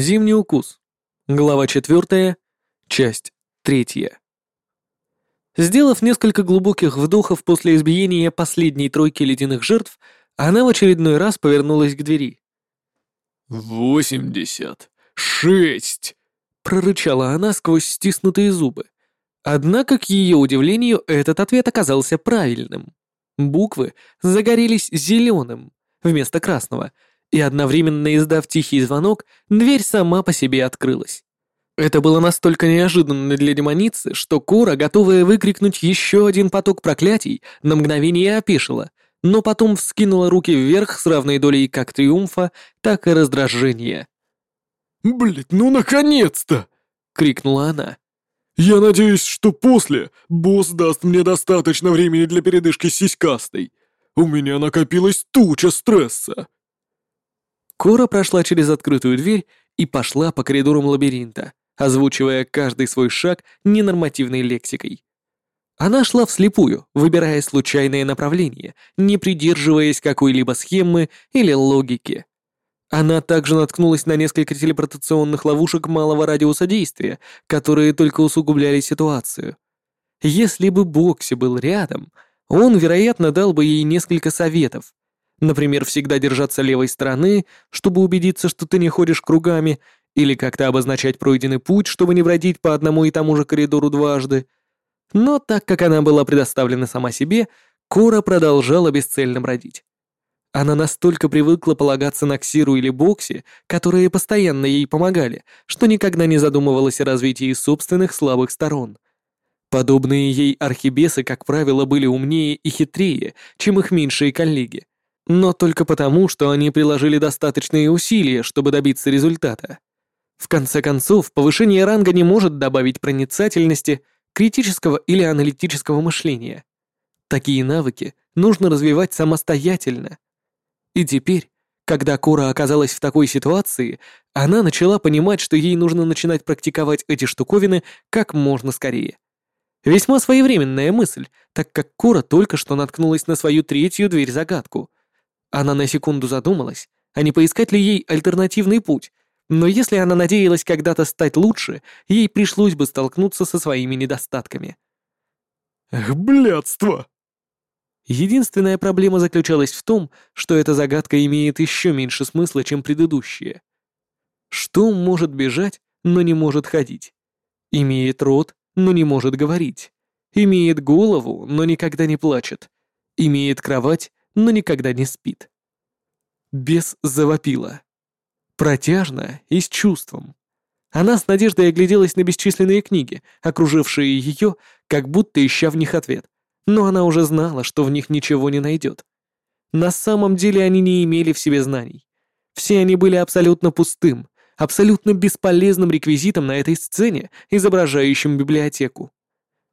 Зимний укус. Глава 4, часть 3. Сделав несколько глубоких вдохов после избиения последней тройки ледяных жертв, она в очередной раз повернулась к двери. «Восемьдесят шесть!» — прорычала она сквозь стиснутые зубы. Однако, к ее удивлению, этот ответ оказался правильным. Буквы загорелись зеленым вместо красного — и одновременно издав тихий звонок, дверь сама по себе открылась. Это было настолько неожиданно для демоницы, что Кора, готовая выкрикнуть еще один поток проклятий, на мгновение опешила, но потом вскинула руки вверх с равной долей как триумфа, так и раздражения. «Блядь, ну наконец-то!» — крикнула она. «Я надеюсь, что после босс даст мне достаточно времени для передышки с сиськастой. У меня накопилась туча стресса». Кора прошла через открытую дверь и пошла по коридорам лабиринта, озвучивая каждый свой шаг ненормативной лексикой. Она шла вслепую, выбирая случайные направления, не придерживаясь какой-либо схемы или логики. Она также наткнулась на несколько телепортационных ловушек малого радиуса действия, которые только усугубляли ситуацию. Если бы Бокси был рядом, он, вероятно, дал бы ей несколько советов, Например, всегда держаться левой стороны, чтобы убедиться, что ты не ходишь кругами, или как-то обозначать пройденный путь, чтобы не бродить по одному и тому же коридору дважды. Но так как она была предоставлена сама себе, Кора продолжала бесцельно бродить. Она настолько привыкла полагаться на Ксиру или Бокси, которые постоянно ей помогали, что никогда не задумывалась о развитии собственных слабых сторон. Подобные ей архибесы, как правило, были умнее и хитрее, чем их меньшие коллеги но только потому, что они приложили достаточные усилия, чтобы добиться результата. В конце концов, повышение ранга не может добавить проницательности, критического или аналитического мышления. Такие навыки нужно развивать самостоятельно. И теперь, когда Кора оказалась в такой ситуации, она начала понимать, что ей нужно начинать практиковать эти штуковины как можно скорее. Весьма своевременная мысль, так как Кора только что наткнулась на свою третью дверь-загадку — она на секунду задумалась, а не поискать ли ей альтернативный путь, но если она надеялась когда-то стать лучше, ей пришлось бы столкнуться со своими недостатками. «Эх, блядство!» Единственная проблема заключалась в том, что эта загадка имеет еще меньше смысла, чем предыдущие. Что может бежать, но не может ходить? Имеет рот, но не может говорить. Имеет голову, но никогда не плачет. Имеет кровать, но никогда не спит. Бес завопила. Протяжно и с чувством. Она с надеждой огляделась на бесчисленные книги, окружившие ее, как будто ища в них ответ, но она уже знала, что в них ничего не найдет. На самом деле они не имели в себе знаний. Все они были абсолютно пустым, абсолютно бесполезным реквизитом на этой сцене, изображающим библиотеку.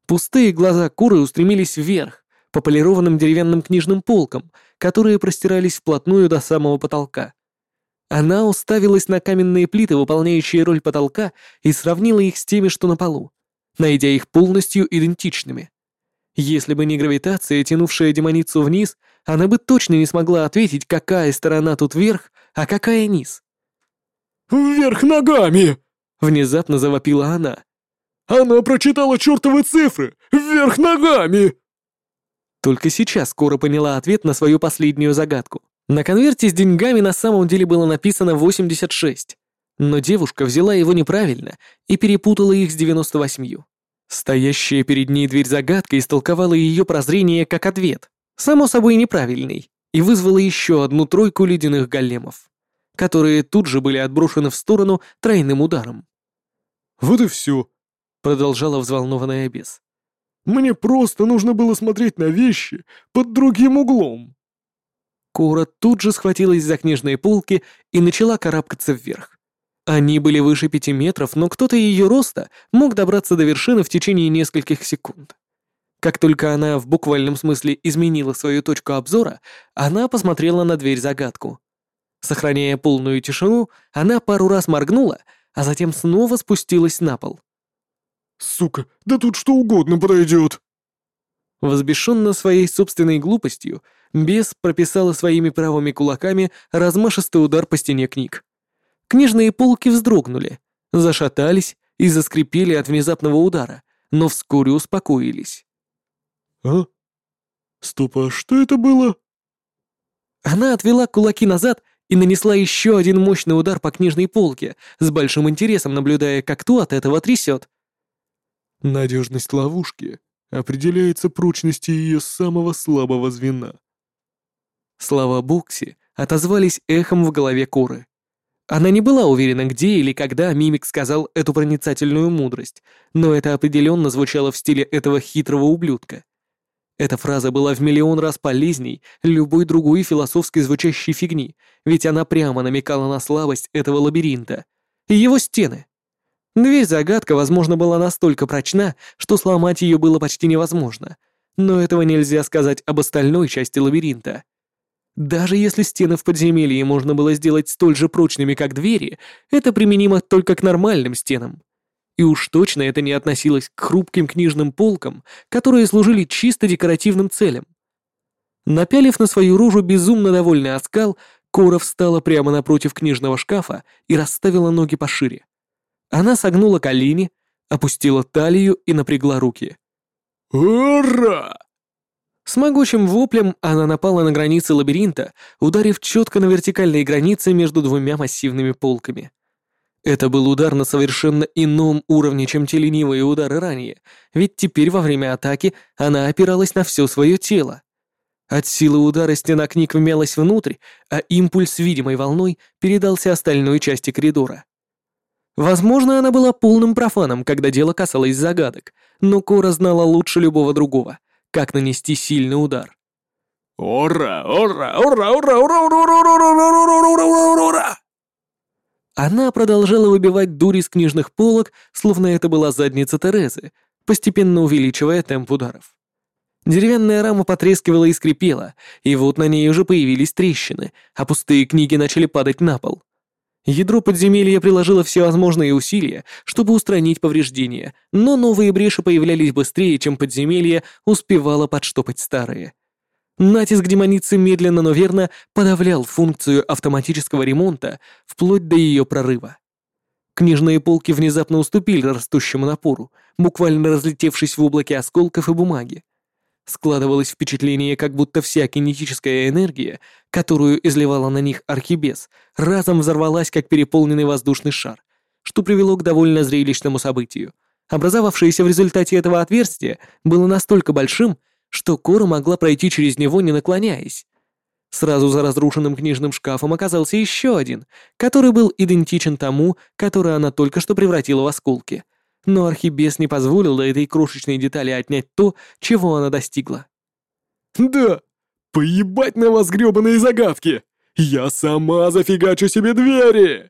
Пустые глаза куры устремились вверх, по полированным деревянным книжным полкам, которые простирались вплотную до самого потолка. Она уставилась на каменные плиты, выполняющие роль потолка, и сравнила их с теми, что на полу, найдя их полностью идентичными. Если бы не гравитация, тянувшая демоницу вниз, она бы точно не смогла ответить, какая сторона тут вверх, а какая низ. «Вверх ногами!» — внезапно завопила она. «Она прочитала чертовы цифры! Вверх ногами!» Только сейчас Кора поняла ответ на свою последнюю загадку. На конверте с деньгами на самом деле было написано 86, но девушка взяла его неправильно и перепутала их с 98. Стоящая перед ней дверь загадка истолковала ее прозрение как ответ, само собой неправильный, и вызвала еще одну тройку ледяных големов, которые тут же были отброшены в сторону тройным ударом. «Вот и все», — продолжала взволнованная бес. Мне просто нужно было смотреть на вещи под другим углом. Кора тут же схватилась за книжные полки и начала карабкаться вверх. Они были выше пяти метров, но кто-то ее роста мог добраться до вершины в течение нескольких секунд. Как только она в буквальном смысле изменила свою точку обзора, она посмотрела на дверь-загадку. Сохраняя полную тишину, она пару раз моргнула, а затем снова спустилась на пол. Сука, да тут что угодно подойдет. Возбешенно своей собственной глупостью, бес прописала своими правыми кулаками размашистый удар по стене книг. Книжные полки вздрогнули, зашатались и заскрипели от внезапного удара, но вскоре успокоились. «А? Стоп, а что это было?» Она отвела кулаки назад и нанесла еще один мощный удар по книжной полке, с большим интересом наблюдая, как ту от этого трясет. Надежность ловушки определяется прочностью ее самого слабого звена. Слова Бокси отозвались эхом в голове Коры. Она не была уверена, где или когда Мимик сказал эту проницательную мудрость, но это определенно звучало в стиле этого хитрого ублюдка. Эта фраза была в миллион раз полезней любой другой философской звучащей фигни, ведь она прямо намекала на слабость этого лабиринта и его стены. Дверь-загадка, возможно, была настолько прочна, что сломать ее было почти невозможно, но этого нельзя сказать об остальной части лабиринта. Даже если стены в подземелье можно было сделать столь же прочными, как двери, это применимо только к нормальным стенам. И уж точно это не относилось к хрупким книжным полкам, которые служили чисто декоративным целям. Напялив на свою рожу безумно довольный оскал, Кора встала прямо напротив книжного шкафа и расставила ноги пошире. Она согнула колени, опустила талию и напрягла руки. «Ура!» С могучим воплем она напала на границы лабиринта, ударив четко на вертикальной границе между двумя массивными полками. Это был удар на совершенно ином уровне, чем те ленивые удары ранее, ведь теперь во время атаки она опиралась на все свое тело. От силы удара стена книг вмялась внутрь, а импульс видимой волной передался остальной части коридора. Возможно, она была полным профаном, когда дело касалось загадок, но Кора знала лучше любого другого, как нанести сильный удар. «Ура! Ура! Ура! Ура! Ура! Ура! Ура! Ура! Ура! Ура! Ура! Ура!» Она продолжала выбивать дури с книжных полок, словно это была задница Терезы, постепенно увеличивая темп ударов. Деревянная рама потрескивала и скрипела, и вот на ней уже появились трещины, а пустые книги начали падать на пол. Ядро подземелья приложило все возможные усилия, чтобы устранить повреждения, но новые бреши появлялись быстрее, чем подземелье успевало подштопать старые. Натиск демоницы медленно, но верно подавлял функцию автоматического ремонта вплоть до ее прорыва. Книжные полки внезапно уступили растущему напору, буквально разлетевшись в облаке осколков и бумаги. Складывалось впечатление, как будто вся кинетическая энергия, которую изливала на них архибес, разом взорвалась, как переполненный воздушный шар, что привело к довольно зрелищному событию. Образовавшееся в результате этого отверстие было настолько большим, что Кора могла пройти через него, не наклоняясь. Сразу за разрушенным книжным шкафом оказался еще один, который был идентичен тому, который она только что превратила в осколки. Но Архибес не позволил до этой крошечной детали отнять то, чего она достигла. «Да, поебать на вас грёбаные загадки! Я сама зафигачу себе двери!»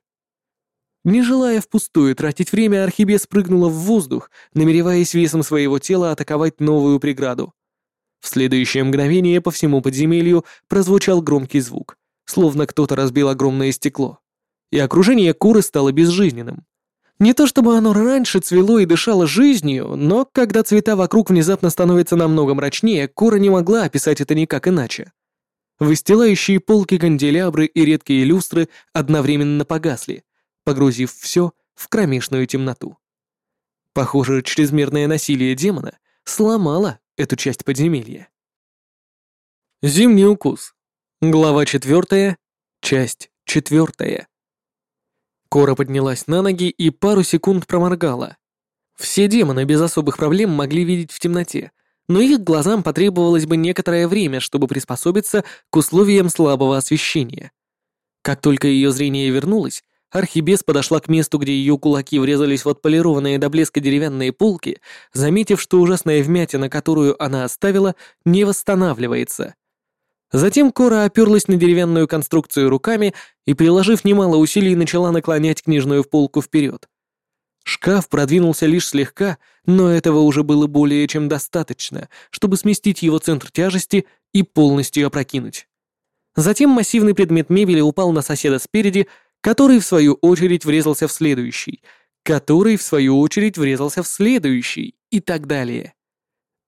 Не желая впустую тратить время, Архибес прыгнула в воздух, намереваясь весом своего тела атаковать новую преграду. В следующее мгновение по всему подземелью прозвучал громкий звук, словно кто-то разбил огромное стекло. И окружение куры стало безжизненным. Не то чтобы оно раньше цвело и дышало жизнью, но когда цвета вокруг внезапно становятся намного мрачнее, кура не могла описать это никак иначе. Выстилающие полки канделябры и редкие люстры одновременно погасли, погрузив все в кромешную темноту. Похоже, чрезмерное насилие демона сломало эту часть подземелья. Зимний укус. Глава четвертая, часть четвертая. Кора поднялась на ноги и пару секунд проморгала. Все демоны без особых проблем могли видеть в темноте, но их глазам потребовалось бы некоторое время, чтобы приспособиться к условиям слабого освещения. Как только ее зрение вернулось, Архибес подошла к месту, где ее кулаки врезались в отполированные до блеска деревянные полки, заметив, что ужасная вмятина, которую она оставила, не восстанавливается. Затем Кора оперлась на деревянную конструкцию руками и, приложив немало усилий, начала наклонять книжную полку вперед. Шкаф продвинулся лишь слегка, но этого уже было более чем достаточно, чтобы сместить его центр тяжести и полностью опрокинуть. Затем массивный предмет мебели упал на соседа спереди, который в свою очередь врезался в следующий, который в свою очередь врезался в следующий и так далее.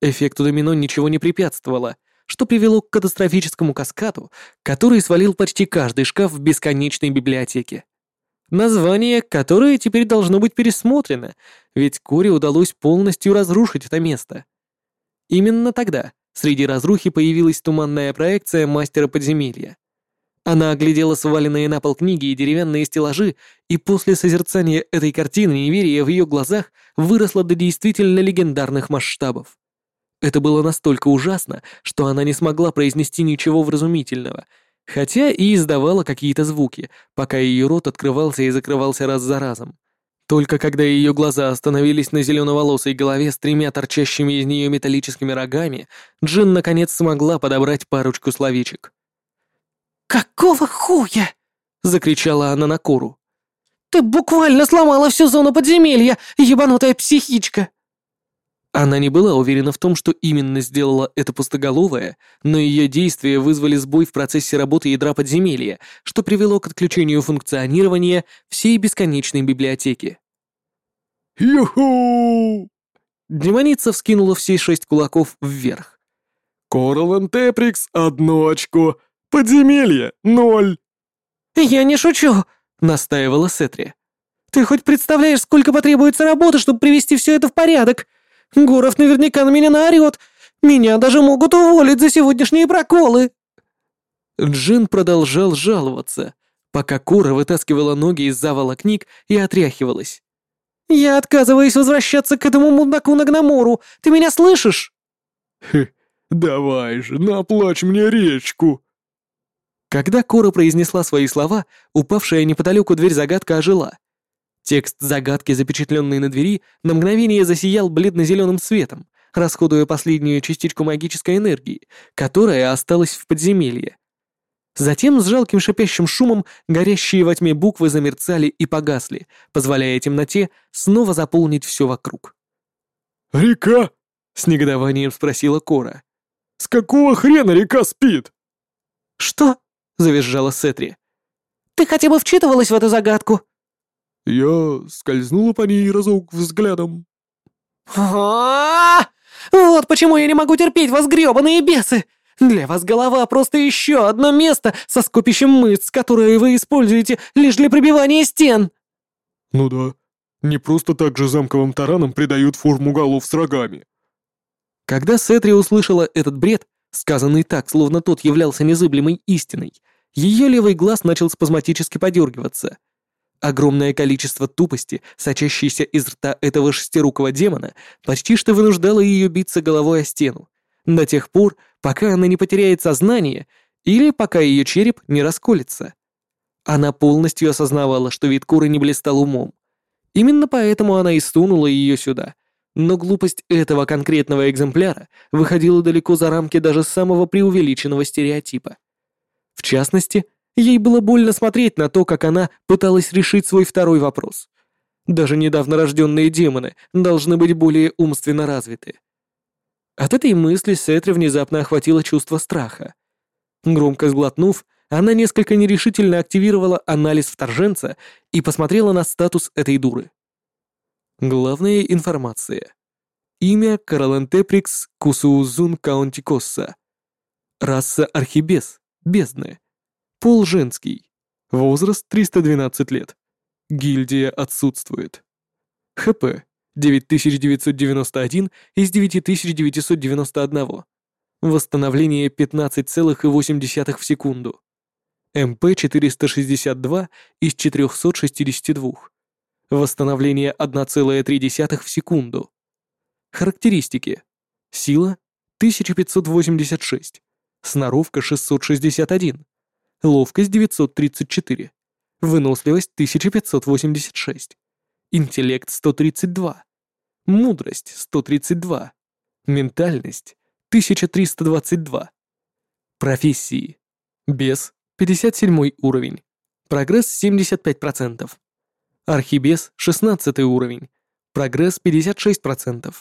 Эффекту домино ничего не препятствовало, что привело к катастрофическому каскаду, который свалил почти каждый шкаф в бесконечной библиотеке. Название, которое теперь должно быть пересмотрено, ведь Коре удалось полностью разрушить это место. Именно тогда среди разрухи появилась туманная проекция мастера подземелья. Она оглядела сваленные на пол книги и деревянные стеллажи, и после созерцания этой картины неверие в ее глазах выросло до действительно легендарных масштабов. Это было настолько ужасно, что она не смогла произнести ничего вразумительного, хотя и издавала какие-то звуки, пока ее рот открывался и закрывался раз за разом. Только когда ее глаза остановились на зеленоволосой голове с тремя торчащими из нее металлическими рогами, Джин наконец смогла подобрать парочку словечек. «Какого хуя?» — закричала она на Кору. «Ты буквально сломала всю зону подземелья, ебанутая психичка!» Она не была уверена в том, что именно сделала это пустоголовая, но ее действия вызвали сбой в процессе работы ядра подземелья, что привело к отключению функционирования всей бесконечной библиотеки. «Юху!» Демоница вскинула все шесть кулаков вверх. «Коралан Теприкс — одно очко, подземелье — ноль!» «Я не шучу!» — настаивала Сетри. «Ты хоть представляешь, сколько потребуется работы, чтобы привести все это в порядок?» Гуров наверняка на меня наорет. Меня даже могут уволить за сегодняшние проколы». Джин продолжал жаловаться, пока Кура вытаскивала ноги из завала книг и отряхивалась. «Я отказываюсь возвращаться к этому мудаку Нагномору. Ты меня слышишь?» «Хе, давай же, наплачь мне речку!» Когда Кора произнесла свои слова, упавшая неподалеку дверь загадка ожила. Текст загадки, запечатленный на двери, на мгновение засиял бледно-зеленым светом, расходуя последнюю частичку магической энергии, которая осталась в подземелье. Затем с жалким шипящим шумом горящие во тьме буквы замерцали и погасли, позволяя темноте снова заполнить все вокруг. «Река?» — с негодованием спросила Кора. «С какого хрена река спит?» «Что?» — завизжала Сетри. «Ты хотя бы вчитывалась в эту загадку?» Я скользнула по ней разок взглядом. Вот почему я не могу терпеть вас, грёбаные бесы! Для вас голова просто еще одно место со скопищем мышц, которые вы используете лишь для пробивания стен. Ну да, не просто так же замковым таранам придают форму голов с рогами. Когда Сетри услышала этот бред, сказанный так, словно тот являлся незыблемой истиной, ее левый глаз начал спазматически подергиваться — Огромное количество тупости, сочащейся из рта этого шестирукого демона, почти что вынуждало ее биться головой о стену, до тех пор, пока она не потеряет сознание или пока ее череп не расколется. Она полностью осознавала, что вид куры не блистал умом. Именно поэтому она и сунула ее сюда. Но глупость этого конкретного экземпляра выходила далеко за рамки даже самого преувеличенного стереотипа. В частности, Ей было больно смотреть на то, как она пыталась решить свой второй вопрос. Даже недавно рожденные демоны должны быть более умственно развиты. От этой мысли Сетри внезапно охватило чувство страха. Громко сглотнув, она несколько нерешительно активировала анализ вторженца и посмотрела на статус этой дуры. Главная информация. Имя Каралентеприкс Кусуузун Каунтикосса. Раса Архибес, бездны. Пол женский. Возраст 312 лет. Гильдия отсутствует. ХП 9991 из 9991. Восстановление 15,8 в секунду. МП 462 из 462. Восстановление 1,3 в секунду. Характеристики. Сила 1586. Сноровка 661 ловкость 934, выносливость 1586, интеллект 132, мудрость 132, ментальность 1322. Профессии. Бес 57 уровень. Прогресс 75%. Архибес 16 уровень. Прогресс 56%.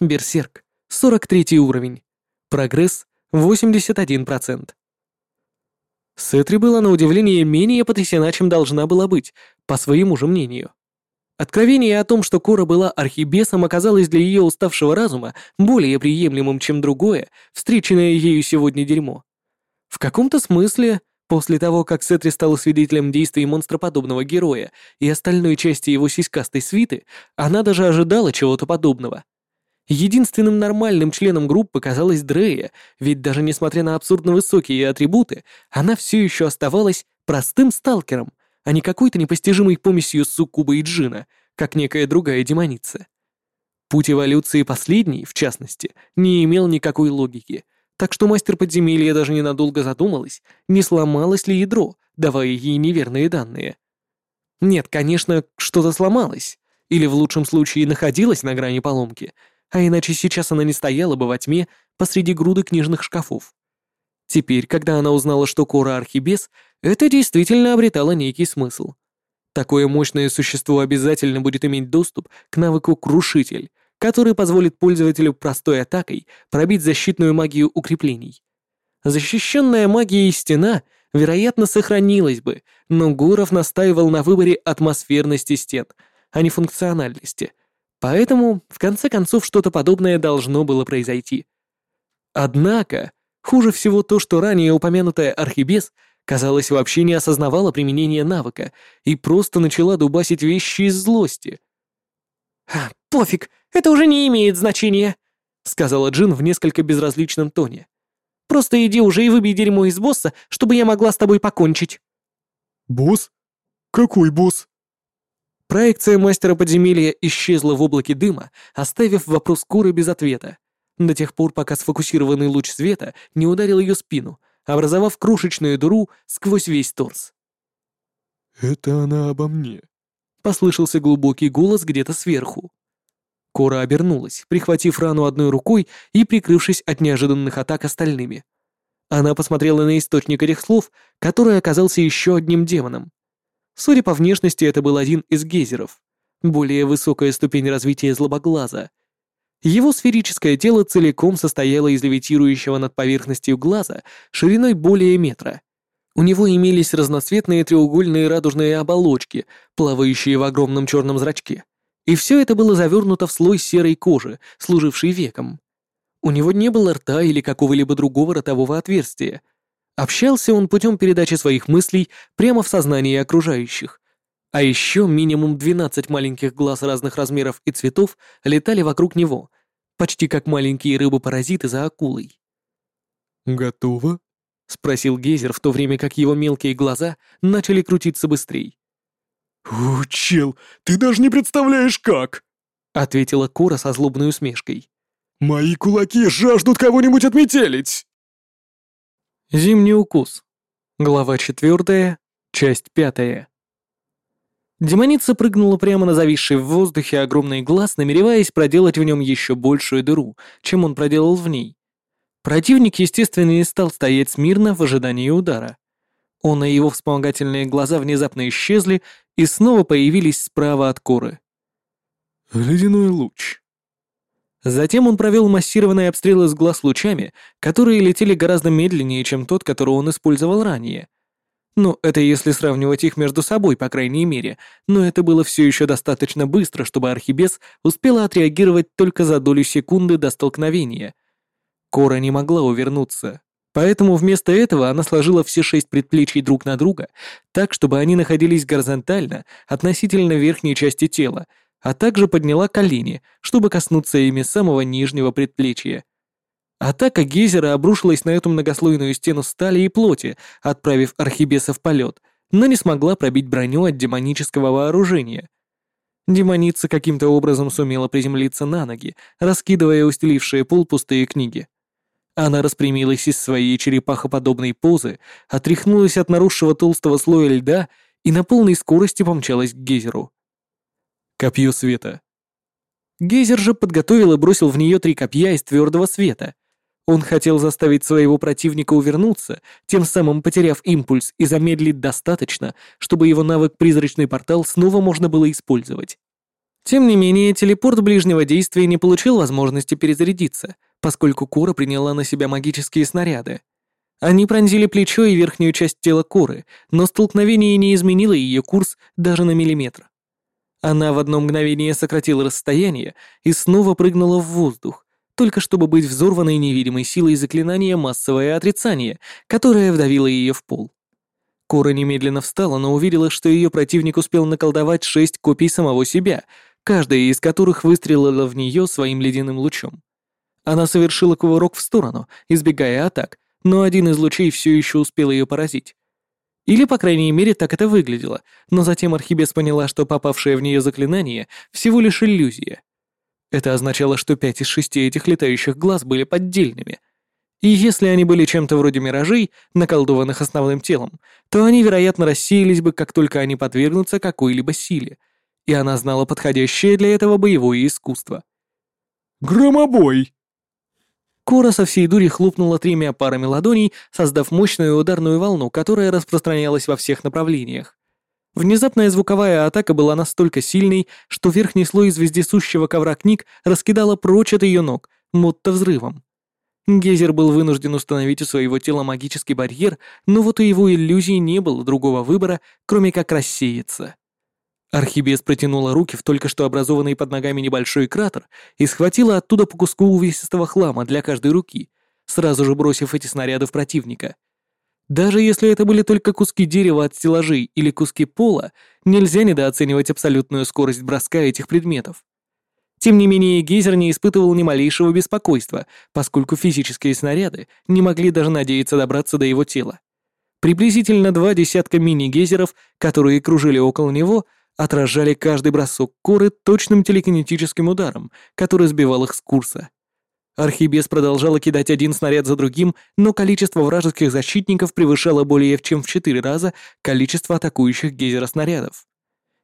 Берсерк 43 уровень. Прогресс 81%. Сетри была на удивление менее потрясена, чем должна была быть, по своему же мнению. Откровение о том, что Кора была архибесом, оказалось для ее уставшего разума более приемлемым, чем другое, встреченное ею сегодня дерьмо. В каком-то смысле После того, как Сетри стала свидетелем действий монстроподобного героя и остальной части его сиськастой свиты, она даже ожидала чего-то подобного. Единственным нормальным членом группы казалась Дрея, ведь даже несмотря на абсурдно высокие атрибуты, она все еще оставалась простым сталкером, а не какой-то непостижимой помесью суккуба и джина, как некая другая демоница. Путь эволюции последней, в частности, не имел никакой логики, так что мастер подземелья даже ненадолго задумалась, не сломалось ли ядро, давая ей неверные данные. Нет, конечно, что-то сломалось, или в лучшем случае находилось на грани поломки, а иначе сейчас она не стояла бы во тьме посреди груды книжных шкафов. Теперь, когда она узнала, что Кора Архибес, это действительно обретало некий смысл. Такое мощное существо обязательно будет иметь доступ к навыку Крушитель, который позволит пользователю простой атакой пробить защитную магию укреплений. Защищенная магией стена, вероятно, сохранилась бы, но Гуров настаивал на выборе атмосферности стен, а не функциональности. Поэтому, в конце концов, что-то подобное должно было произойти. Однако, хуже всего то, что ранее упомянутая Архибес, казалось, вообще не осознавала применение навыка и просто начала дубасить вещи из злости. «Пофиг, это уже не имеет значения», — сказала Джин в несколько безразличном тоне. «Просто иди уже и выбей дерьмо из босса, чтобы я могла с тобой покончить». «Босс? Какой босс?» Проекция мастера подземелья исчезла в облаке дыма, оставив вопрос Куры без ответа, до тех пор, пока сфокусированный луч света не ударил ее спину, образовав крошечную дыру сквозь весь торс. «Это она обо мне», — послышался глубокий голос где-то сверху. Кора обернулась, прихватив рану одной рукой и прикрывшись от неожиданных атак остальными. Она посмотрела на источник этих слов, который оказался еще одним демоном. Судя по внешности, это был один из гейзеров. Более высокая ступень развития злобоглаза. Его сферическое тело целиком состояло из левитирующего над поверхностью глаза шириной более метра. У него имелись разноцветные треугольные радужные оболочки, плавающие в огромном черном зрачке. И все это было завернуто в слой серой кожи, служивший веком. У него не было рта или какого-либо другого ротового отверстия. Общался он путем передачи своих мыслей прямо в сознании окружающих. А еще минимум 12 маленьких глаз разных размеров и цветов летали вокруг него, почти как маленькие рыбы-паразиты за акулой. «Готово?» — спросил Гейзер, в то время как его мелкие глаза начали крутиться быстрее. «О, чел, ты даже не представляешь как!» — ответила Кора со злобной усмешкой. «Мои кулаки жаждут кого-нибудь отметелить!» Зимний укус. Глава четвертая, часть пятая. Демоница прыгнула прямо на зависший в воздухе огромный глаз, намереваясь проделать в нем еще большую дыру, чем он проделал в ней. Противник, естественно, не стал стоять смирно в ожидании удара. Он и его вспомогательные глаза внезапно исчезли и снова появились справа от коры. «Ледяной луч». Затем он провел массированный обстрел из глаз лучами, которые летели гораздо медленнее, чем тот, который он использовал ранее. Ну, это если сравнивать их между собой, по крайней мере, но это было все еще достаточно быстро, чтобы Архибес успела отреагировать только за долю секунды до столкновения. Кора не могла увернуться. Поэтому вместо этого она сложила все шесть предплечий друг на друга, так, чтобы они находились горизонтально относительно верхней части тела, а также подняла колени, чтобы коснуться ими самого нижнего предплечья. Атака гейзера обрушилась на эту многослойную стену стали и плоти, отправив Архибеса в полет, но не смогла пробить броню от демонического вооружения. Демоница каким-то образом сумела приземлиться на ноги, раскидывая устелившие пол пустые книги. Она распрямилась из своей черепахоподобной позы, отряхнулась от наросшего толстого слоя льда и на полной скорости помчалась к гейзеру. Копье света. Гейзер же подготовил и бросил в нее три копья из твердого света. Он хотел заставить своего противника увернуться, тем самым потеряв импульс и замедлить достаточно, чтобы его навык «Призрачный портал» снова можно было использовать. Тем не менее, телепорт ближнего действия не получил возможности перезарядиться — поскольку Кора приняла на себя магические снаряды. Они пронзили плечо и верхнюю часть тела Коры, но столкновение не изменило ее курс даже на миллиметр. Она в одно мгновение сократила расстояние и снова прыгнула в воздух, только чтобы быть взорванной невидимой силой заклинания массовое отрицание, которое вдавило ее в пол. Кора немедленно встала, но увидела, что ее противник успел наколдовать шесть копий самого себя, каждая из которых выстрелила в нее своим ледяным лучом. Она совершила кувырок в сторону, избегая атак, но один из лучей все еще успел ее поразить. Или, по крайней мере, так это выглядело, но затем Архибес поняла, что попавшее в нее заклинание всего лишь иллюзия. Это означало, что пять из шести этих летающих глаз были поддельными — и если они были чем-то вроде миражей, наколдованных основным телом, то они, вероятно, рассеялись бы, как только они подвергнутся какой-либо силе, и она знала подходящее для этого боевое искусство. «Громобой!» Кора со всей дури хлопнула тремя парами ладоней, создав мощную ударную волну, которая распространялась во всех направлениях. Внезапная звуковая атака была настолько сильной, что верхний слой из вездесущего ковра книг раскидала прочь от ее ног, будто взрывом. Гейзер был вынужден установить у своего тела магический барьер, но вот у его иллюзии не было другого выбора, кроме как рассеяться. Архибес протянула руки в только что образованный под ногами небольшой кратер и схватила оттуда по куску увесистого хлама для каждой руки, сразу же бросив эти снаряды в противника. Даже если это были только куски дерева от стеллажей или куски пола, нельзя недооценивать абсолютную скорость броска этих предметов. Тем не менее, Гейзер не испытывал ни малейшего беспокойства, поскольку физические снаряды не могли даже надеяться добраться до его тела. Приблизительно два десятка мини-гейзеров, которые кружили около него, отражали каждый бросок коры точным телекинетическим ударом, который сбивал их с курса. Архибес продолжал кидать один снаряд за другим, но количество вражеских защитников превышало более чем в четыре раза количество атакующих гейзера снарядов.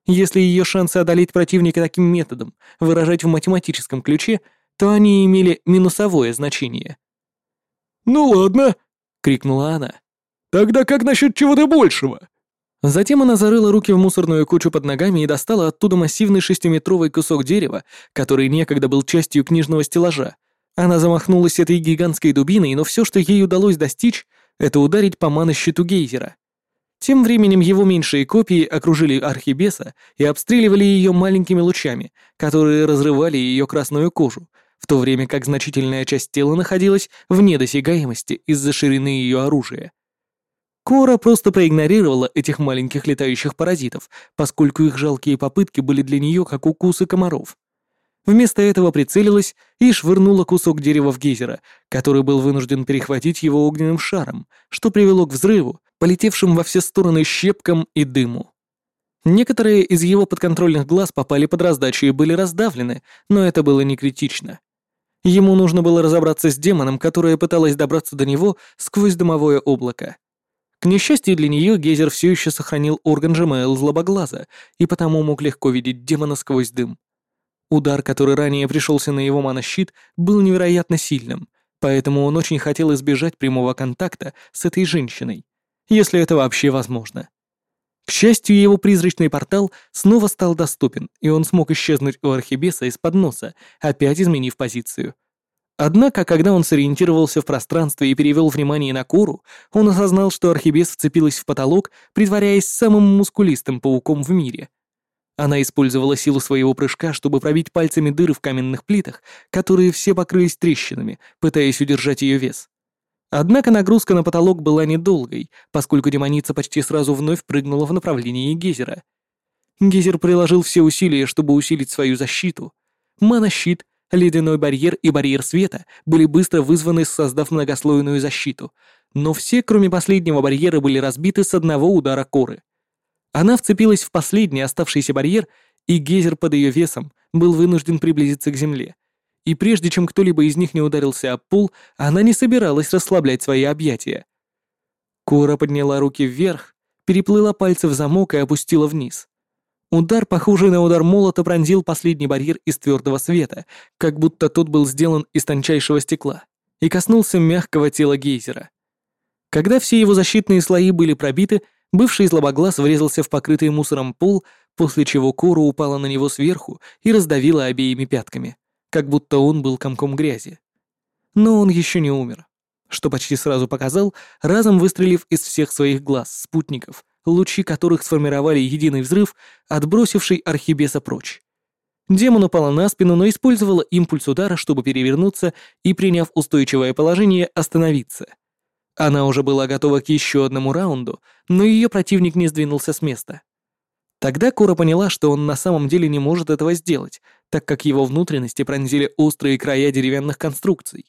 Если ее шансы одолеть противника таким методом выражать в математическом ключе, то они имели минусовое значение. «Ну ладно!» — крикнула она. «Тогда как насчет чего-то большего?» Затем она зарыла руки в мусорную кучу под ногами и достала оттуда массивный шестиметровый кусок дерева, который некогда был частью книжного стеллажа. Она замахнулась этой гигантской дубиной, но все, что ей удалось достичь, это ударить по манощиту гейзера. Тем временем его меньшие копии окружили Архибеса и обстреливали ее маленькими лучами, которые разрывали ее красную кожу, в то время как значительная часть тела находилась вне досягаемости из-за ширины ее оружия. Кора просто проигнорировала этих маленьких летающих паразитов, поскольку их жалкие попытки были для нее как укусы комаров. Вместо этого прицелилась и швырнула кусок дерева в гейзера, который был вынужден перехватить его огненным шаром, что привело к взрыву, полетевшим во все стороны щепкам и дыму. Некоторые из его подконтрольных глаз попали под раздачу и были раздавлены, но это было не критично. Ему нужно было разобраться с демоном, которая пыталась добраться до него сквозь дымовое облако. К несчастью для нее, Гейзер все еще сохранил орган ЖМЛ злобоглаза и потому мог легко видеть демона сквозь дым. Удар, который ранее пришелся на его манощит, был невероятно сильным, поэтому он очень хотел избежать прямого контакта с этой женщиной, если это вообще возможно. К счастью, его призрачный портал снова стал доступен, и он смог исчезнуть у Архибеса из-под носа, опять изменив позицию. Однако, когда он сориентировался в пространстве и перевел внимание на Кору, он осознал, что Архибес вцепилась в потолок, притворяясь самым мускулистым пауком в мире. Она использовала силу своего прыжка, чтобы пробить пальцами дыры в каменных плитах, которые все покрылись трещинами, пытаясь удержать ее вес. Однако нагрузка на потолок была недолгой, поскольку демоница почти сразу вновь прыгнула в направлении Гейзера. Гейзер приложил все усилия, чтобы усилить свою защиту. Монощит, ледяной барьер и барьер света были быстро вызваны, создав многослойную защиту, но все, кроме последнего барьера, были разбиты с одного удара коры. Она вцепилась в последний оставшийся барьер, и гейзер под ее весом был вынужден приблизиться к земле. И прежде чем кто-либо из них не ударился об пол, она не собиралась расслаблять свои объятия. Кора подняла руки вверх, переплыла пальцы в замок и опустила вниз. Удар, похожий на удар молота, пронзил последний барьер из твердого света, как будто тот был сделан из тончайшего стекла, и коснулся мягкого тела гейзера. Когда все его защитные слои были пробиты, Бывший злобоглаз врезался в покрытый мусором пол, после чего Кора упала на него сверху и раздавила обеими пятками, как будто он был комком грязи. Но он еще не умер, что почти сразу показал, разом выстрелив из всех своих глаз спутников, лучи которых сформировали единый взрыв, отбросивший Архибеса прочь. Демон упала на спину, но использовала импульс удара, чтобы перевернуться и, приняв устойчивое положение, остановиться — Она уже была готова к еще одному раунду, но ее противник не сдвинулся с места. Тогда Кора поняла, что он на самом деле не может этого сделать, так как его внутренности пронзили острые края деревянных конструкций.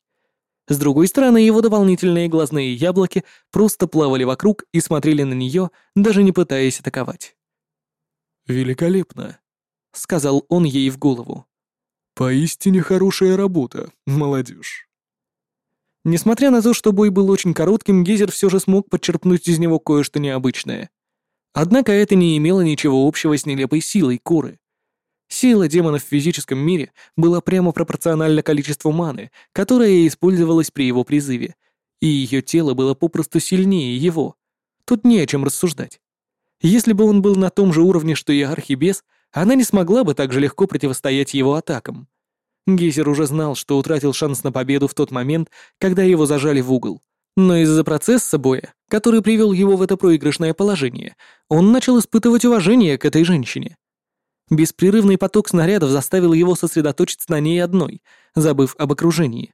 С другой стороны, его дополнительные глазные яблоки просто плавали вокруг и смотрели на нее, даже не пытаясь атаковать. «Великолепно», — сказал он ей в голову. «Поистине хорошая работа, молодежь». Несмотря на то, что бой был очень коротким, Гейзер все же смог подчерпнуть из него кое-что необычное. Однако это не имело ничего общего с нелепой силой Куры. Сила демона в физическом мире была прямо пропорциональна количеству маны, которая использовалась при его призыве, и ее тело было попросту сильнее его. Тут не о чем рассуждать. Если бы он был на том же уровне, что и Архибес, она не смогла бы так же легко противостоять его атакам. Гейзер уже знал, что утратил шанс на победу в тот момент, когда его зажали в угол. Но из-за процесса боя, который привел его в это проигрышное положение, он начал испытывать уважение к этой женщине. Беспрерывный поток снарядов заставил его сосредоточиться на ней одной, забыв об окружении.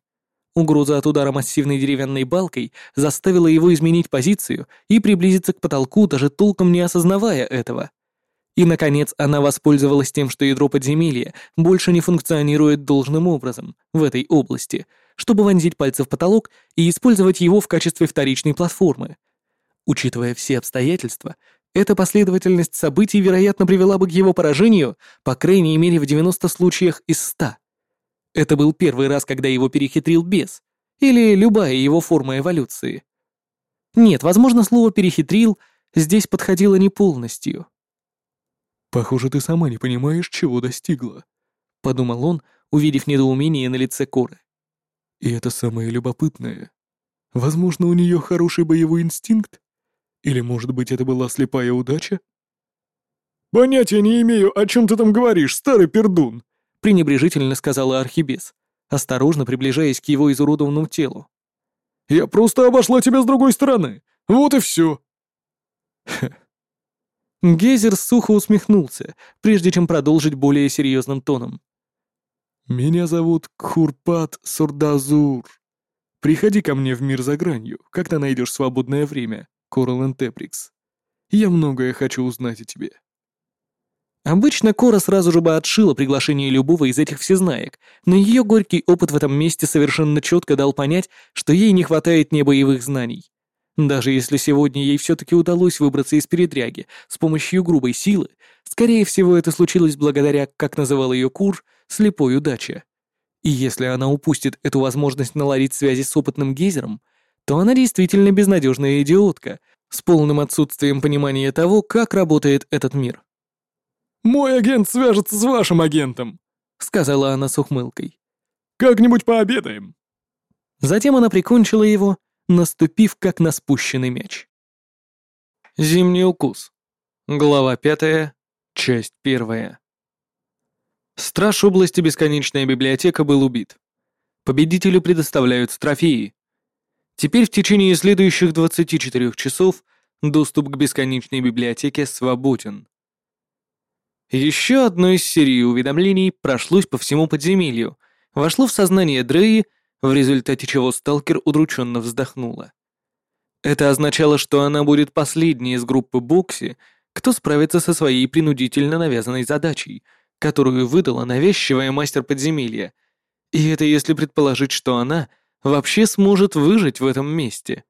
Угроза от удара массивной деревянной балкой заставила его изменить позицию и приблизиться к потолку, даже толком не осознавая этого. И, наконец, она воспользовалась тем, что ядро подземелья больше не функционирует должным образом в этой области, чтобы вонзить пальцы в потолок и использовать его в качестве вторичной платформы. Учитывая все обстоятельства, эта последовательность событий, вероятно, привела бы к его поражению, по крайней мере, в 90 случаях из 100. Это был первый раз, когда его перехитрил бес, или любая его форма эволюции. Нет, возможно, слово «перехитрил» здесь подходило не полностью. «Похоже, ты сама не понимаешь, чего достигла», — подумал он, увидев недоумение на лице Коры. «И это самое любопытное. Возможно, у нее хороший боевой инстинкт? Или, может быть, это была слепая удача? «Понятия не имею, о чем ты там говоришь, старый пердун!» пренебрежительно сказала Архибес, осторожно приближаясь к его изуродованному телу. «Я просто обошла тебя с другой стороны. Вот и все!» Гейзер сухо усмехнулся, прежде чем продолжить более серьезным тоном. «Меня зовут Кхурпат Сурдазур. Приходи ко мне в мир за гранью, когда найдешь свободное время. Корален Теприкс. Я многое хочу узнать о тебе». Обычно Кора сразу же бы отшила приглашение любого из этих всезнаек, но ее горький опыт в этом месте совершенно четко дал понять, что ей не хватает небоевых знаний. Даже если сегодня ей все-таки удалось выбраться из передряги с помощью грубой силы, скорее всего это случилось благодаря, как называл ее Кур, слепой удаче. И если она упустит эту возможность наладить связи с опытным гейзером, то она действительно безнадежная идиотка, с полным отсутствием понимания того, как работает этот мир. «Мой агент свяжется с вашим агентом», — сказала она с ухмылкой. «Как-нибудь пообедаем». Затем она прикончила его, наступив как на спущенный мяч. Зимний укус. Глава пятая, часть первая. Страж области Бесконечная библиотека был убит. Победителю предоставляются трофеи. Теперь в течение следующих 24 часов доступ к бесконечной библиотеке свободен. Еще одно из серии уведомлений прошлось по всему подземелью, вошло в сознание Дреи, в результате чего сталкер удрученно вздохнула. Это означало, что она будет последней из группы Бокси, кто справится со своей принудительно навязанной задачей, которую выдала навязчивая мастер подземелья. И это если предположить, что она — вообще сможет выжить в этом месте.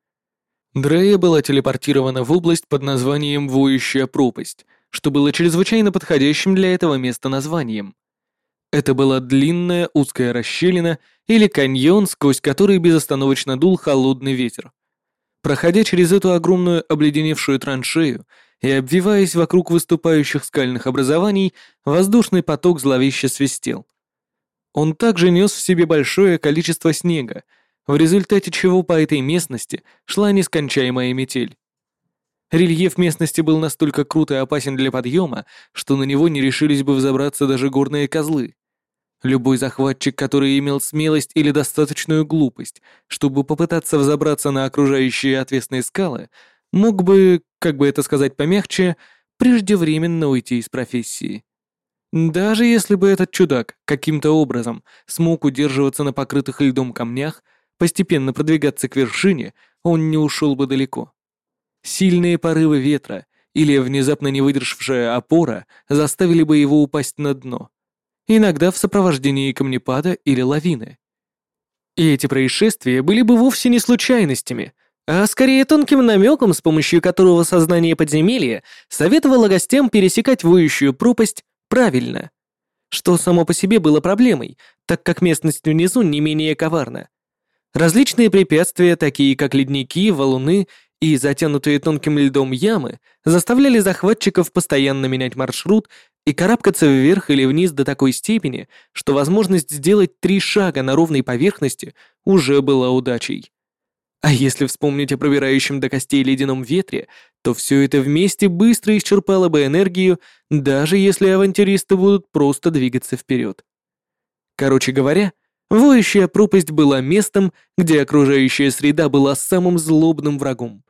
Дрея была телепортирована в область под названием «Воющая пропасть», что было чрезвычайно подходящим для этого места названием. Это была длинная узкая расщелина или каньон, сквозь который безостановочно дул холодный ветер. Проходя через эту огромную обледеневшую траншею и обвиваясь вокруг выступающих скальных образований, воздушный поток зловеще свистел. Он также нес в себе большое количество снега, в результате чего по этой местности шла нескончаемая метель. Рельеф местности был настолько крут и опасен для подъема, что на него не решились бы взобраться даже горные козлы. Любой захватчик, который имел смелость или достаточную глупость, чтобы попытаться взобраться на окружающие отвесные скалы, мог бы, как бы это сказать помягче, преждевременно уйти из профессии. Даже если бы этот чудак каким-то образом смог удерживаться на покрытых льдом камнях, постепенно продвигаться к вершине, он не ушел бы далеко. Сильные порывы ветра или внезапно не выдержавшая опора заставили бы его упасть на дно. Иногда в сопровождении камнепада или лавины. И эти происшествия были бы вовсе не случайностями, а скорее тонким намеком, с помощью которого сознание подземелья советовало гостям пересекать воющую пропасть правильно. Что само по себе было проблемой, так как местность внизу не менее коварна. Различные препятствия, такие как ледники, валуны и затянутые тонким льдом ямы, заставляли захватчиков постоянно менять маршрут и карабкаться вверх или вниз до такой степени, что возможность сделать три шага на ровной поверхности уже была удачей. А если вспомнить о пробирающем до костей ледяном ветре, то все это вместе быстро исчерпало бы энергию, даже если авантюристы будут просто двигаться вперед. Короче говоря, воющая пропасть была местом, где окружающая среда была самым злобным врагом.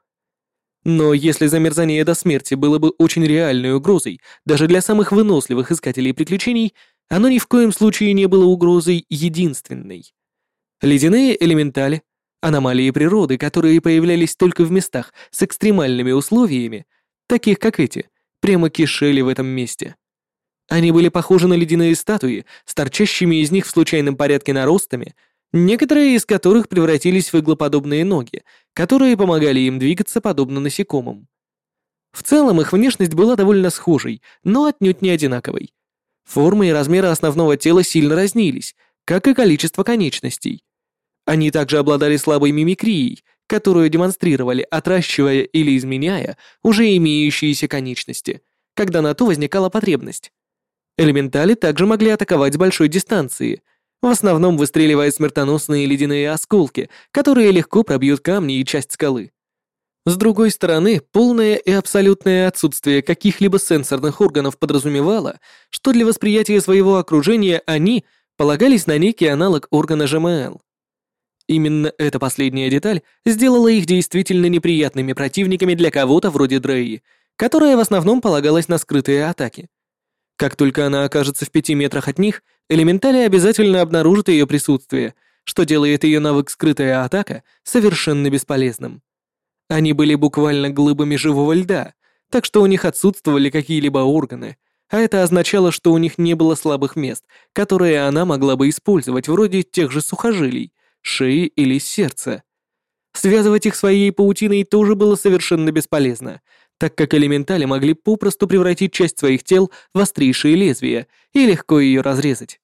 Но если замерзание до смерти было бы очень реальной угрозой даже для самых выносливых искателей приключений, оно ни в коем случае не было угрозой единственной. Ледяные элементали, аномалии природы, которые появлялись только в местах с экстремальными условиями, таких как эти, прямо кишели в этом месте. Они были похожи на ледяные статуи, с торчащими из них в случайном порядке наростами, некоторые из которых превратились в иглоподобные ноги, которые помогали им двигаться подобно насекомым. В целом их внешность была довольно схожей, но отнюдь не одинаковой. Формы и размеры основного тела сильно разнились, как и количество конечностей. Они также обладали слабой мимикрией, которую демонстрировали, отращивая или изменяя уже имеющиеся конечности, когда на то возникала потребность. Элементали также могли атаковать с большой дистанции, в основном выстреливая смертоносные ледяные осколки, которые легко пробьют камни и часть скалы. С другой стороны, полное и абсолютное отсутствие каких-либо сенсорных органов подразумевало, что для восприятия своего окружения они полагались на некий аналог органа ЖМЛ. Именно эта последняя деталь сделала их действительно неприятными противниками для кого-то вроде Дреи, которая в основном полагалась на скрытые атаки. Как только она окажется в пяти метрах от них, элементали обязательно обнаружат ее присутствие, что делает ее навык «скрытая атака» совершенно бесполезным. Они были буквально глыбами живого льда, так что у них отсутствовали какие-либо органы, а это означало, что у них не было слабых мест, которые она могла бы использовать, вроде тех же сухожилий, шеи или сердца. Связывать их своей паутиной тоже было совершенно бесполезно, так как элементали могли попросту превратить часть своих тел в острейшие лезвия и легко ее разрезать.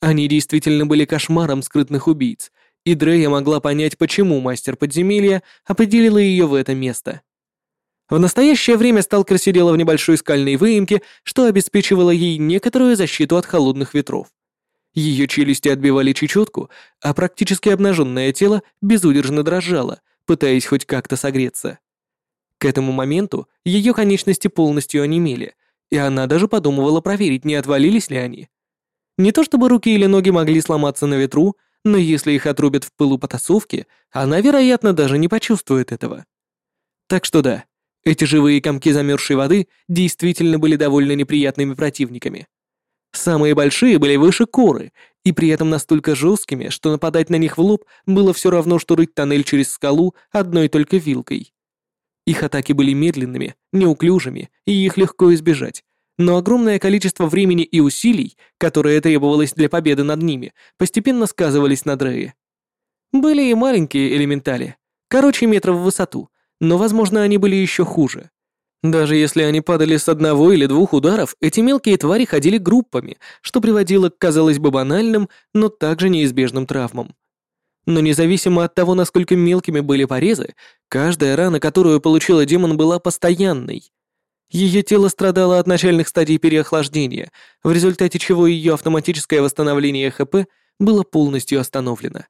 Они действительно были кошмаром скрытных убийц, и Дрея могла понять, почему мастер подземелья определила ее в это место. В настоящее время сталкер сидела в небольшой скальной выемке, что обеспечивало ей некоторую защиту от холодных ветров. Ее челюсти отбивали чечетку, а практически обнаженное тело безудержно дрожало, пытаясь хоть как-то согреться. К этому моменту ее конечности полностью онемели, и она даже подумывала проверить, не отвалились ли они. Не то чтобы руки или ноги могли сломаться на ветру, но если их отрубят в пылу потасовки, она, вероятно, даже не почувствует этого. Так что да, эти живые комки замерзшей воды действительно были довольно неприятными противниками. Самые большие были выше коры, и при этом настолько жесткими, что нападать на них в лоб было все равно, что рыть тоннель через скалу одной только вилкой. Их атаки были медленными, неуклюжими, и их легко избежать. Но огромное количество времени и усилий, которое требовалось для победы над ними, постепенно сказывались на Дрее. Были и маленькие элементали, короче метров в высоту, но, возможно, они были еще хуже. Даже если они падали с одного или двух ударов, эти мелкие твари ходили группами, что приводило к, казалось бы, банальным, но также неизбежным травмам. Но независимо от того, насколько мелкими были порезы, каждая рана, которую получила демон, была постоянной. Ее тело страдало от начальных стадий переохлаждения, в результате чего ее автоматическое восстановление ХП было полностью остановлено.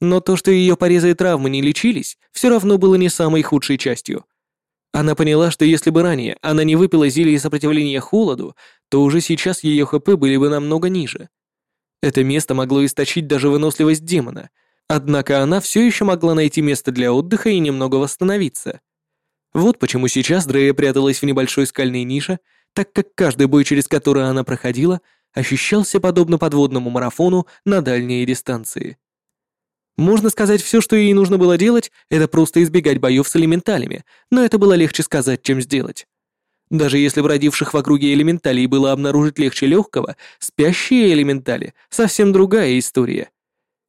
Но то, что ее порезы и травмы не лечились, все равно было не самой худшей частью — она поняла, что если бы ранее она не выпила зелье сопротивления холоду, то уже сейчас ее ХП были бы намного ниже. Это место могло источить даже выносливость демона, однако она все еще могла найти место для отдыха и немного восстановиться. Вот почему сейчас Дрея пряталась в небольшой скальной нише, так как каждый бой, через который она проходила, ощущался подобно подводному марафону на дальние дистанции. Можно сказать, все, что ей нужно было делать, это просто избегать боев с элементалями, но это было легче сказать, чем сделать. Даже если бродивших в округе элементалей было обнаружить легче легкого, спящие элементали — совсем другая история.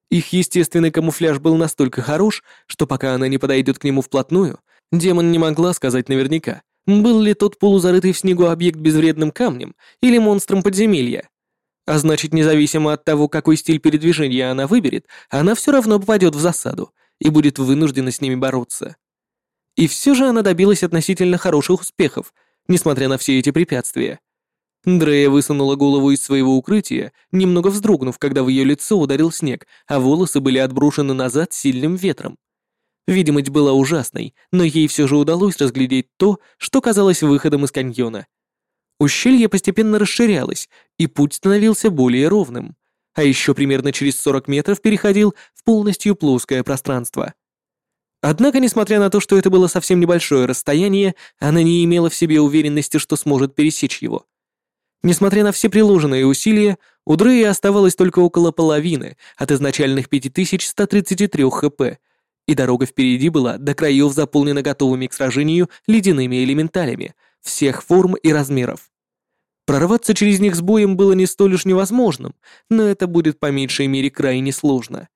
Их естественный камуфляж был настолько хорош, что пока она не подойдет к нему вплотную, демон не могла сказать наверняка, был ли тот полузарытый в снегу объект безвредным камнем или монстром подземелья. А значит, независимо от того, какой стиль передвижения она выберет, она все равно попадет в засаду и будет вынуждена с ними бороться. И все же она добилась относительно хороших успехов, несмотря на все эти препятствия. Дрея высунула голову из своего укрытия, немного вздрогнув, когда в ее лицо ударил снег, а волосы были отброшены назад сильным ветром. Видимость была ужасной, но ей все же удалось разглядеть то, что казалось выходом из каньона — Ущелье постепенно расширялось, и путь становился более ровным, а еще примерно через 40 метров переходил в полностью плоское пространство. Однако, несмотря на то, что это было совсем небольшое расстояние, она не имела в себе уверенности, что сможет пересечь его. Несмотря на все приложенные усилия, у Дреи оставалось только около половины от изначальных 5133 хп, и дорога впереди была до краев заполнена готовыми к сражению ледяными элементалями всех форм и размеров. Прорваться через них с боем было не столь уж невозможным, но это будет по меньшей мере крайне сложно.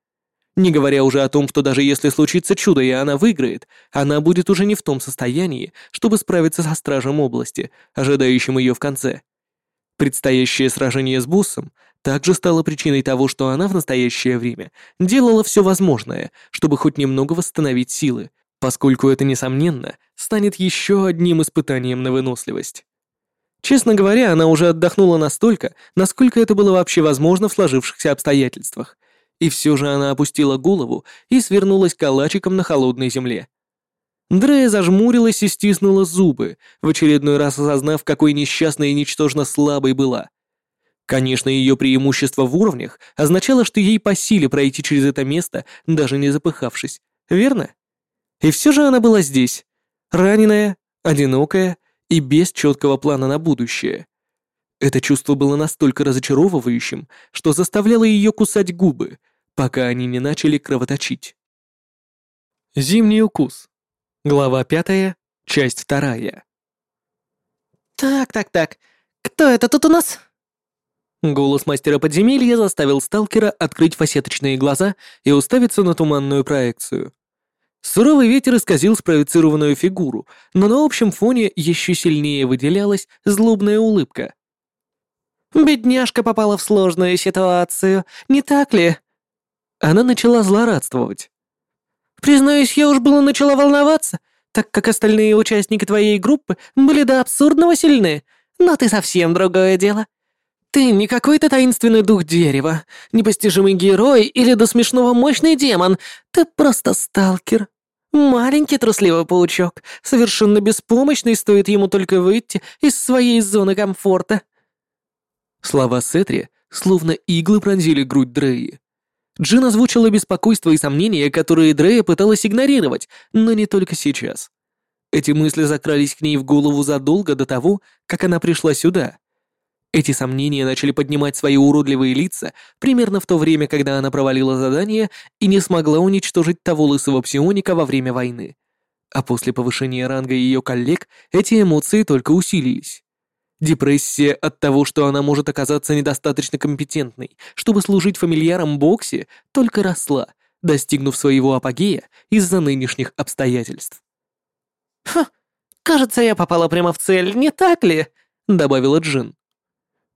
Не говоря уже о том, что даже если случится чудо и она выиграет, она будет уже не в том состоянии, чтобы справиться со стражем области, ожидающим ее в конце. Предстоящее сражение с боссом также стало причиной того, что она в настоящее время делала все возможное, чтобы хоть немного восстановить силы, поскольку это, несомненно, станет еще одним испытанием на выносливость. Честно говоря, она уже отдохнула настолько, насколько это было вообще возможно в сложившихся обстоятельствах. И все же она опустила голову и свернулась калачиком на холодной земле. Дрея зажмурилась и стиснула зубы, в очередной раз осознав, какой несчастной и ничтожно слабой была. Конечно, ее преимущество в уровнях означало, что ей по силе пройти через это место, даже не запыхавшись, верно? И все же она была здесь, раненая, одинокая и без четкого плана на будущее. Это чувство было настолько разочаровывающим, что заставляло ее кусать губы, пока они не начали кровоточить. Зимний укус. Глава пятая, часть вторая. «Так, так, так. Кто это тут у нас?» Голос мастера подземелья заставил сталкера открыть фасеточные глаза и уставиться на туманную проекцию. Суровый ветер исказил спроецированную фигуру, но на общем фоне еще сильнее выделялась злобная улыбка. «Бедняжка попала в сложную ситуацию, не так ли?» Она начала злорадствовать. «Признаюсь, я уж было начала волноваться, так как остальные участники твоей группы были до абсурдного сильны, но ты совсем другое дело. Ты не какой-то таинственный дух дерева, непостижимый герой или до смешного мощный демон, ты просто сталкер. Маленький трусливый паучок, совершенно беспомощный, стоит ему только выйти из своей зоны комфорта. Слова Сетри словно иглы пронзили грудь Дреи. Джин озвучила беспокойство и сомнения, которые Дрея пыталась игнорировать, но не только сейчас. Эти мысли закрались к ней в голову задолго до того, как она пришла сюда. Эти сомнения начали поднимать свои уродливые лица примерно в то время, когда она провалила задание и не смогла уничтожить того лысого псионика во время войны. А после повышения ранга ее коллег эти эмоции только усилились. Депрессия от того, что она может оказаться недостаточно компетентной, чтобы служить фамильяром Бокси, только росла, достигнув своего апогея из-за нынешних обстоятельств. «Ха, кажется, я попала прямо в цель, не так ли?» — добавила Джин.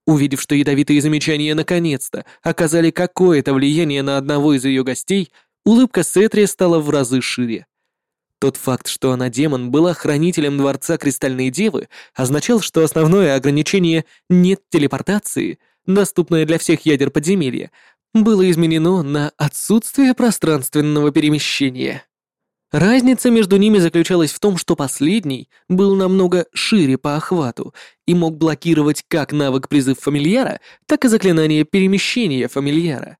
Увидев, что ядовитые замечания наконец-то оказали какое-то влияние на одного из ее гостей, улыбка Сетри стала в разы шире. Тот факт, что она демон, была хранителем Дворца Кристальной Девы, означал, что основное ограничение «нет телепортации», доступное для всех ядер подземелья, было изменено на отсутствие пространственного перемещения. Разница между ними заключалась в том, что последний был намного шире по охвату и мог блокировать как навык призыв фамильяра, так и заклинание перемещения фамильяра.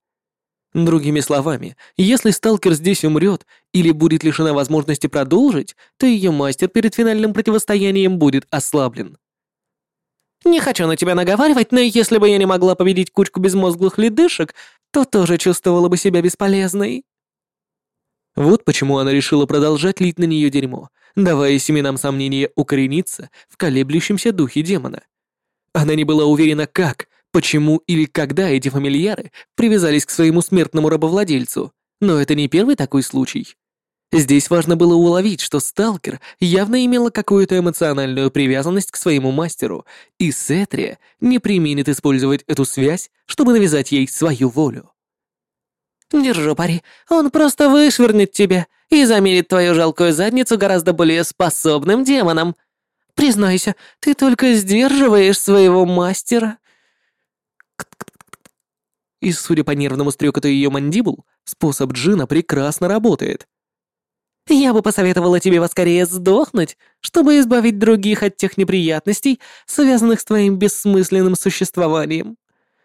Другими словами, если сталкер здесь умрет или будет лишена возможности продолжить, то ее мастер перед финальным противостоянием будет ослаблен. «Не хочу на тебя наговаривать, но если бы я не могла победить кучку безмозглых ледышек, то тоже чувствовала бы себя бесполезной», Вот почему она решила продолжать лить на нее дерьмо, давая семенам сомнения укорениться в колеблющемся духе демона. Она не была уверена, как, почему или когда эти фамильяры привязались к своему смертному рабовладельцу, но это не первый такой случай. Здесь важно было уловить, что сталкер явно имела какую-то эмоциональную привязанность к своему мастеру, и Сетрия не применит использовать эту связь, чтобы навязать ей свою волю. «Держу пари, он просто вышвырнет тебя и замерит твою жалкую задницу гораздо более способным демоном. Признайся, ты только сдерживаешь своего мастера». И, судя по нервному стрекоту ее мандибул, способ Джина прекрасно работает. Я бы посоветовала тебе поскорее сдохнуть, чтобы избавить других от тех неприятностей, связанных с твоим бессмысленным существованием.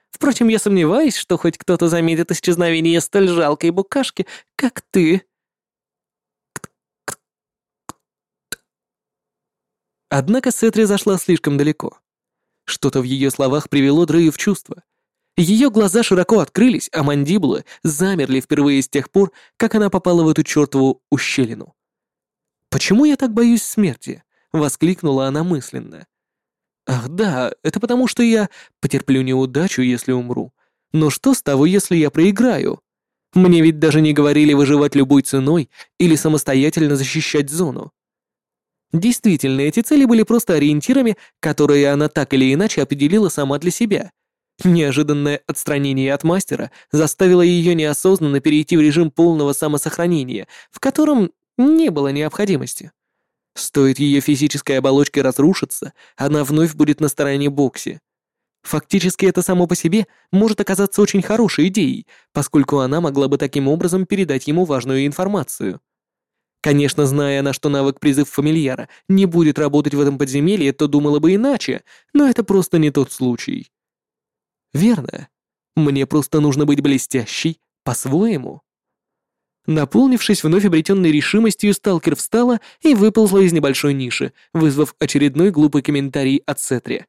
Впрочем, я сомневаюсь, что хоть кто-то заметит исчезновение столь жалкой букашки, как ты. Однако Сетри зашла слишком далеко. Что-то в ее словах привело Дрею в чувство. Ее глаза широко открылись, а мандибулы замерли впервые с тех пор, как она попала в эту чертову ущелину. «Почему я так боюсь смерти?» — воскликнула она мысленно. «Ах да, это потому, что я потерплю неудачу, если умру. Но что с того, если я проиграю? Мне ведь даже не говорили выживать любой ценой или самостоятельно защищать зону. Действительно, эти цели были просто ориентирами, которые она так или иначе определила сама для себя — Неожиданное отстранение от мастера заставило ее неосознанно перейти в режим полного самосохранения, в котором не было необходимости. Стоит ее физической оболочке разрушиться, она вновь будет на стороне Бокси. Фактически это само по себе может оказаться очень хорошей идеей, поскольку она могла бы таким образом передать ему важную информацию. Конечно, зная она, что навык призыв фамильяра не будет работать в этом подземелье, то думала бы иначе, но это просто не тот случай. Верно. Мне просто нужно быть блестящей по-своему. Наполнившись вновь обретенной решимостью, сталкер встала и выползла из небольшой ниши, вызвав очередной глупый комментарий от Сетри.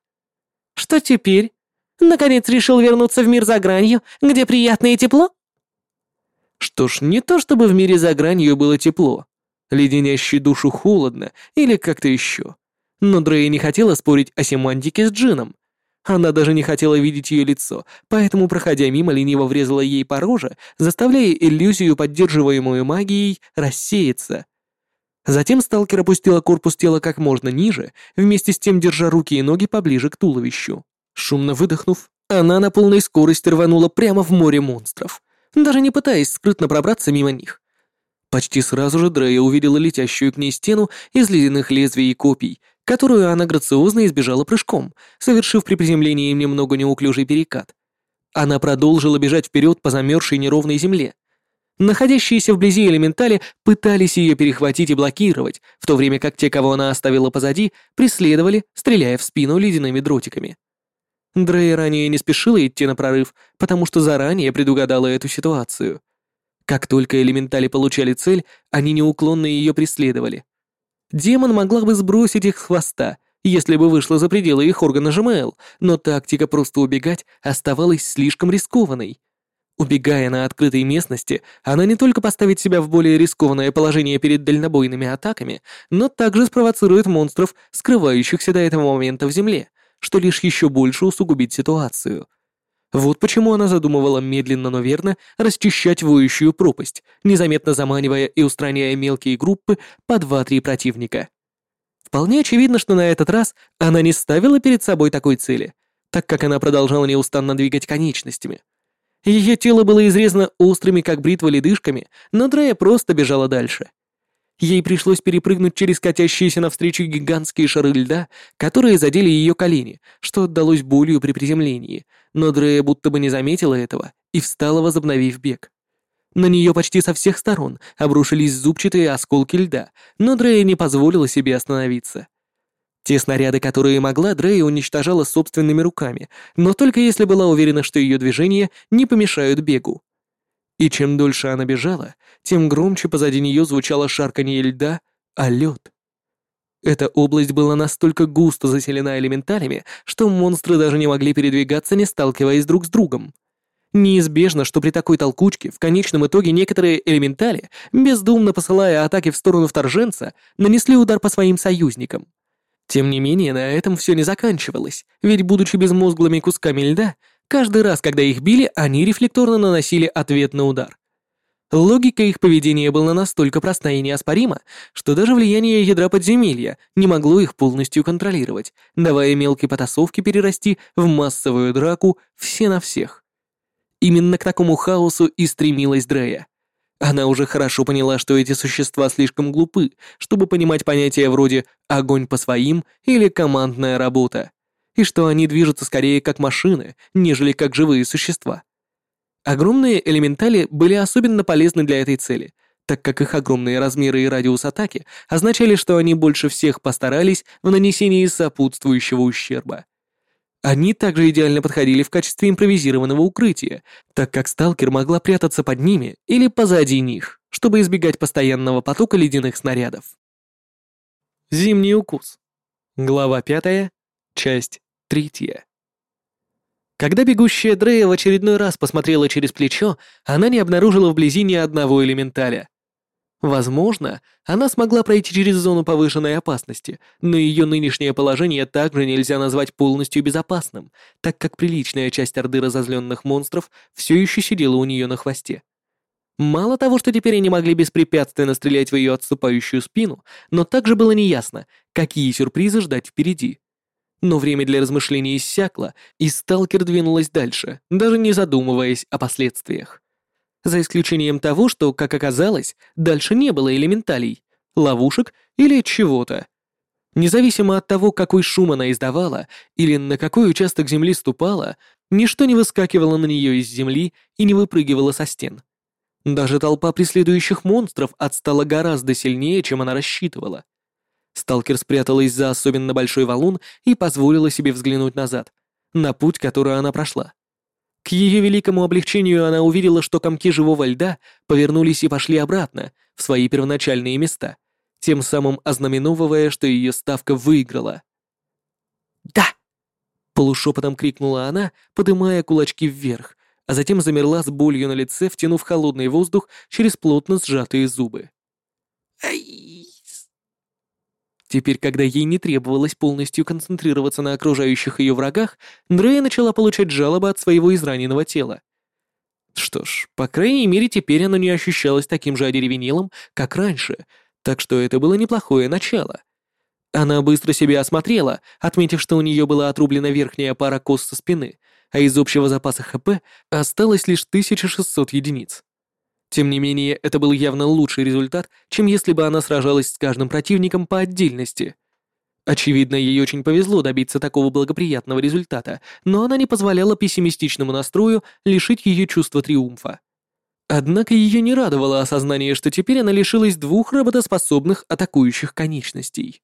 «Что теперь? Наконец решил вернуться в мир за гранью, где приятно и тепло?» Что ж, не то чтобы в мире за гранью было тепло, леденящий душу холодно или как-то еще. Но Дрей не хотела спорить о семантике с Джином, она даже не хотела видеть ее лицо, поэтому, проходя мимо, лениво врезала ей по роже, заставляя иллюзию, поддерживаемую магией, рассеяться. Затем сталкер опустила корпус тела как можно ниже, вместе с тем держа руки и ноги поближе к туловищу. Шумно выдохнув, она на полной скорости рванула прямо в море монстров, даже не пытаясь скрытно пробраться мимо них. Почти сразу же Дрея увидела летящую к ней стену из ледяных лезвий и копий, которую она грациозно избежала прыжком, совершив при приземлении немного неуклюжий перекат. Она продолжила бежать вперед по замерзшей неровной земле. Находящиеся вблизи элементали пытались ее перехватить и блокировать, в то время как те, кого она оставила позади, преследовали, стреляя в спину ледяными дротиками. Дрей ранее не спешила идти на прорыв, потому что заранее предугадала эту ситуацию. Как только элементали получали цель, они неуклонно ее преследовали. Демон могла бы сбросить их с хвоста, если бы вышла за пределы их органа ЖМЛ, но тактика просто убегать оставалась слишком рискованной. Убегая на открытой местности, она не только поставит себя в более рискованное положение перед дальнобойными атаками, но также спровоцирует монстров, скрывающихся до этого момента в земле, что лишь еще больше усугубит ситуацию. Вот почему она задумывала медленно, но верно расчищать воющую пропасть, незаметно заманивая и устраняя мелкие группы по два-три противника. Вполне очевидно, что на этот раз она не ставила перед собой такой цели, так как она продолжала неустанно двигать конечностями. Ее тело было изрезано острыми, как бритва, ледышками, но Дрея просто бежала дальше — Ей пришлось перепрыгнуть через катящиеся навстречу гигантские шары льда, которые задели ее колени, что отдалось болью при приземлении, но Дрея будто бы не заметила этого и встала, возобновив бег. На нее почти со всех сторон обрушились зубчатые осколки льда, но Дрея не позволила себе остановиться. Те снаряды, которые могла, Дрея уничтожала собственными руками, но только если была уверена, что ее движения не помешают бегу. И чем дольше она бежала, тем громче позади нее звучало шарканье льда, а лед. Эта область была настолько густо заселена элементалями, что монстры даже не могли передвигаться, не сталкиваясь друг с другом. Неизбежно, что при такой толкучке в конечном итоге некоторые элементали, бездумно посылая атаки в сторону вторженца, нанесли удар по своим союзникам. Тем не менее, на этом все не заканчивалось, ведь, будучи безмозглыми кусками льда, каждый раз, когда их били, они рефлекторно наносили ответный удар. Логика их поведения была настолько проста и неоспорима, что даже влияние ядра подземелья не могло их полностью контролировать, давая мелкой потасовке перерасти в массовую драку все на всех. Именно к такому хаосу и стремилась Дрея. Она уже хорошо поняла, что эти существа слишком глупы, чтобы понимать понятия вроде «огонь по своим» или «командная работа», и что они движутся скорее как машины, нежели как живые существа. Огромные элементали были особенно полезны для этой цели, так как их огромные размеры и радиус атаки означали, что они больше всех постарались в нанесении сопутствующего ущерба. Они также идеально подходили в качестве импровизированного укрытия, так как сталкер могла прятаться под ними или позади них, чтобы избегать постоянного потока ледяных снарядов. Зимний укус. Глава 5, часть 3. Когда бегущая Дрея в очередной раз посмотрела через плечо, она не обнаружила вблизи ни одного элементаля. Возможно, она смогла пройти через зону повышенной опасности, но ее нынешнее положение также нельзя назвать полностью безопасным, так как приличная часть орды разозленных монстров все еще сидела у нее на хвосте. Мало того, что теперь они могли беспрепятственно стрелять в ее отступающую спину, но также было неясно, какие сюрпризы ждать впереди. Но время для размышлений иссякло, и сталкер двинулась дальше, даже не задумываясь о последствиях. За исключением того, что, как оказалось, дальше не было элементалей, ловушек или чего-то. Независимо от того, какой шум она издавала или на какой участок земли ступала, ничто не выскакивало на нее из земли и не выпрыгивало со стен. Даже толпа преследующих монстров отстала гораздо сильнее, чем она рассчитывала. Сталкер спряталась за особенно большой валун и позволила себе взглянуть назад, на путь, который она прошла. К ее великому облегчению она увидела, что комки живого льда повернулись и пошли обратно, в свои первоначальные места, тем самым ознаменовывая, что ее ставка выиграла. «Да!» — полушепотом крикнула она, подымая кулачки вверх, а затем замерла с болью на лице, втянув холодный воздух через плотно сжатые зубы. «Ай!» Теперь, когда ей не требовалось полностью концентрироваться на окружающих ее врагах, Дрея начала получать жалобы от своего израненного тела. Что ж, по крайней мере, теперь оно не ощущалось таким же одеревенелым, как раньше, так что это было неплохое начало. Она быстро себя осмотрела, отметив, что у нее была отрублена верхняя пара кос со спины, а из общего запаса ХП осталось лишь 1600 единиц. Тем не менее, это был явно лучший результат, чем если бы она сражалась с каждым противником по отдельности. Очевидно, ей очень повезло добиться такого благоприятного результата, но она не позволяла пессимистичному настрою лишить ее чувства триумфа. Однако ее не радовало осознание, что теперь она лишилась двух работоспособных атакующих конечностей.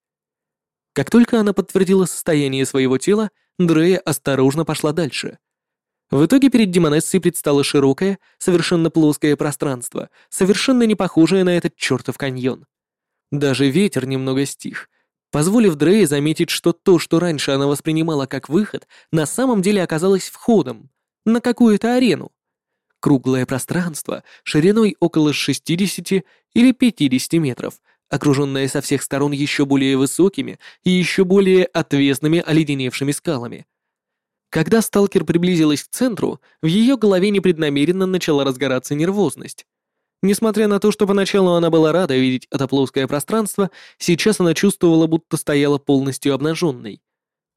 Как только она подтвердила состояние своего тела, Дрея осторожно пошла дальше — в итоге перед Демонессой предстало широкое, совершенно плоское пространство, совершенно не похожее на этот чертов каньон. Даже ветер немного стих, позволив Дрее заметить, что то, что раньше она воспринимала как выход, на самом деле оказалось входом на какую-то арену. Круглое пространство, шириной около 60 или 50 метров, окруженное со всех сторон еще более высокими и еще более отвесными оледеневшими скалами — когда сталкер приблизилась к центру, в ее голове непреднамеренно начала разгораться нервозность. Несмотря на то, что поначалу она была рада видеть это плоское пространство, сейчас она чувствовала, будто стояла полностью обнаженной.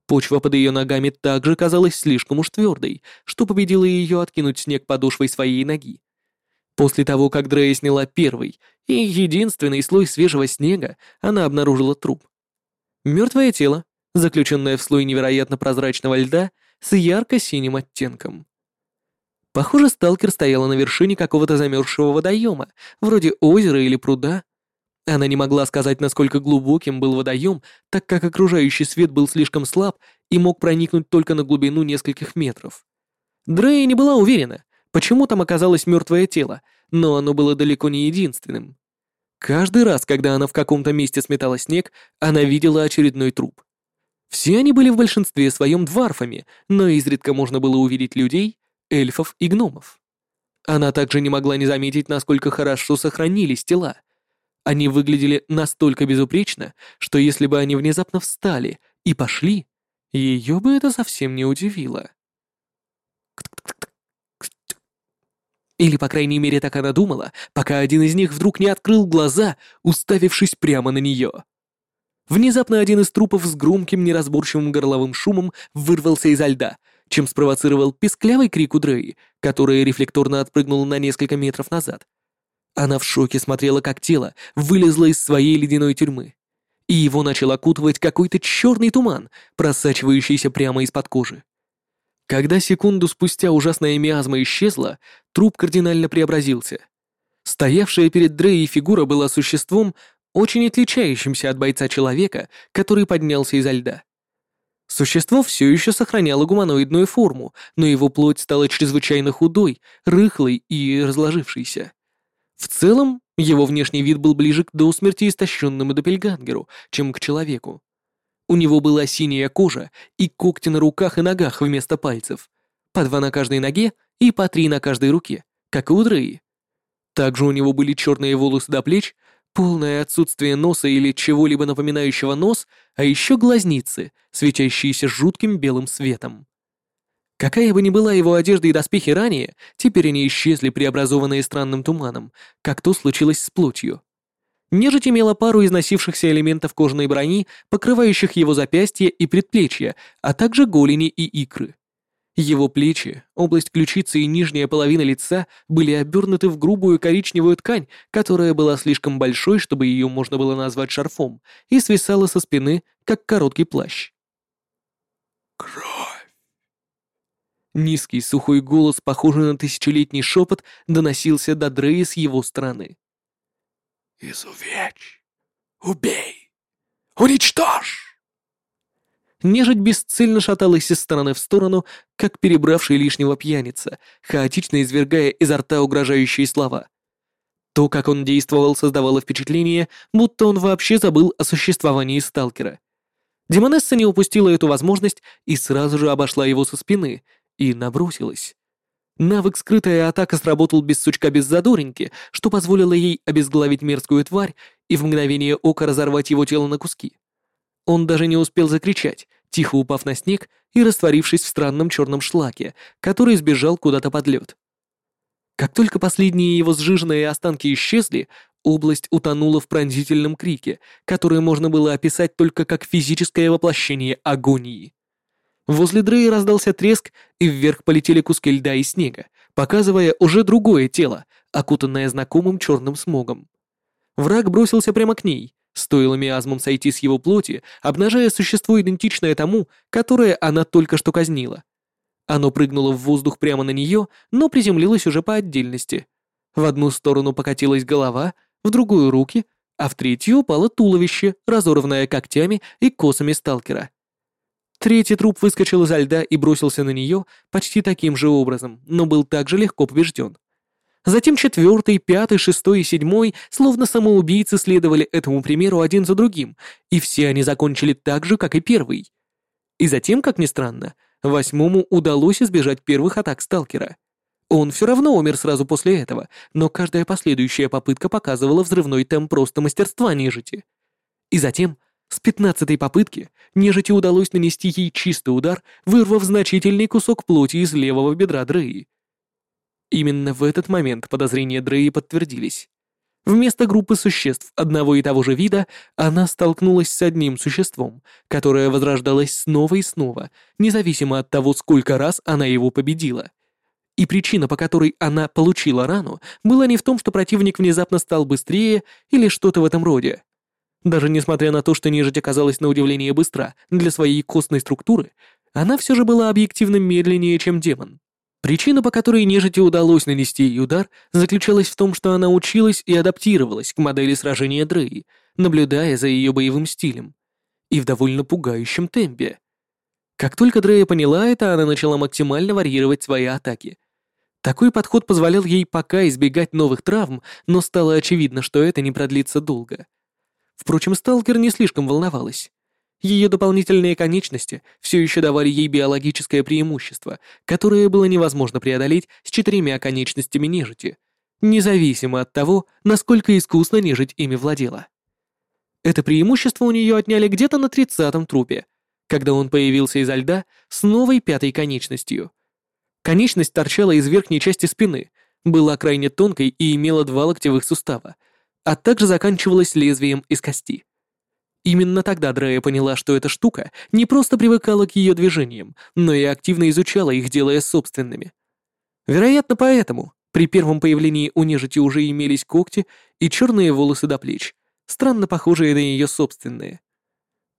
Почва под ее ногами также казалась слишком уж твердой, что победило ее откинуть снег подошвой своей ноги. После того, как Дрея сняла первый и единственный слой свежего снега, она обнаружила труп. Мертвое тело, заключенное в слой невероятно прозрачного льда, с ярко-синим оттенком. Похоже, сталкер стояла на вершине какого-то замерзшего водоема, вроде озера или пруда. Она не могла сказать, насколько глубоким был водоем, так как окружающий свет был слишком слаб и мог проникнуть только на глубину нескольких метров. Дрея не была уверена, почему там оказалось мертвое тело, но оно было далеко не единственным. Каждый раз, когда она в каком-то месте сметала снег, она видела очередной труп. Все они были в большинстве своем дварфами, но изредка можно было увидеть людей, эльфов и гномов. Она также не могла не заметить, насколько хорошо сохранились тела. Они выглядели настолько безупречно, что если бы они внезапно встали и пошли, ее бы это совсем не удивило. Или, по крайней мере, так она думала, пока один из них вдруг не открыл глаза, уставившись прямо на нее. Внезапно один из трупов с громким неразборчивым горловым шумом вырвался изо льда, чем спровоцировал песклявый крик у Дреи, который рефлекторно отпрыгнул на несколько метров назад. Она в шоке смотрела, как тело вылезло из своей ледяной тюрьмы, и его начал окутывать какой-то черный туман, просачивающийся прямо из-под кожи. Когда секунду спустя ужасная миазма исчезла, труп кардинально преобразился. Стоявшая перед Дрей фигура была существом, очень отличающимся от бойца-человека, который поднялся изо льда. Существо все еще сохраняло гуманоидную форму, но его плоть стала чрезвычайно худой, рыхлой и разложившейся. В целом, его внешний вид был ближе к до смерти истощенному допельгангеру, чем к человеку. У него была синяя кожа и когти на руках и ногах вместо пальцев. По два на каждой ноге и по три на каждой руке, как и у Дреи. Также у него были черные волосы до плеч, полное отсутствие носа или чего-либо напоминающего нос, а еще глазницы, светящиеся жутким белым светом. Какая бы ни была его одежда и доспехи ранее, теперь они исчезли, преобразованные странным туманом, как то случилось с плотью. Нежить имела пару износившихся элементов кожаной брони, покрывающих его запястья и предплечья, а также голени и икры. Его плечи, область ключицы и нижняя половина лица были обернуты в грубую коричневую ткань, которая была слишком большой, чтобы ее можно было назвать шарфом, и свисала со спины, как короткий плащ. «Кровь!» Низкий сухой голос, похожий на тысячелетний шепот, доносился до Дрея с его стороны. Изувечь! Убей! Уничтожь!» Нежить бесцельно шаталась из стороны в сторону, как перебравший лишнего пьяница, хаотично извергая изо рта угрожающие слова. То, как он действовал, создавало впечатление, будто он вообще забыл о существовании сталкера. Демонесса не упустила эту возможность и сразу же обошла его со спины и набросилась. Навык «Скрытая атака» сработал без сучка без задоринки, что позволило ей обезглавить мерзкую тварь и в мгновение ока разорвать его тело на куски. Он даже не успел закричать, тихо упав на снег и растворившись в странном черном шлаке, который сбежал куда-то под лед. Как только последние его сжиженные останки исчезли, область утонула в пронзительном крике, который можно было описать только как физическое воплощение агонии. Возле Дреи раздался треск, и вверх полетели куски льда и снега, показывая уже другое тело, окутанное знакомым черным смогом. Враг бросился прямо к ней, стоило миазмом сойти с его плоти, обнажая существо, идентичное тому, которое она только что казнила. Оно прыгнуло в воздух прямо на нее, но приземлилось уже по отдельности. В одну сторону покатилась голова, в другую — руки, а в третью упало туловище, разорванное когтями и косами сталкера. Третий труп выскочил изо льда и бросился на нее почти таким же образом, но был также легко побежден. Затем четвертый, пятый, шестой и седьмой, словно самоубийцы, следовали этому примеру один за другим, и все они закончили так же, как и первый. И затем, как ни странно, восьмому удалось избежать первых атак сталкера. Он все равно умер сразу после этого, но каждая последующая попытка показывала взрывной темп просто мастерства нежити. И затем с пятнадцатой попытки нежити удалось нанести ей чистый удар, вырвав значительный кусок плоти из левого бедра Дреи. Именно в этот момент подозрения Дреи подтвердились. Вместо группы существ одного и того же вида она столкнулась с одним существом, которое возрождалось снова и снова, независимо от того, сколько раз она его победила. И причина, по которой она получила рану, была не в том, что противник внезапно стал быстрее или что-то в этом роде. Даже несмотря на то, что нежить оказалась на удивление быстра для своей костной структуры, она все же была объективно медленнее, чем демон. Причина, по которой нежити удалось нанести ей удар, заключалась в том, что она училась и адаптировалась к модели сражения Дрей, наблюдая за ее боевым стилем. И в довольно пугающем темпе. Как только Дрея поняла это, она начала максимально варьировать свои атаки. Такой подход позволял ей пока избегать новых травм, но стало очевидно, что это не продлится долго. Впрочем, сталкер не слишком волновалась. Ее дополнительные конечности все еще давали ей биологическое преимущество, которое было невозможно преодолеть с четырьмя конечностями нежити, независимо от того, насколько искусно нежить ими владела. Это преимущество у нее отняли где-то на тридцатом трупе, когда он появился изо льда с новой пятой конечностью. Конечность торчала из верхней части спины, была крайне тонкой и имела два локтевых сустава, а также заканчивалась лезвием из кости. Именно тогда Дрея поняла, что эта штука не просто привыкала к ее движениям, но и активно изучала их, делая собственными. Вероятно, поэтому при первом появлении у нежити уже имелись когти и черные волосы до плеч, странно похожие на ее собственные.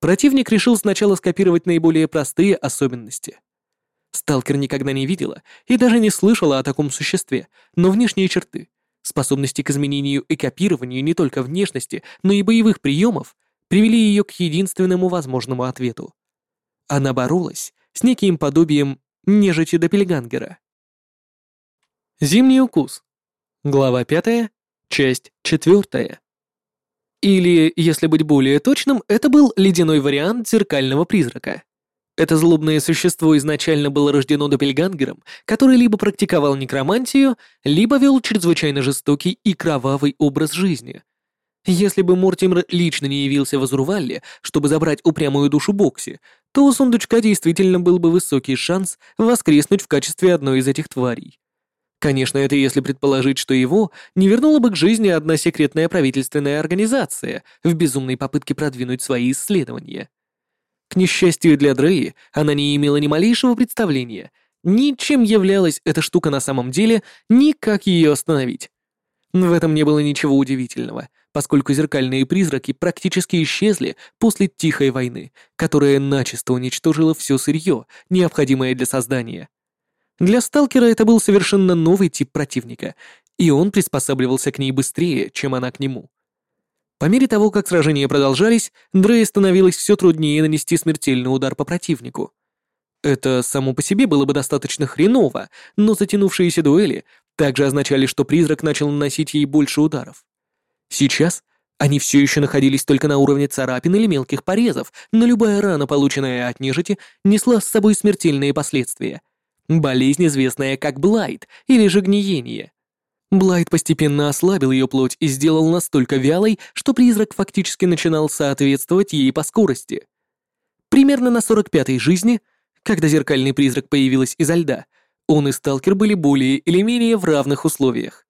Противник решил сначала скопировать наиболее простые особенности. Сталкер никогда не видела и даже не слышала о таком существе, но внешние черты, способности к изменению и копированию не только внешности, но и боевых приемов привели ее к единственному возможному ответу. Она боролась с неким подобием нежити Доппельгангера. Зимний укус. Глава 5, часть 4. Или, если быть более точным, это был ледяной вариант зеркального призрака. Это злобное существо изначально было рождено Доппельгангером, который либо практиковал некромантию, либо вел чрезвычайно жестокий и кровавый образ жизни — если бы Мортимер лично не явился в Азурвалле, чтобы забрать упрямую душу Бокси, то у сундучка действительно был бы высокий шанс воскреснуть в качестве одной из этих тварей. Конечно, это если предположить, что его не вернула бы к жизни одна секретная правительственная организация в безумной попытке продвинуть свои исследования. К несчастью для Дреи, она не имела ни малейшего представления, ни чем являлась эта штука на самом деле, ни как ее остановить. В этом не было ничего удивительного — поскольку зеркальные призраки практически исчезли после Тихой войны, которая начисто уничтожила все сырье, необходимое для создания. Для сталкера это был совершенно новый тип противника, и он приспосабливался к ней быстрее, чем она к нему. По мере того, как сражения продолжались, Дрей становилось все труднее нанести смертельный удар по противнику. Это само по себе было бы достаточно хреново, но затянувшиеся дуэли также означали, что призрак начал наносить ей больше ударов. Сейчас они все еще находились только на уровне царапин или мелких порезов, но любая рана, полученная от нежити, несла с собой смертельные последствия. Болезнь, известная как блайт или же гниение. Блайт постепенно ослабил ее плоть и сделал настолько вялой, что призрак фактически начинал соответствовать ей по скорости. Примерно на 45-й жизни, когда зеркальный призрак появилась изо льда, он и сталкер были более или менее в равных условиях.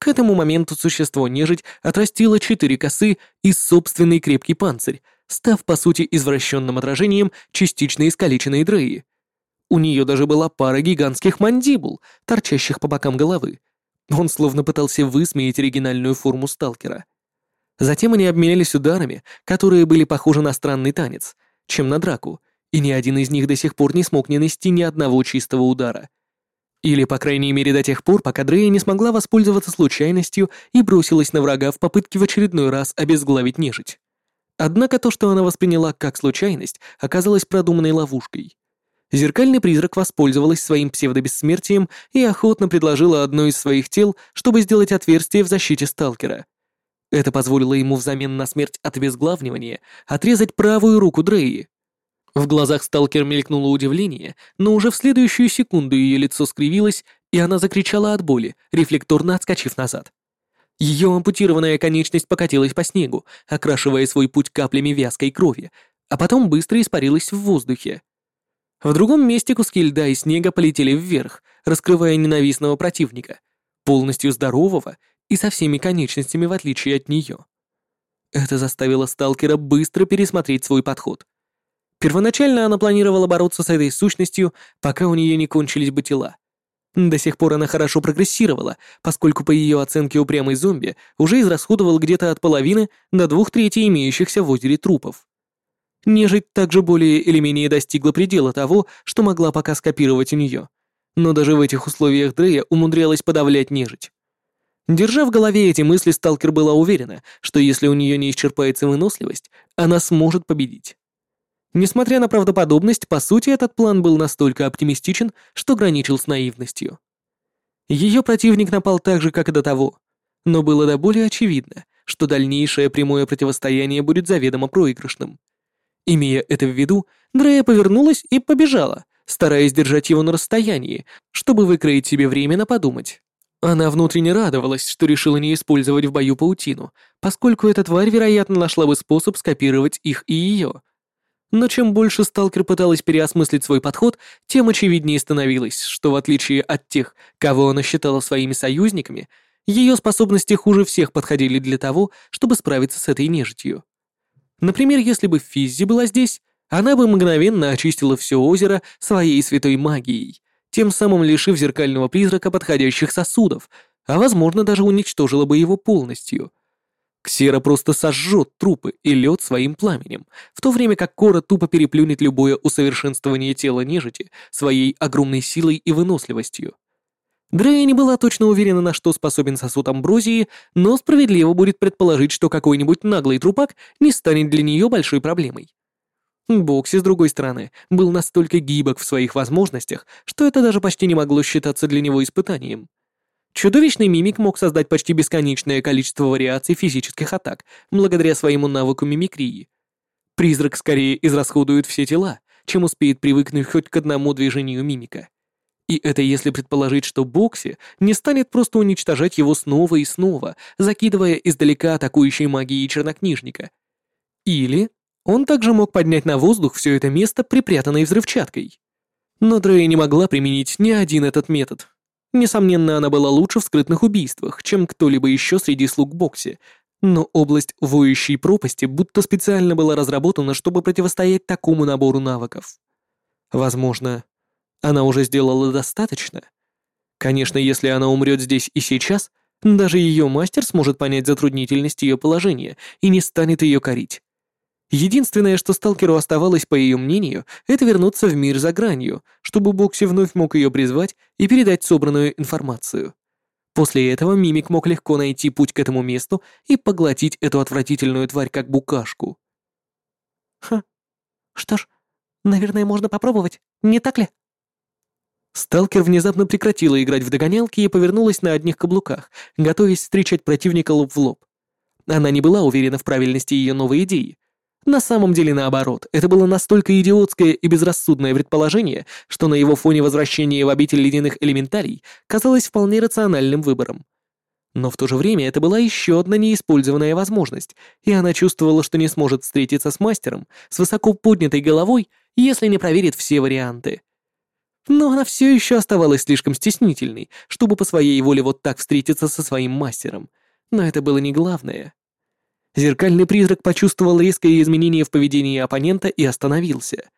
К этому моменту существо нежить отрастило четыре косы и собственный крепкий панцирь, став по сути извращенным отражением частично искалеченной Дреи. У нее даже была пара гигантских мандибул, торчащих по бокам головы. Он словно пытался высмеять оригинальную форму сталкера. Затем они обменялись ударами, которые были похожи на странный танец, чем на драку, и ни один из них до сих пор не смог нанести ни одного чистого удара — или, по крайней мере, до тех пор, пока Дрея не смогла воспользоваться случайностью и бросилась на врага в попытке в очередной раз обезглавить нежить. Однако то, что она восприняла как случайность, оказалось продуманной ловушкой. Зеркальный призрак воспользовалась своим псевдобессмертием и охотно предложила одно из своих тел, чтобы сделать отверстие в защите сталкера. Это позволило ему взамен на смерть от обезглавливания отрезать правую руку Дреи. В глазах сталкер мелькнуло удивление, но уже в следующую секунду ее лицо скривилось, и она закричала от боли, рефлекторно отскочив назад. Ее ампутированная конечность покатилась по снегу, окрашивая свой путь каплями вязкой крови, а потом быстро испарилась в воздухе. В другом месте куски льда и снега полетели вверх, раскрывая ненавистного противника, полностью здорового и со всеми конечностями в отличие от нее. Это заставило сталкера быстро пересмотреть свой подход — Первоначально она планировала бороться с этой сущностью, пока у нее не кончились бы тела. До сих пор она хорошо прогрессировала, поскольку по ее оценке упрямый зомби уже израсходовал где-то от половины до двух третей имеющихся в озере трупов. Нежить также более или менее достигла предела того, что могла пока скопировать у нее. Но даже в этих условиях Дрея умудрялась подавлять нежить. Держа в голове эти мысли, сталкер была уверена, что если у нее не исчерпается выносливость, она сможет победить. Несмотря на правдоподобность, по сути этот план был настолько оптимистичен, что граничил с наивностью. Ее противник напал так же, как и до того, но было до более очевидно, что дальнейшее прямое противостояние будет заведомо проигрышным. Имея это в виду, Дрея повернулась и побежала, стараясь держать его на расстоянии, чтобы выкроить себе время на подумать. Она внутренне радовалась, что решила не использовать в бою паутину, поскольку эта тварь, вероятно, нашла бы способ скопировать их и ее. Но чем больше сталкер пыталась переосмыслить свой подход, тем очевиднее становилось, что в отличие от тех, кого она считала своими союзниками, ее способности хуже всех подходили для того, чтобы справиться с этой нежитью. Например, если бы Физзи была здесь, она бы мгновенно очистила все озеро своей святой магией, тем самым лишив зеркального призрака подходящих сосудов, а возможно даже уничтожила бы его полностью. Ксера просто сожжет трупы и лед своим пламенем, в то время как Кора тупо переплюнет любое усовершенствование тела нежити своей огромной силой и выносливостью. Дрея не была точно уверена, на что способен сосуд Амброзии, но справедливо будет предположить, что какой-нибудь наглый трупак не станет для нее большой проблемой. Бокси, с другой стороны, был настолько гибок в своих возможностях, что это даже почти не могло считаться для него испытанием. Чудовищный мимик мог создать почти бесконечное количество вариаций физических атак, благодаря своему навыку мимикрии. Призрак скорее израсходует все тела, чем успеет привыкнуть хоть к одному движению мимика. И это если предположить, что Бокси не станет просто уничтожать его снова и снова, закидывая издалека атакующей магией чернокнижника. Или он также мог поднять на воздух все это место, припрятанной взрывчаткой. Но Дрея не могла применить ни один этот метод. Несомненно, она была лучше в скрытных убийствах, чем кто-либо еще среди слуг Бокси, но область воющей пропасти будто специально была разработана, чтобы противостоять такому набору навыков. Возможно, она уже сделала достаточно. Конечно, если она умрет здесь и сейчас, даже ее мастер сможет понять затруднительность ее положения и не станет ее корить. Единственное, что сталкеру оставалось, по ее мнению, это вернуться в мир за гранью, чтобы Бокси вновь мог ее призвать и передать собранную информацию. После этого Мимик мог легко найти путь к этому месту и поглотить эту отвратительную тварь как букашку. «Ха, что ж, наверное, можно попробовать, не так ли?» Сталкер внезапно прекратила играть в догонялки и повернулась на одних каблуках, готовясь встречать противника лоб в лоб. Она не была уверена в правильности ее новой идеи. На самом деле наоборот, это было настолько идиотское и безрассудное предположение, что на его фоне возвращение в обитель ледяных элементарий казалось вполне рациональным выбором. Но в то же время это была еще одна неиспользованная возможность, и она чувствовала, что не сможет встретиться с мастером с высоко поднятой головой, если не проверит все варианты. Но она все еще оставалась слишком стеснительной, чтобы по своей воле вот так встретиться со своим мастером. Но это было не главное. Зеркальный призрак почувствовал резкое изменение в поведении оппонента и остановился.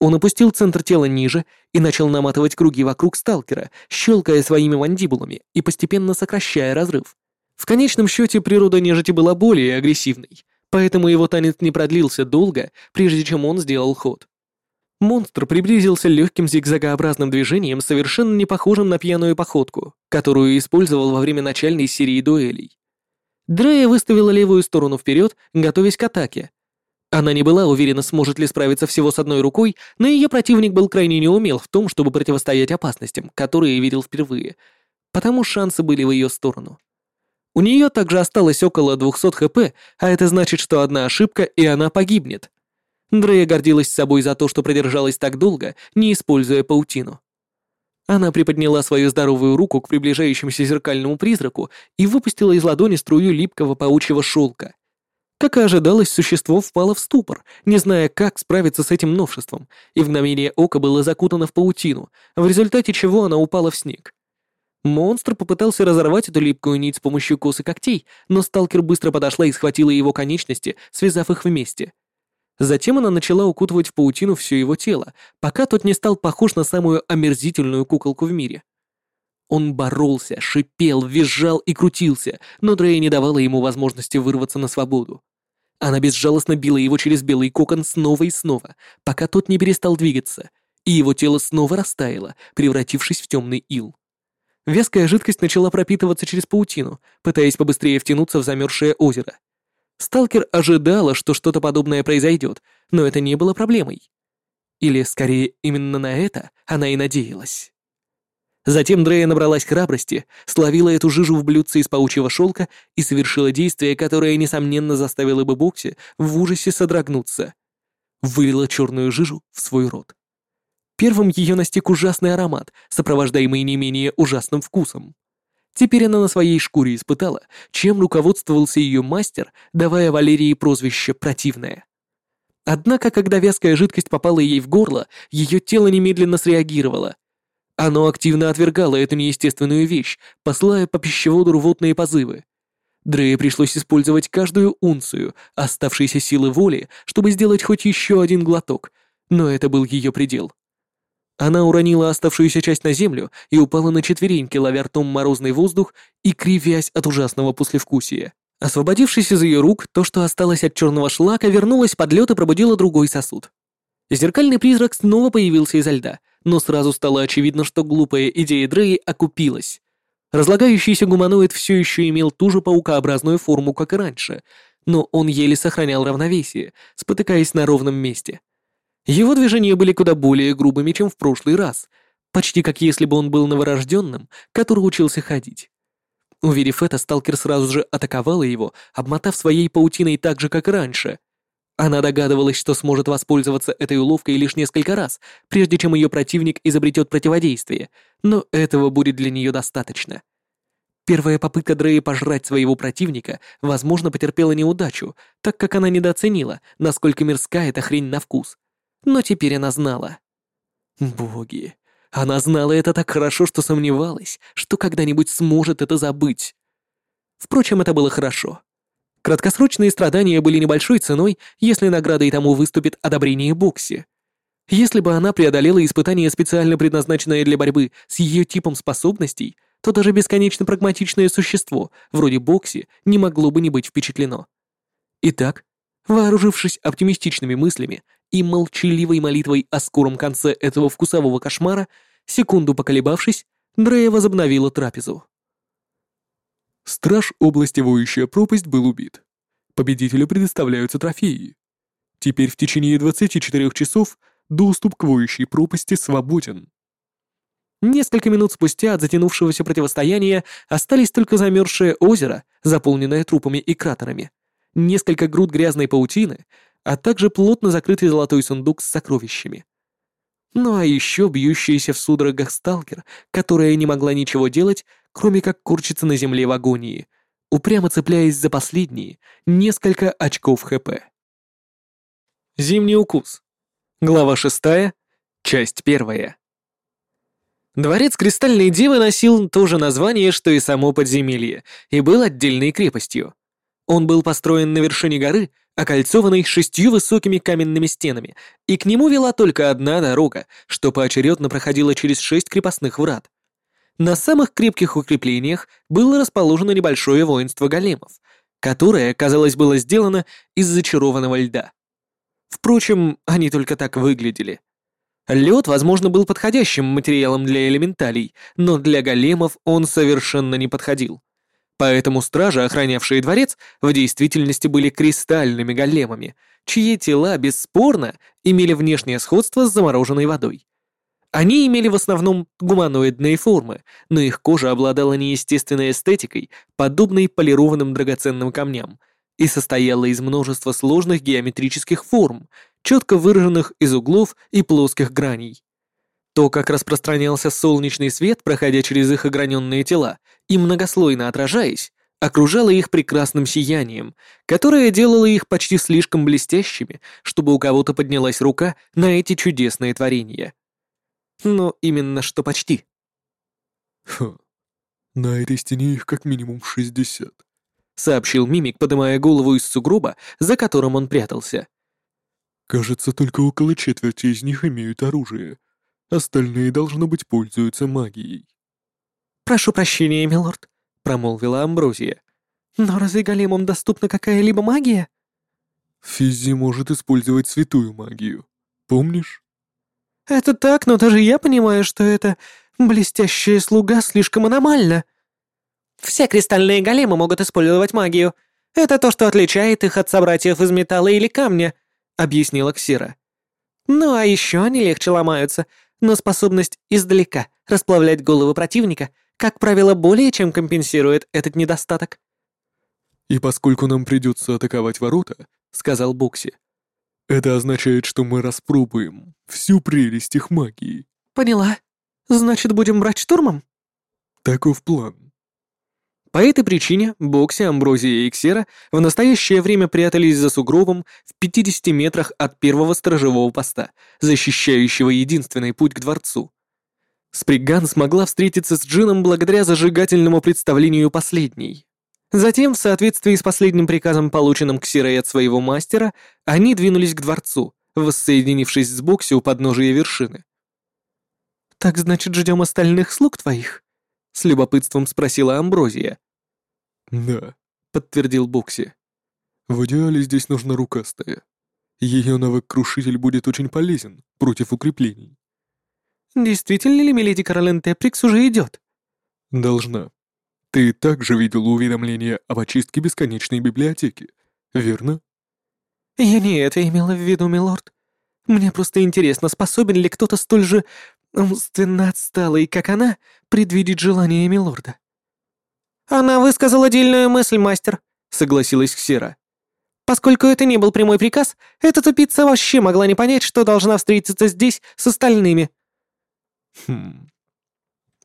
Он опустил центр тела ниже и начал наматывать круги вокруг сталкера, щелкая своими мандибулами и постепенно сокращая разрыв. В конечном счете природа нежити была более агрессивной, поэтому его танец не продлился долго, прежде чем он сделал ход. Монстр приблизился легким зигзагообразным движением, совершенно не похожим на пьяную походку, которую использовал во время начальной серии дуэлей. Дрея выставила левую сторону вперед, готовясь к атаке. Она не была уверена, сможет ли справиться всего с одной рукой, но ее противник был крайне неумел в том, чтобы противостоять опасностям, которые видел впервые, потому шансы были в ее сторону. У нее также осталось около 200 хп, а это значит, что одна ошибка, и она погибнет. Дрея гордилась собой за то, что продержалась так долго, не используя паутину. Она приподняла свою здоровую руку к приближающемуся зеркальному призраку и выпустила из ладони струю липкого паучьего шелка. Как и ожидалось, существо впало в ступор, не зная, как справиться с этим новшеством, и в мгновение ока было закутано в паутину, в результате чего она упала в снег. Монстр попытался разорвать эту липкую нить с помощью косы когтей, но сталкер быстро подошла и схватила его конечности, связав их вместе — Затем она начала укутывать в паутину все его тело, пока тот не стал похож на самую омерзительную куколку в мире. Он боролся, шипел, визжал и крутился, но Дрея не давала ему возможности вырваться на свободу. Она безжалостно била его через белый кокон снова и снова, пока тот не перестал двигаться, и его тело снова растаяло, превратившись в темный ил. Вязкая жидкость начала пропитываться через паутину, пытаясь побыстрее втянуться в замерзшее озеро. Сталкер ожидала, что что-то подобное произойдет, но это не было проблемой. Или, скорее, именно на это она и надеялась. Затем Дрея набралась храбрости, словила эту жижу в блюдце из паучьего шелка и совершила действие, которое, несомненно, заставило бы Бокси в ужасе содрогнуться. вылила черную жижу в свой рот. Первым ее настиг ужасный аромат, сопровождаемый не менее ужасным вкусом. Теперь она на своей шкуре испытала, чем руководствовался ее мастер, давая Валерии прозвище «противное». Однако, когда вязкая жидкость попала ей в горло, ее тело немедленно среагировало. Оно активно отвергало эту неестественную вещь, посылая по пищеводу рвотные позывы. Дрее пришлось использовать каждую унцию оставшейся силы воли, чтобы сделать хоть еще один глоток, но это был ее предел. Она уронила оставшуюся часть на землю и упала на четвереньки, ловя ртом морозный воздух и кривясь от ужасного послевкусия. Освободившись из ее рук, то, что осталось от черного шлака, вернулось под лед и пробудило другой сосуд. Зеркальный призрак снова появился изо льда, но сразу стало очевидно, что глупая идея Дреи окупилась. Разлагающийся гуманоид все еще имел ту же паукообразную форму, как и раньше, но он еле сохранял равновесие, спотыкаясь на ровном месте. Его движения были куда более грубыми, чем в прошлый раз, почти как если бы он был новорожденным, который учился ходить. Уверив это, сталкер сразу же атаковала его, обмотав своей паутиной так же, как раньше. Она догадывалась, что сможет воспользоваться этой уловкой лишь несколько раз, прежде чем ее противник изобретет противодействие, но этого будет для нее достаточно. Первая попытка Дреи пожрать своего противника, возможно, потерпела неудачу, так как она недооценила, насколько мирска эта хрень на вкус. Но теперь она знала. Боги, она знала это так хорошо, что сомневалась, что когда-нибудь сможет это забыть. Впрочем, это было хорошо. Краткосрочные страдания были небольшой ценой, если наградой тому выступит одобрение Бокси. Если бы она преодолела испытание, специально предназначенное для борьбы с ее типом способностей, то даже бесконечно прагматичное существо, вроде Бокси, не могло бы не быть впечатлено. Итак, вооружившись оптимистичными мыслями, и молчаливой молитвой о скором конце этого вкусового кошмара, секунду поколебавшись, Дрея возобновила трапезу. Страж области Воющая пропасть был убит. Победителю предоставляются трофеи. Теперь в течение 24 часов доступ к Воющей пропасти свободен. Несколько минут спустя от затянувшегося противостояния остались только замерзшее озеро, заполненное трупами и кратерами, несколько груд грязной паутины, а также плотно закрытый золотой сундук с сокровищами. Ну а еще бьющаяся в судорогах сталкер, которая не могла ничего делать, кроме как курчиться на земле в агонии, упрямо цепляясь за последние несколько очков ХП. Зимний укус. Глава шестая, часть первая. Дворец Кристальной Девы носил то же название, что и само подземелье, и был отдельной крепостью. Он был построен на вершине горы, окольцованный шестью высокими каменными стенами, и к нему вела только одна дорога, что поочередно проходила через шесть крепостных врат. На самых крепких укреплениях было расположено небольшое воинство големов, которое, казалось, было сделано из зачарованного льда. Впрочем, они только так выглядели. Лед, возможно, был подходящим материалом для элементалей, но для големов он совершенно не подходил. Поэтому стражи, охранявшие дворец, в действительности были кристальными големами, чьи тела, бесспорно, имели внешнее сходство с замороженной водой. Они имели в основном гуманоидные формы, но их кожа обладала неестественной эстетикой, подобной полированным драгоценным камням, и состояла из множества сложных геометрических форм, четко выраженных из углов и плоских граней. То, как распространялся солнечный свет, проходя через их ограненные тела, и многослойно отражаясь, окружало их прекрасным сиянием, которое делало их почти слишком блестящими, чтобы у кого-то поднялась рука на эти чудесные творения. Но именно что почти. Ха, на этой стене их как минимум шестьдесят, сообщил мимик, поднимая голову из сугроба, за которым он прятался. Кажется, только около четверти из них имеют оружие, Остальные, должно быть, пользуются магией. «Прошу прощения, милорд», — промолвила Амброзия. «Но разве големам доступна какая-либо магия?» Физи может использовать святую магию. Помнишь? «Это так, но даже я понимаю, что это блестящая слуга слишком аномально». «Все кристальные големы могут использовать магию. Это то, что отличает их от собратьев из металла или камня», — объяснила Ксира. «Ну а еще они легче ломаются, но способность издалека расплавлять головы противника, как правило, более чем компенсирует этот недостаток. «И поскольку нам придется атаковать ворота», — сказал Бокси, Это означает, что мы распробуем всю прелесть их магии. Поняла. Значит, будем брать штурмом? Таков план. По этой причине Бокси, Амброзия и Ксера в настоящее время прятались за сугробом в 50 метрах от первого сторожевого поста, защищающего единственный путь к дворцу. Сприган смогла встретиться с Джином благодаря зажигательному представлению последней. Затем, в соответствии с последним приказом, полученным Ксирой от своего мастера, они двинулись к дворцу, воссоединившись с Бокси у подножия вершины. «Так значит, ждем остальных слуг твоих?» — с любопытством спросила Амброзия. «Да», — подтвердил Бокси. «В идеале здесь нужна рукастая. Ее навык-крушитель будет очень полезен против укреплений». «Действительно ли миледи Каролин Теприкс уже идет?» «Должна. Ты также видел уведомление об очистке бесконечной библиотеки, верно?» «Я не это имела в виду, милорд. Мне просто интересно, способен ли кто-то столь же умственно отсталый, как она, предвидеть желание милорда?» «Она высказала дельную мысль, мастер», — согласилась Ксера. «Поскольку это не был прямой приказ, эта тупица вообще могла не понять, что должна встретиться здесь с остальными». «Хм...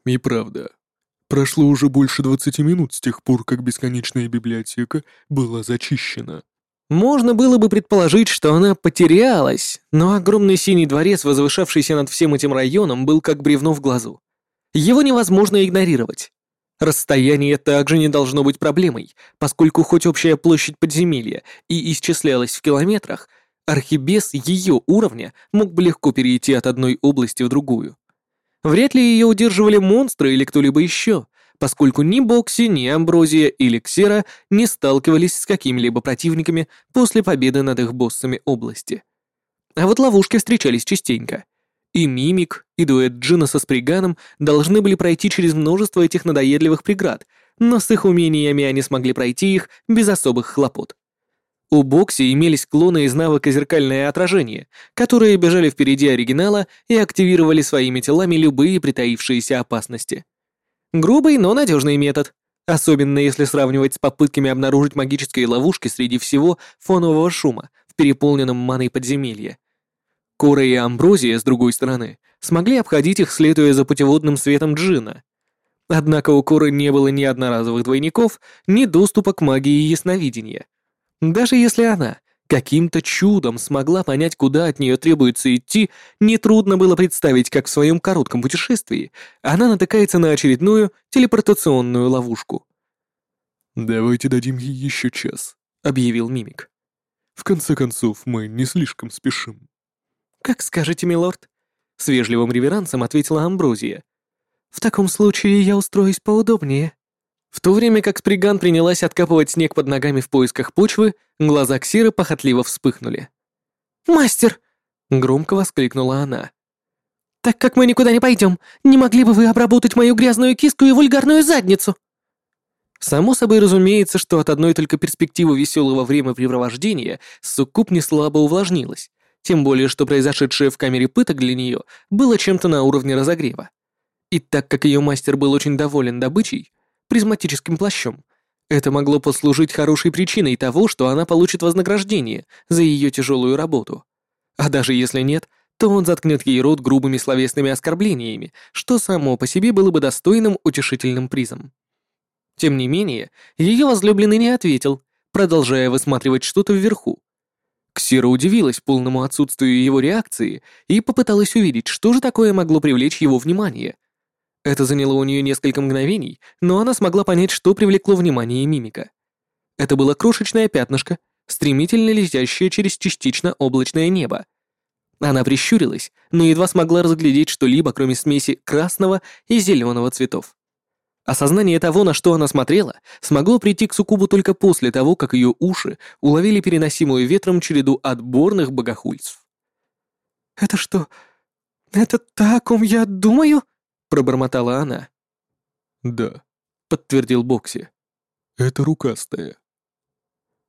И правда, Прошло уже больше двадцати минут с тех пор, как бесконечная библиотека была зачищена. Можно было бы предположить, что она потерялась, но огромный синий дворец, возвышавшийся над всем этим районом, был как бревно в глазу. Его невозможно игнорировать. Расстояние также не должно быть проблемой, поскольку хоть общая площадь подземелья и исчислялась в километрах, архибес ее уровня мог бы легко перейти от одной области в другую. Вряд ли ее удерживали монстры или кто-либо еще, поскольку ни Бокси, ни Амброзия или Ксера не сталкивались с какими-либо противниками после победы над их боссами области. А вот ловушки встречались частенько. И Мимик, и дуэт Джина со Сприганом должны были пройти через множество этих надоедливых преград, но с их умениями они смогли пройти их без особых хлопот. У Бокси имелись клоны из навыка «Зеркальное отражение», которые бежали впереди оригинала и активировали своими телами любые притаившиеся опасности. Грубый, но надежный метод, особенно если сравнивать с попытками обнаружить магические ловушки среди всего фонового шума в переполненном маной подземелье. Кора и Амброзия, с другой стороны, смогли обходить их, следуя за путеводным светом Джина. Однако у Коры не было ни одноразовых двойников, ни доступа к магии ясновидения. Даже если она каким-то чудом смогла понять, куда от нее требуется идти, нетрудно было представить, как в своем коротком путешествии она натыкается на очередную телепортационную ловушку. «Давайте дадим ей еще час», — объявил Мимик. «В конце концов, мы не слишком спешим». «Как скажете, милорд», — с вежливым реверансом ответила Амброзия. «В таком случае я устроюсь поудобнее». В то время как Сприган принялась откапывать снег под ногами в поисках почвы, глаза Ксиры похотливо вспыхнули. «Мастер!» — громко воскликнула она. «Так как мы никуда не пойдем, не могли бы вы обработать мою грязную киску и вульгарную задницу?» Само собой разумеется, что от одной только перспективы веселого времяпрепровождения суккуб не слабо увлажнилась, тем более что произошедшее в камере пыток для нее было чем-то на уровне разогрева. И так как ее мастер был очень доволен добычей, призматическим плащом. Это могло послужить хорошей причиной того, что она получит вознаграждение за ее тяжелую работу. А даже если нет, то он заткнет ей рот грубыми словесными оскорблениями, что само по себе было бы достойным утешительным призом. Тем не менее, ее возлюбленный не ответил, продолжая высматривать что-то вверху. Ксира удивилась полному отсутствию его реакции и попыталась увидеть, что же такое могло привлечь его внимание, это заняло у нее несколько мгновений, но она смогла понять, что привлекло внимание мимика. Это было крошечное пятнышко, стремительно летящее через частично облачное небо. Она прищурилась, но едва смогла разглядеть что-либо, кроме смеси красного и зеленого цветов. Осознание того, на что она смотрела, смогло прийти к Сукубу только после того, как ее уши уловили переносимую ветром череду отборных богохульств. «Это что? Это так, о ком я думаю?» пробормотала она. «Да», — подтвердил Бокси. «Это рукастая».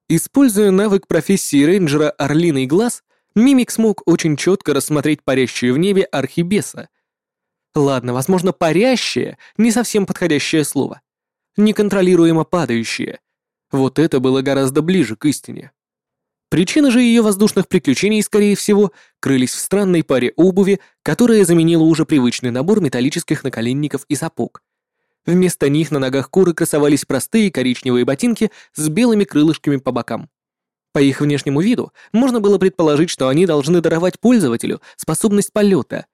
Используя навык профессии рейнджера «Орлиный глаз», Мимик смог очень четко рассмотреть парящее в небе архибеса. Ладно, возможно, парящее — не совсем подходящее слово. Неконтролируемо падающее. Вот это было гораздо ближе к истине. Причины же ее воздушных приключений, скорее всего, крылись в странной паре обуви, которая заменила уже привычный набор металлических наколенников и сапог. Вместо них на ногах куры красовались простые коричневые ботинки с белыми крылышками по бокам. По их внешнему виду можно было предположить, что они должны даровать пользователю способность полета,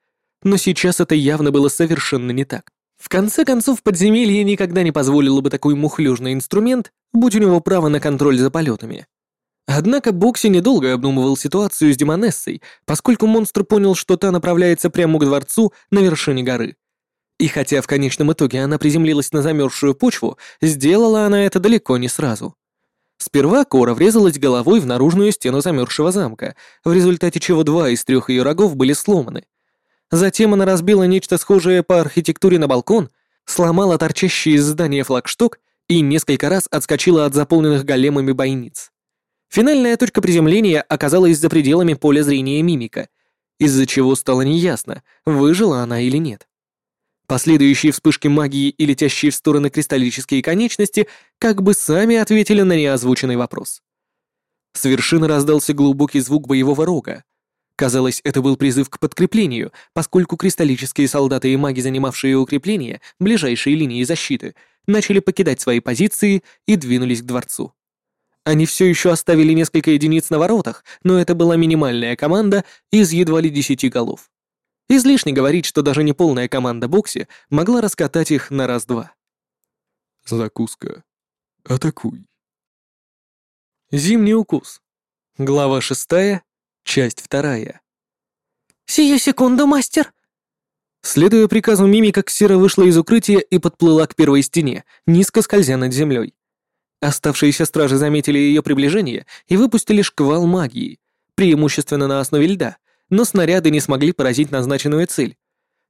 но сейчас это явно было совершенно не так. В конце концов, подземелье никогда не позволило бы такой мухлёжный инструмент, будь у него право на контроль за полетами. Однако Бокси недолго обдумывал ситуацию с Демонессой, поскольку монстр понял, что та направляется прямо к дворцу на вершине горы. И хотя в конечном итоге она приземлилась на замерзшую почву, сделала она это далеко не сразу. Сперва Кора врезалась головой в наружную стену замерзшего замка, в результате чего два из трех ее рогов были сломаны. Затем она разбила нечто схожее по архитектуре на балкон, сломала торчащий из здания флагшток и несколько раз отскочила от заполненных големами бойниц. Финальная точка приземления оказалась за пределами поля зрения мимика, из-за чего стало неясно, выжила она или нет. Последующие вспышки магии и летящие в стороны кристаллические конечности как бы сами ответили на неозвученный вопрос. С вершины раздался глубокий звук боевого рога. Казалось, это был призыв к подкреплению, поскольку кристаллические солдаты и маги, занимавшие укрепления, ближайшие линии защиты, начали покидать свои позиции и двинулись к дворцу. Они все еще оставили несколько единиц на воротах, но это была минимальная команда из едва ли десяти голов. Излишне говорить, что даже неполная команда Бокси могла раскатать их на раз-два. Закуска. Атакуй. Зимний укус. Глава шестая, часть вторая. «Сию секунду, мастер!» Следуя приказу мимика, Ксира вышла из укрытия и подплыла к первой стене, низко скользя над землей. Оставшиеся стражи заметили ее приближение и выпустили шквал магии, преимущественно на основе льда, но снаряды не смогли поразить назначенную цель.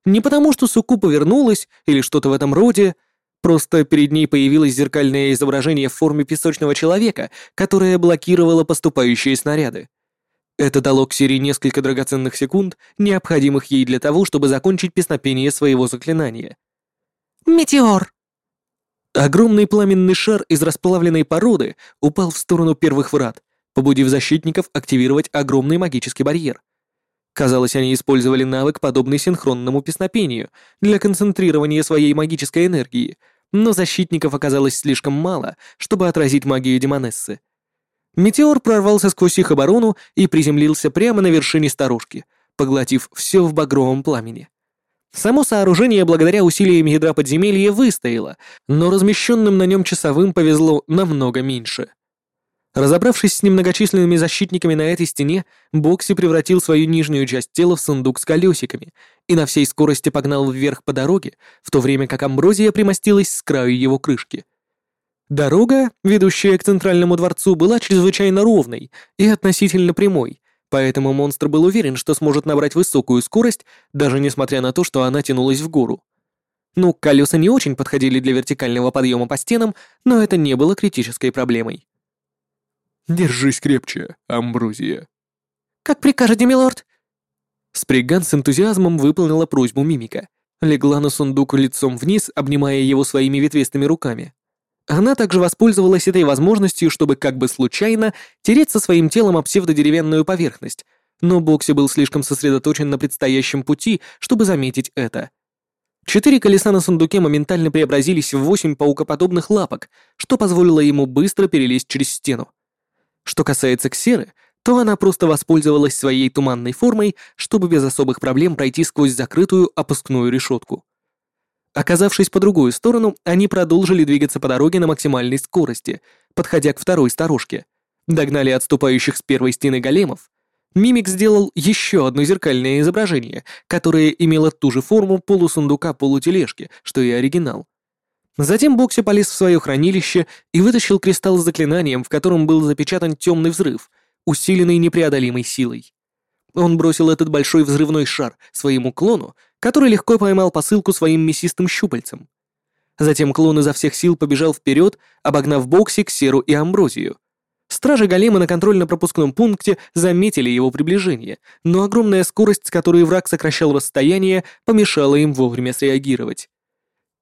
Не потому, что Суку повернулась или что-то в этом роде, просто перед ней появилось зеркальное изображение в форме песочного человека, которое блокировало поступающие снаряды. Это дало Ксире несколько драгоценных секунд, необходимых ей для того, чтобы закончить песнопение своего заклинания. «Метеор!» Огромный пламенный шар из расплавленной породы упал в сторону первых врат, побудив защитников активировать огромный магический барьер. Казалось, они использовали навык, подобный синхронному песнопению, для концентрирования своей магической энергии, но защитников оказалось слишком мало, чтобы отразить магию Демонессы. Метеор прорвался сквозь их оборону и приземлился прямо на вершине старушки, поглотив все в багровом пламени. Само сооружение благодаря усилиям ядра подземелья выстояло, но размещенным на нем часовым повезло намного меньше. Разобравшись с немногочисленными защитниками на этой стене, Бокси превратил свою нижнюю часть тела в сундук с колесиками и на всей скорости погнал вверх по дороге, в то время как Амброзия примостилась с краю его крышки. Дорога, ведущая к центральному дворцу, была чрезвычайно ровной и относительно прямой, Поэтому монстр был уверен, что сможет набрать высокую скорость, даже несмотря на то, что она тянулась в гору. Ну, колеса не очень подходили для вертикального подъема по стенам, но это не было критической проблемой. Держись крепче, Амброзия. «Как прикажете, милорд?» Сприган с энтузиазмом выполнила просьбу мимика. Легла на сундук лицом вниз, обнимая его своими ветвистыми руками. Она также воспользовалась этой возможностью, чтобы как бы случайно тереться своим телом об псевдодеревянную поверхность, но Бокси был слишком сосредоточен на предстоящем пути, чтобы заметить это. Четыре колеса на сундуке моментально преобразились в восемь паукоподобных лапок, что позволило ему быстро перелезть через стену. Что касается Ксеры, то она просто воспользовалась своей туманной формой, чтобы без особых проблем пройти сквозь закрытую опускную решетку. Оказавшись по другую сторону, они продолжили двигаться по дороге на максимальной скорости, подходя к второй сторожке. Догнали отступающих с первой стены големов. Мимик сделал еще одно зеркальное изображение, которое имело ту же форму полусундука-полутележки, что и оригинал. Затем Бокси полез в свое хранилище и вытащил кристалл с заклинанием, в котором был запечатан темный взрыв, усиленный непреодолимой силой. Он бросил этот большой взрывной шар своему клону, который легко поймал посылку своим мясистым щупальцем. Затем клон изо всех сил побежал вперед, обогнав Боксик, Серу и Амброзию. Стражи Голема на контрольно-пропускном пункте заметили его приближение, но огромная скорость, с которой враг сокращал расстояние, помешала им вовремя среагировать.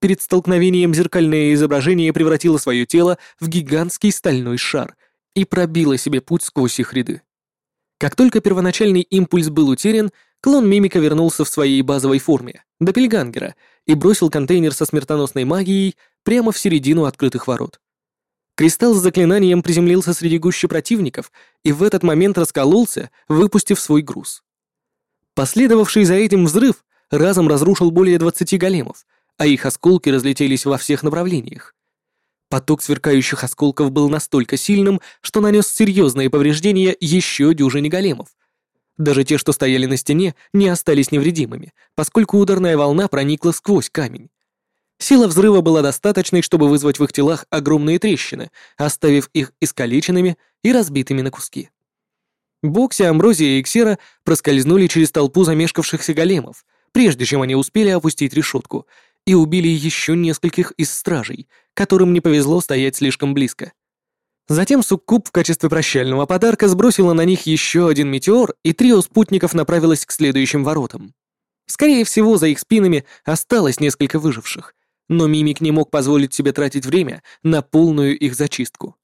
Перед столкновением зеркальное изображение превратило свое тело в гигантский стальной шар и пробила себе путь сквозь их ряды. Как только первоначальный импульс был утерян, клон мимика вернулся в своей базовой форме, Доппельгангера, и бросил контейнер со смертоносной магией прямо в середину открытых ворот. Кристалл с заклинанием приземлился среди гущи противников и в этот момент раскололся, выпустив свой груз. Последовавший за этим взрыв разом разрушил более 20 големов, а их осколки разлетелись во всех направлениях. Поток сверкающих осколков был настолько сильным, что нанес серьезные повреждения еще дюжине големов. Даже те, что стояли на стене, не остались невредимыми, поскольку ударная волна проникла сквозь камень. Сила взрыва была достаточной, чтобы вызвать в их телах огромные трещины, оставив их искалеченными и разбитыми на куски. Бокси, Амброзия и Ксера проскользнули через толпу замешкавшихся големов, прежде чем они успели опустить решетку, и убили еще нескольких из стражей, которым не повезло стоять слишком близко. Затем Суккуб в качестве прощального подарка сбросила на них еще один метеор, и трио спутников направилось к следующим воротам. Скорее всего, за их спинами осталось несколько выживших, но Мимик не мог позволить себе тратить время на полную их зачистку.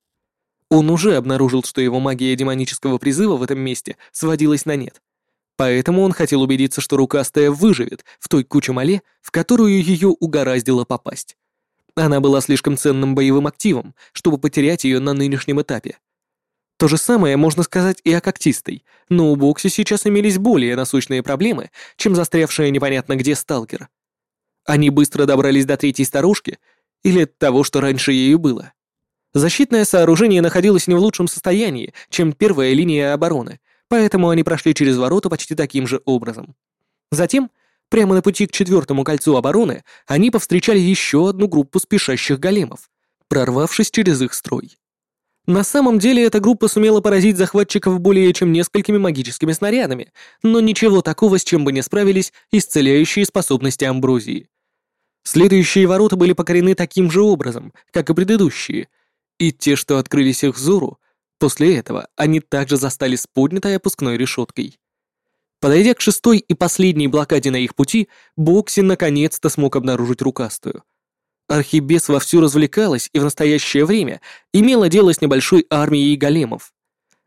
Он уже обнаружил, что его магия демонического призыва в этом месте сводилась на нет. Поэтому он хотел убедиться, что рукастая выживет в той куче мале, в которую ее угораздило попасть. Она была слишком ценным боевым активом, чтобы потерять ее на нынешнем этапе. То же самое можно сказать и о когтистой, но у Бокси сейчас имелись более насущные проблемы, чем застрявшая непонятно где сталкер. Они быстро добрались до третьей старушки, или того, что раньше ею было. Защитное сооружение находилось не в лучшем состоянии, чем первая линия обороны, поэтому они прошли через ворота почти таким же образом. Затем, прямо на пути к четвертому кольцу обороны, они повстречали еще одну группу спешащих големов, прорвавшись через их строй. На самом деле эта группа сумела поразить захватчиков более чем несколькими магическими снарядами, но ничего такого, с чем бы не справились исцеляющие способности амброзии. Следующие ворота были покорены таким же образом, как и предыдущие, и те, что открылись их взору, после этого они также застали с поднятой опускной решеткой. Подойдя к шестой и последней блокаде на их пути, Бокси наконец-то смог обнаружить рукастую. Архибес вовсю развлекалась и в настоящее время имела дело с небольшой армией големов.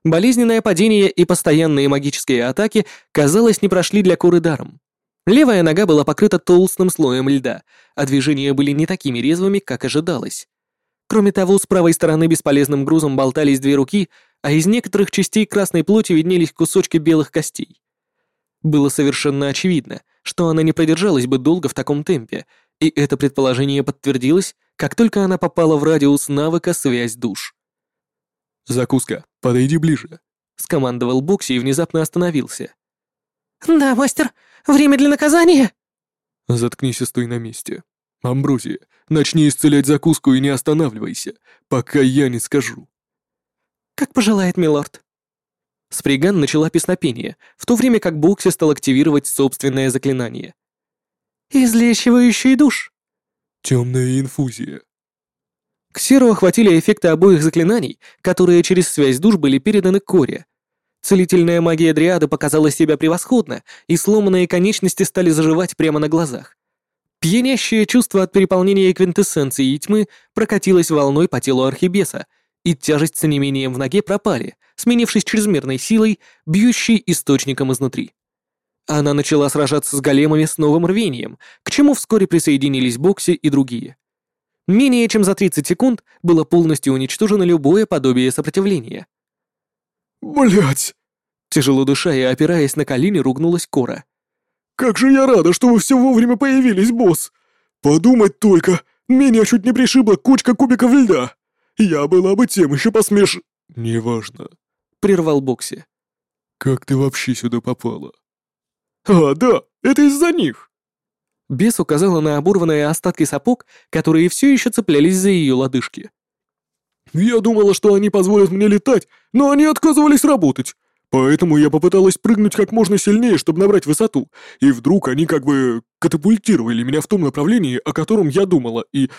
Болезненное падение и постоянные магические атаки, казалось, не прошли для Коры даром. Левая нога была покрыта толстым слоем льда, а движения были не такими резвыми, как ожидалось. Кроме того, с правой стороны бесполезным грузом болтались две руки, а из некоторых частей красной плоти виднелись кусочки белых костей. Было совершенно очевидно, что она не продержалась бы долго в таком темпе, и это предположение подтвердилось, как только она попала в радиус навыка «Связь душ». «Закуска, подойди ближе», — скомандовал Бокси и внезапно остановился. «Да, мастер, время для наказания!» «Заткнись и стой на месте. Амброзия, начни исцелять закуску и не останавливайся, пока я не скажу». «Как пожелает, милорд». Сприган начала песнопение, в то время как Бокси стал активировать собственное заклинание. «Излечивающий душ». «Темная инфузия». Ксеру охватили эффекты обоих заклинаний, которые через связь душ были переданы Коре, Целительная магия Дриады показала себя превосходно, и сломанные конечности стали заживать прямо на глазах. Пьянящее чувство от переполнения квинтэссенции и тьмы прокатилось волной по телу Архибеса, и тяжесть с онемением в ноге пропали, сменившись чрезмерной силой, бьющей источником изнутри. Она начала сражаться с големами с новым рвением, к чему вскоре присоединились Бокси и другие. Менее чем за 30 секунд было полностью уничтожено любое подобие сопротивления. Блять! Тяжело дыша и опираясь на колени, ругнулась Кора. «Как же я рада, что вы все вовремя появились, босс! Подумать только, меня чуть не пришибла кучка кубиков льда! Я была бы тем еще посмеш...» «Неважно», — прервал Бокси. «Как ты вообще сюда попала?» «А, да, это из-за них!» Бес указала на оборванные остатки сапог, которые все еще цеплялись за ее лодыжки. «Я думала, что они позволят мне летать, но они отказывались работать. Поэтому я попыталась прыгнуть как можно сильнее, чтобы набрать высоту, и вдруг они как бы катапультировали меня в том направлении, о котором я думала, и...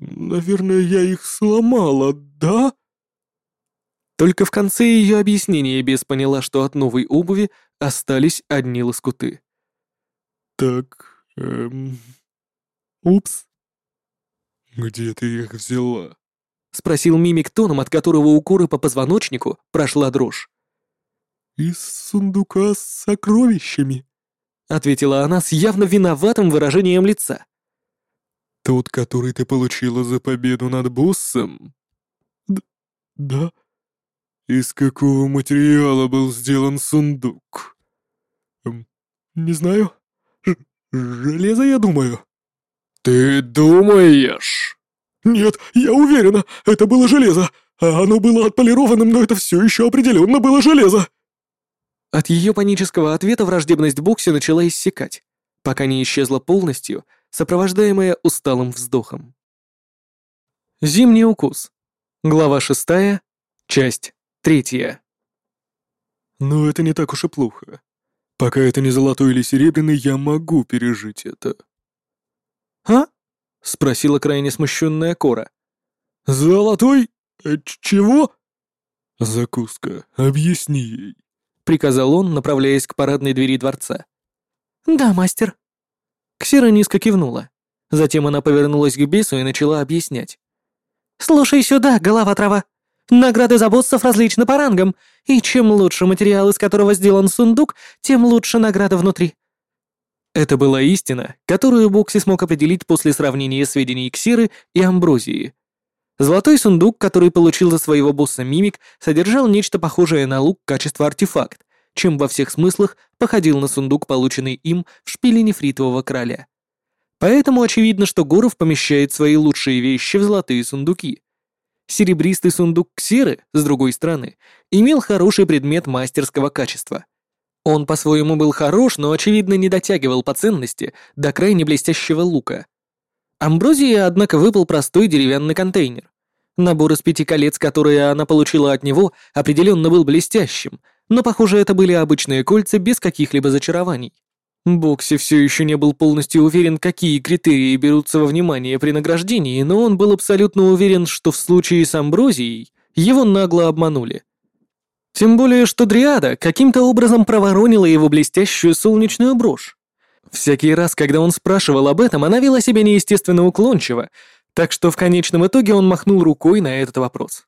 Наверное, я их сломала, да? Только в конце ее объяснения Бес поняла, что от новой обуви остались одни лоскуты. Так, эм... Упс. Где ты их взяла? спросил мимик тоном, от которого у Куры по позвоночнику прошла дрожь. «Из сундука с сокровищами», — ответила она с явно виноватым выражением лица. «Тот, который ты получила за победу над боссом?» Д «Да». «Из какого материала был сделан сундук?» эм, «Не знаю. Ж железо, я думаю». «Ты думаешь?» «Нет, я уверена, это было железо, а оно было отполированным, но это все еще определенно было железо». От ее панического ответа враждебность Бокси начала иссякать, пока не исчезла полностью, сопровождаемая усталым вздохом. Зимний укус. Глава шестая, часть третья. Но это не так уж и плохо. Пока это не золотой или серебряный, я могу пережить это. «А?» — спросила крайне смущенная Кора. «Золотой? Э, чего?» «Закуска, объясни ей» приказал он, направляясь к парадной двери дворца. «Да, мастер». Ксера низко кивнула. Затем она повернулась к бесу и начала объяснять. «Слушай сюда, голова трава. Награды за боссов различны по рангам, и чем лучше материал, из которого сделан сундук, тем лучше награда внутри». Это была истина, которую Бокси смог определить после сравнения сведений Ксиры и Амброзии. Золотой сундук, который получил за своего босса Мимик, содержал нечто похожее на лук качества артефакт, чем во всех смыслах походил на сундук, полученный им в шпиле нефритового короля. Поэтому очевидно, что Горов помещает свои лучшие вещи в золотые сундуки. Серебристый сундук Ксеры, с другой стороны, имел хороший предмет мастерского качества. Он по-своему был хорош, но, очевидно, не дотягивал по ценности до крайне блестящего лука. Амброзии, однако, выпал простой деревянный контейнер. Набор из пяти колец, которые она получила от него, определенно был блестящим, но, похоже, это были обычные кольца без каких-либо зачарований. Бокси все еще не был полностью уверен, какие критерии берутся во внимание при награждении, но он был абсолютно уверен, что в случае с Амброзией его нагло обманули. Тем более, что Дриада каким-то образом проворонила его блестящую солнечную брошь. Всякий раз, когда он спрашивал об этом, она вела себя неестественно уклончиво, так что в конечном итоге он махнул рукой на этот вопрос.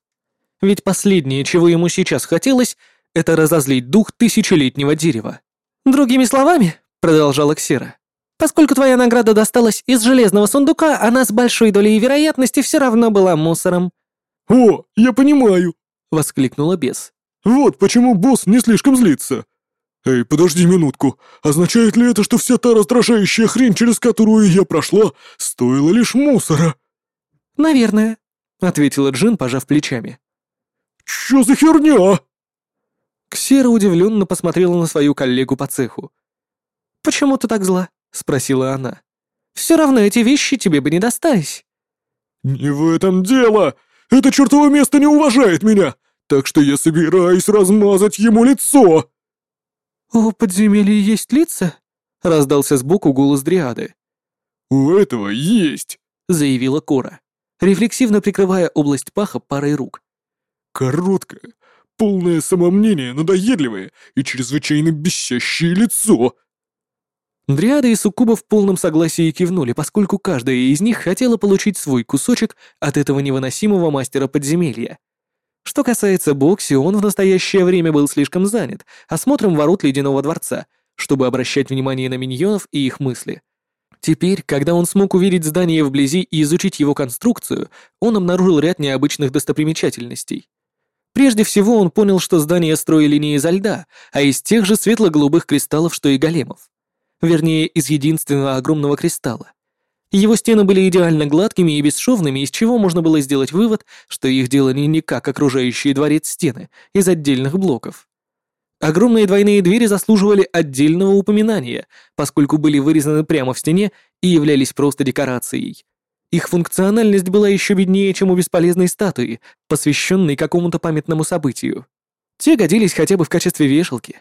Ведь последнее, чего ему сейчас хотелось, это разозлить дух тысячелетнего дерева. «Другими словами», — продолжала Ксера, «поскольку твоя награда досталась из железного сундука, она с большой долей вероятности все равно была мусором». «О, я понимаю», — воскликнула бес. «Вот почему босс не слишком злится. «Эй, подожди минутку. Означает ли это, что вся та раздражающая хрень, через которую я прошла, стоила лишь мусора?» «Наверное», — ответила Джин, пожав плечами. «Чё за херня?» Ксера удивленно посмотрела на свою коллегу по цеху. «Почему ты так зла?» — спросила она. «Все равно эти вещи тебе бы не достались». «Не в этом дело! Это чертово место не уважает меня, так что я собираюсь размазать ему лицо!» «У подземелья есть лица?» — раздался сбоку голос Дриады. «У этого есть», — заявила Кора, рефлексивно прикрывая область паха парой рук. «Короткое, полное самомнение, надоедливое и чрезвычайно бесящее лицо». Дриада и Суккуба в полном согласии кивнули, поскольку каждая из них хотела получить свой кусочек от этого невыносимого мастера подземелья. Что касается Бокси, он в настоящее время был слишком занят осмотром ворот Ледяного дворца, чтобы обращать внимание на миньонов и их мысли. Теперь, когда он смог увидеть здание вблизи и изучить его конструкцию, он обнаружил ряд необычных достопримечательностей. Прежде всего он понял, что здание строили не изо льда, а из тех же светло-голубых кристаллов, что и големов. Вернее, из единственного огромного кристалла. Его стены были идеально гладкими и бесшовными, из чего можно было сделать вывод, что их делали не как окружающие дворец стены, из отдельных блоков. Огромные двойные двери заслуживали отдельного упоминания, поскольку были вырезаны прямо в стене и являлись просто декорацией. Их функциональность была еще беднее, чем у бесполезной статуи, посвященной какому-то памятному событию. Те годились хотя бы в качестве вешалки,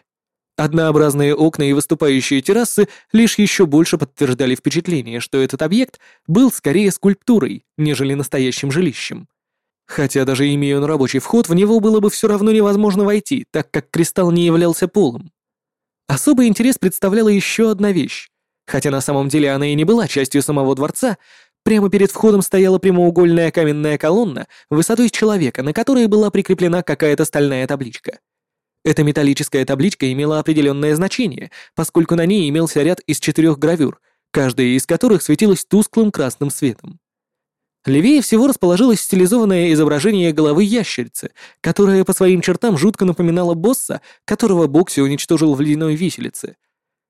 Однообразные окна и выступающие террасы лишь еще больше подтверждали впечатление, что этот объект был скорее скульптурой, нежели настоящим жилищем. Хотя даже имея он рабочий вход, в него было бы все равно невозможно войти, так как кристалл не являлся полом. Особый интерес представляла еще одна вещь. Хотя на самом деле она и не была частью самого дворца, Прямо перед входом стояла прямоугольная каменная колонна высотой человека, на которой была прикреплена какая-то стальная табличка. Эта металлическая табличка имела определенное значение, поскольку на ней имелся ряд из четырех гравюр, каждая из которых светилась тусклым красным светом. Левее всего расположилось стилизованное изображение головы ящерицы, которая по своим чертам жутко напоминала босса, которого Бокси уничтожил в ледяной виселице.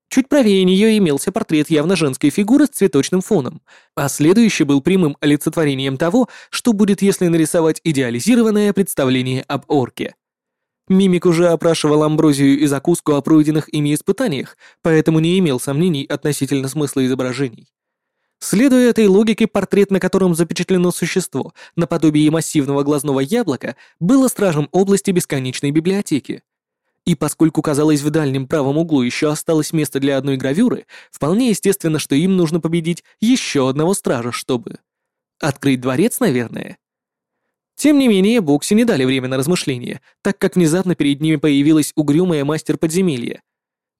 Чуть правее нее имелся портрет явно женской фигуры с цветочным фоном, а следующий был прямым олицетворением того, что будет, если нарисовать идеализированное представление об орке. Мимик уже опрашивал Амброзию и закуску о пройденных ими испытаниях, поэтому не имел сомнений относительно смысла изображений. Следуя этой логике, портрет, на котором запечатлено существо, наподобие массивного глазного яблока, было стражем области бесконечной библиотеки. И поскольку, казалось, в дальнем правом углу еще осталось место для одной гравюры, вполне естественно, что им нужно победить еще одного стража, чтобы... Открыть дворец, наверное. Тем не менее, Бокси не дали время на размышления, так как внезапно перед ними появилась угрюмая мастер подземелья,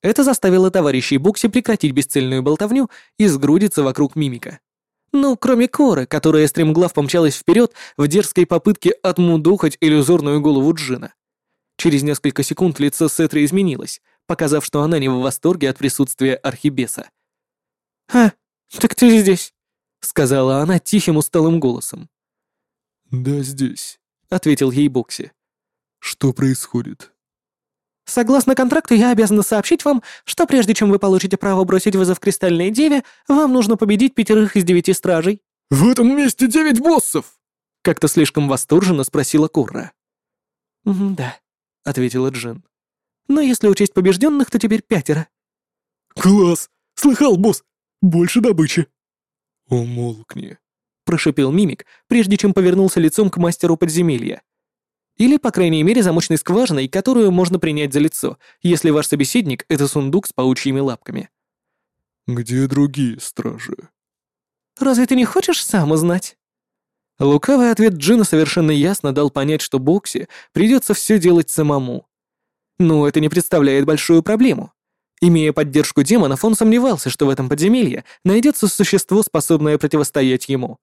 это заставило товарищей Бокси прекратить бесцельную болтовню и сгрудиться вокруг мимика. Ну, кроме Коры, которая стремглав помчалась вперед в дерзкой попытке отмудохать иллюзорную голову Джина. Через несколько секунд лицо Сетри изменилось, показав, что она не в восторге от присутствия Архибеса. «А, так ты здесь», — сказала она тихим усталым голосом. «Да, здесь», — ответил ей Бокси. «Что происходит?» Согласно контракту, я обязана сообщить вам, что прежде чем вы получите право бросить вызов Кристальной Деве, вам нужно победить пятерых из девяти стражей». «В этом месте девять боссов!» Как-то слишком восторженно спросила Курра. «Да», — ответила Джин. «Но если учесть побежденных, то теперь пятеро». «Класс! Слыхал, босс! Больше добычи!» «Умолкни», — прошипел Мимик, прежде чем повернулся лицом к мастеру подземелья. Или, по крайней мере, замочной скважиной, которую можно принять за лицо, если ваш собеседник — это сундук с паучьими лапками. «Где другие стражи?» «Разве ты не хочешь сам узнать?» Лукавый ответ Джина совершенно ясно дал понять, что Бокси придется все делать самому. Но это не представляет большую проблему. Имея поддержку демонов, он сомневался, что в этом подземелье найдется существо, способное противостоять ему.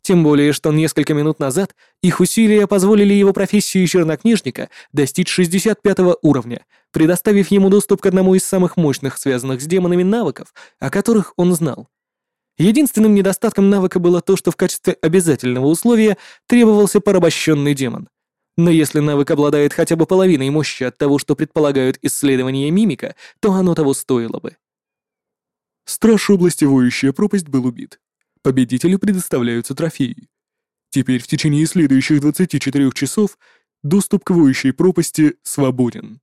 Тем более, что несколько минут назад их усилия позволили его профессию чернокнижника достичь 65 уровня, предоставив ему доступ к одному из самых мощных связанных с демонами навыков, о которых он знал. Единственным недостатком навыка было то, что в качестве обязательного условия требовался порабощенный демон. Но если навык обладает хотя бы половиной мощи от того, что предполагают исследования мимика, то оно того стоило бы. Страж области Воющая пропасть был убит. Победителю предоставляются трофеи. Теперь в течение следующих 24 часов доступ к воющей пропасти свободен.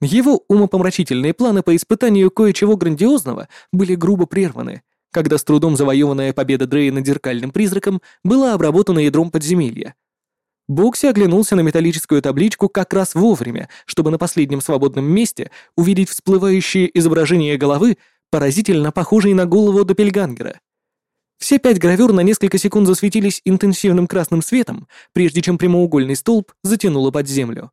Его умопомрачительные планы по испытанию кое-чего грандиозного были грубо прерваны, когда с трудом завоеванная победа Дрея над зеркальным призраком была обработана ядром подземелья. Бокси оглянулся на металлическую табличку как раз вовремя, чтобы на последнем свободном месте увидеть всплывающее изображение головы, поразительно похожей на голову Доппельгангера. Все пять гравюр на несколько секунд засветились интенсивным красным светом, прежде чем прямоугольный столб затянуло под землю.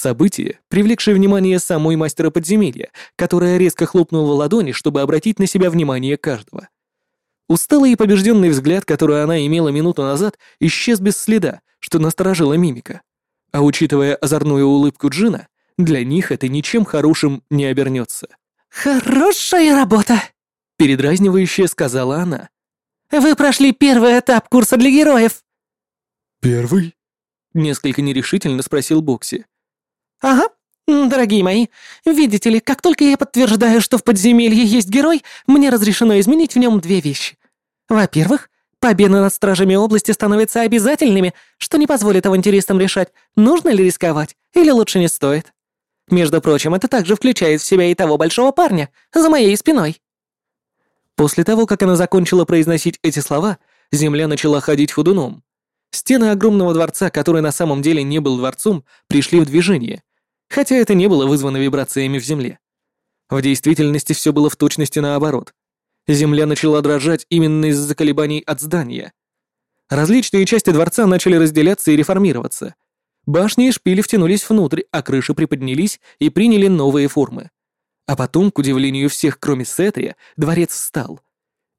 Событие, привлекшее внимание самой мастера подземелья, которая резко хлопнула в ладони, чтобы обратить на себя внимание каждого. Усталый и побежденный взгляд, который она имела минуту назад, исчез без следа, что насторожило мимика. А учитывая озорную улыбку Джина, для них это ничем хорошим не обернется. «Хорошая работа!» — передразнивающе сказала она. Вы прошли первый этап курса для героев». «Первый?» — несколько нерешительно спросил Бокси. «Ага, дорогие мои, видите ли, как только я подтверждаю, что в подземелье есть герой, мне разрешено изменить в нем две вещи. Во-первых, победы над стражами области становятся обязательными, что не позволит авантюристам решать, нужно ли рисковать или лучше не стоит. Между прочим, это также включает в себя и того большого парня за моей спиной. После того, как она закончила произносить эти слова, земля начала ходить ходуном. Стены огромного дворца, который на самом деле не был дворцом, пришли в движение, хотя это не было вызвано вибрациями в земле. В действительности все было в точности наоборот. Земля начала дрожать именно из-за колебаний от здания. Различные части дворца начали разделяться и реформироваться. Башни и шпили втянулись внутрь, а крыши приподнялись и приняли новые формы. А потом, к удивлению всех, кроме Сетрия, дворец встал.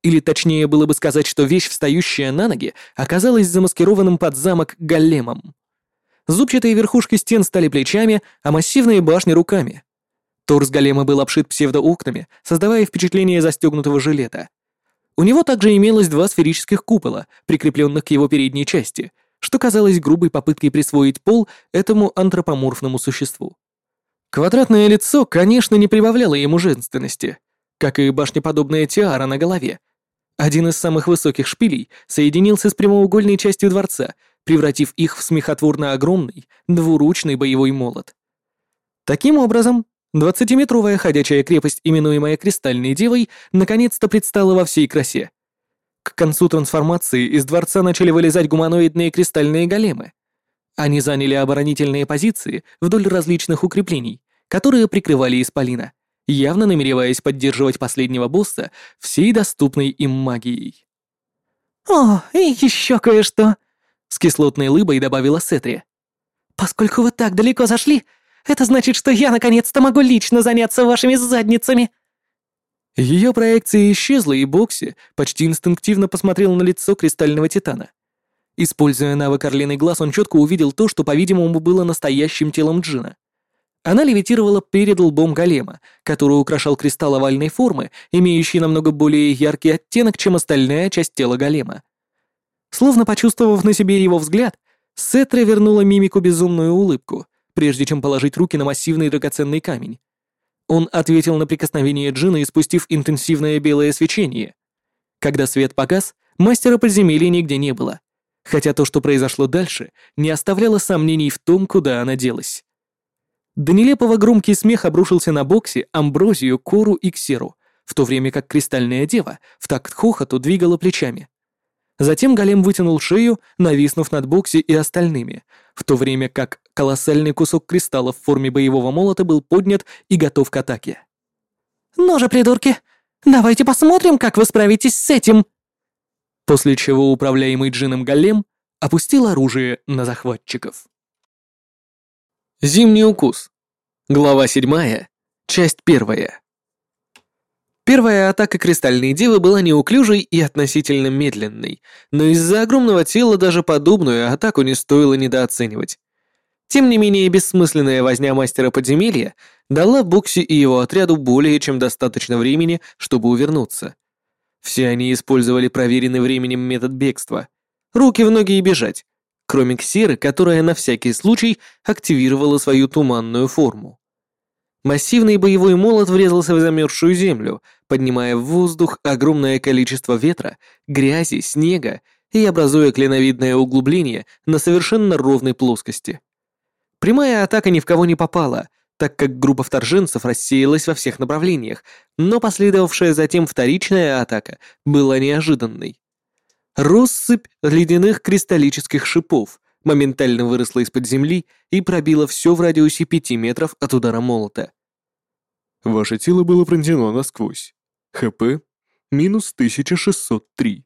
Или точнее было бы сказать, что вещь, встающая на ноги, оказалась замаскированным под замок големом. Зубчатые верхушки стен стали плечами, а массивные башни — руками. Торс голема был обшит псевдоокнами, создавая впечатление застегнутого жилета. У него также имелось два сферических купола, прикрепленных к его передней части, что казалось грубой попыткой присвоить пол этому антропоморфному существу. Квадратное лицо, конечно, не прибавляло ему женственности, как и башнеподобная тиара на голове. Один из самых высоких шпилей соединился с прямоугольной частью дворца, превратив их в смехотворно огромный, двуручный боевой молот. Таким образом, двадцатиметровая ходячая крепость, именуемая Кристальной Девой, наконец-то предстала во всей красе. К концу трансформации из дворца начали вылезать гуманоидные кристальные големы. Они заняли оборонительные позиции вдоль различных укреплений, которые прикрывали Исполина, явно намереваясь поддерживать последнего босса всей доступной им магией. «О, и еще кое-что!» — с кислотной лыбой добавила Сетри. «Поскольку вы так далеко зашли, это значит, что я наконец-то могу лично заняться вашими задницами!» Ее проекция исчезла, и Бокси почти инстинктивно посмотрел на лицо кристального титана. Используя навык Орлиный глаз, он четко увидел то, что, по-видимому, было настоящим телом Джина. Она левитировала перед лбом голема, который украшал кристалл овальной формы, имеющий намного более яркий оттенок, чем остальная часть тела голема. Словно почувствовав на себе его взгляд, Сетра вернула мимику безумную улыбку, прежде чем положить руки на массивный драгоценный камень. Он ответил на прикосновение Джина, испустив интенсивное белое свечение. Когда свет погас, мастера подземелья нигде не было хотя то, что произошло дальше, не оставляло сомнений в том, куда она делась. До нелепого громкий смех обрушился на Бокси, Амброзию, Кору и Ксеру, в то время как Кристальная Дева в такт хохоту двигала плечами. Затем голем вытянул шею, нависнув над Бокси и остальными, в то время как колоссальный кусок кристалла в форме боевого молота был поднят и готов к атаке. «Ну же, придурки, давайте посмотрим, как вы справитесь с этим!» после чего управляемый джином голем опустил оружие на захватчиков. Зимний укус. Глава 7. Часть 1. Первая атака Кристальной Девы была неуклюжей и относительно медленной, но из-за огромного тела даже подобную атаку не стоило недооценивать. Тем не менее, бессмысленная возня мастера подземелья дала Букси и его отряду более чем достаточно времени, чтобы увернуться. Все они использовали проверенный временем метод бегства. Руки в ноги и бежать, кроме Ксеры, которая на всякий случай активировала свою туманную форму. Массивный боевой молот врезался в замерзшую землю, поднимая в воздух огромное количество ветра, грязи, снега и образуя клиновидное углубление на совершенно ровной плоскости. Прямая атака ни в кого не попала — так как группа вторженцев рассеялась во всех направлениях, но последовавшая затем вторичная атака была неожиданной. Россыпь ледяных кристаллических шипов моментально выросла из-под земли и пробила все в радиусе пяти метров от удара молота. Ваше тело было пронзено насквозь. ХП минус 1603.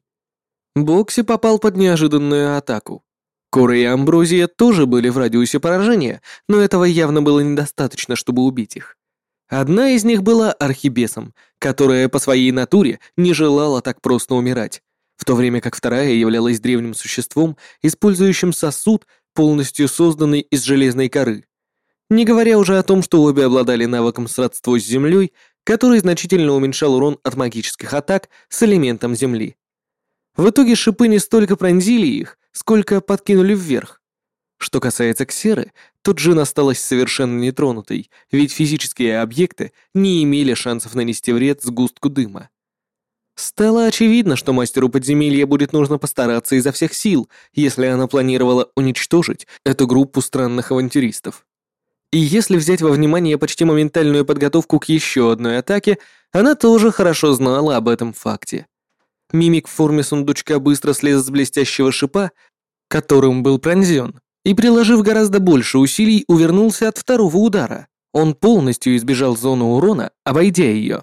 Бокси попал под неожиданную атаку. Кора и Амброзия тоже были в радиусе поражения, но этого явно было недостаточно, чтобы убить их. Одна из них была архибесом, которая по своей натуре не желала так просто умирать, в то время как вторая являлась древним существом, использующим сосуд, полностью созданный из железной коры. Не говоря уже о том, что обе обладали навыком сродства с землей, который значительно уменьшал урон от магических атак с элементом земли. В итоге шипы не столько пронзили их, сколько подкинули вверх. Что касается Ксеры, то Джин осталась совершенно нетронутой, ведь физические объекты не имели шансов нанести вред сгустку дыма. Стало очевидно, что мастеру подземелья будет нужно постараться изо всех сил, если она планировала уничтожить эту группу странных авантюристов. И если взять во внимание почти моментальную подготовку к еще одной атаке, она тоже хорошо знала об этом факте. Мимик в форме сундучка быстро слез с блестящего шипа, которым был пронзен, и, приложив гораздо больше усилий, увернулся от второго удара. Он полностью избежал зону урона, обойдя ее.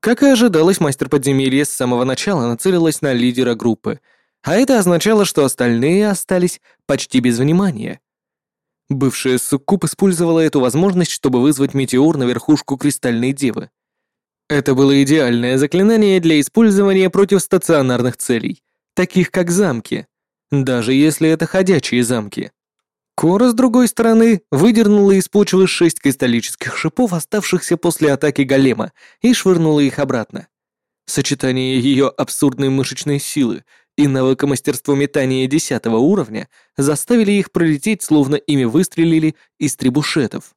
Как и ожидалось, мастер подземелья с самого начала нацелилась на лидера группы, а это означало, что остальные остались почти без внимания. Бывшая суккуб использовала эту возможность, чтобы вызвать метеор на верхушку Кристальной Девы. Это было идеальное заклинание для использования против стационарных целей, таких как замки, даже если это ходячие замки. Кора, с другой стороны, выдернула из почвы шесть кристаллических шипов, оставшихся после атаки голема, и швырнула их обратно. Сочетание ее абсурдной мышечной силы и навыка мастерства метания десятого уровня заставили их пролететь, словно ими выстрелили из требушетов.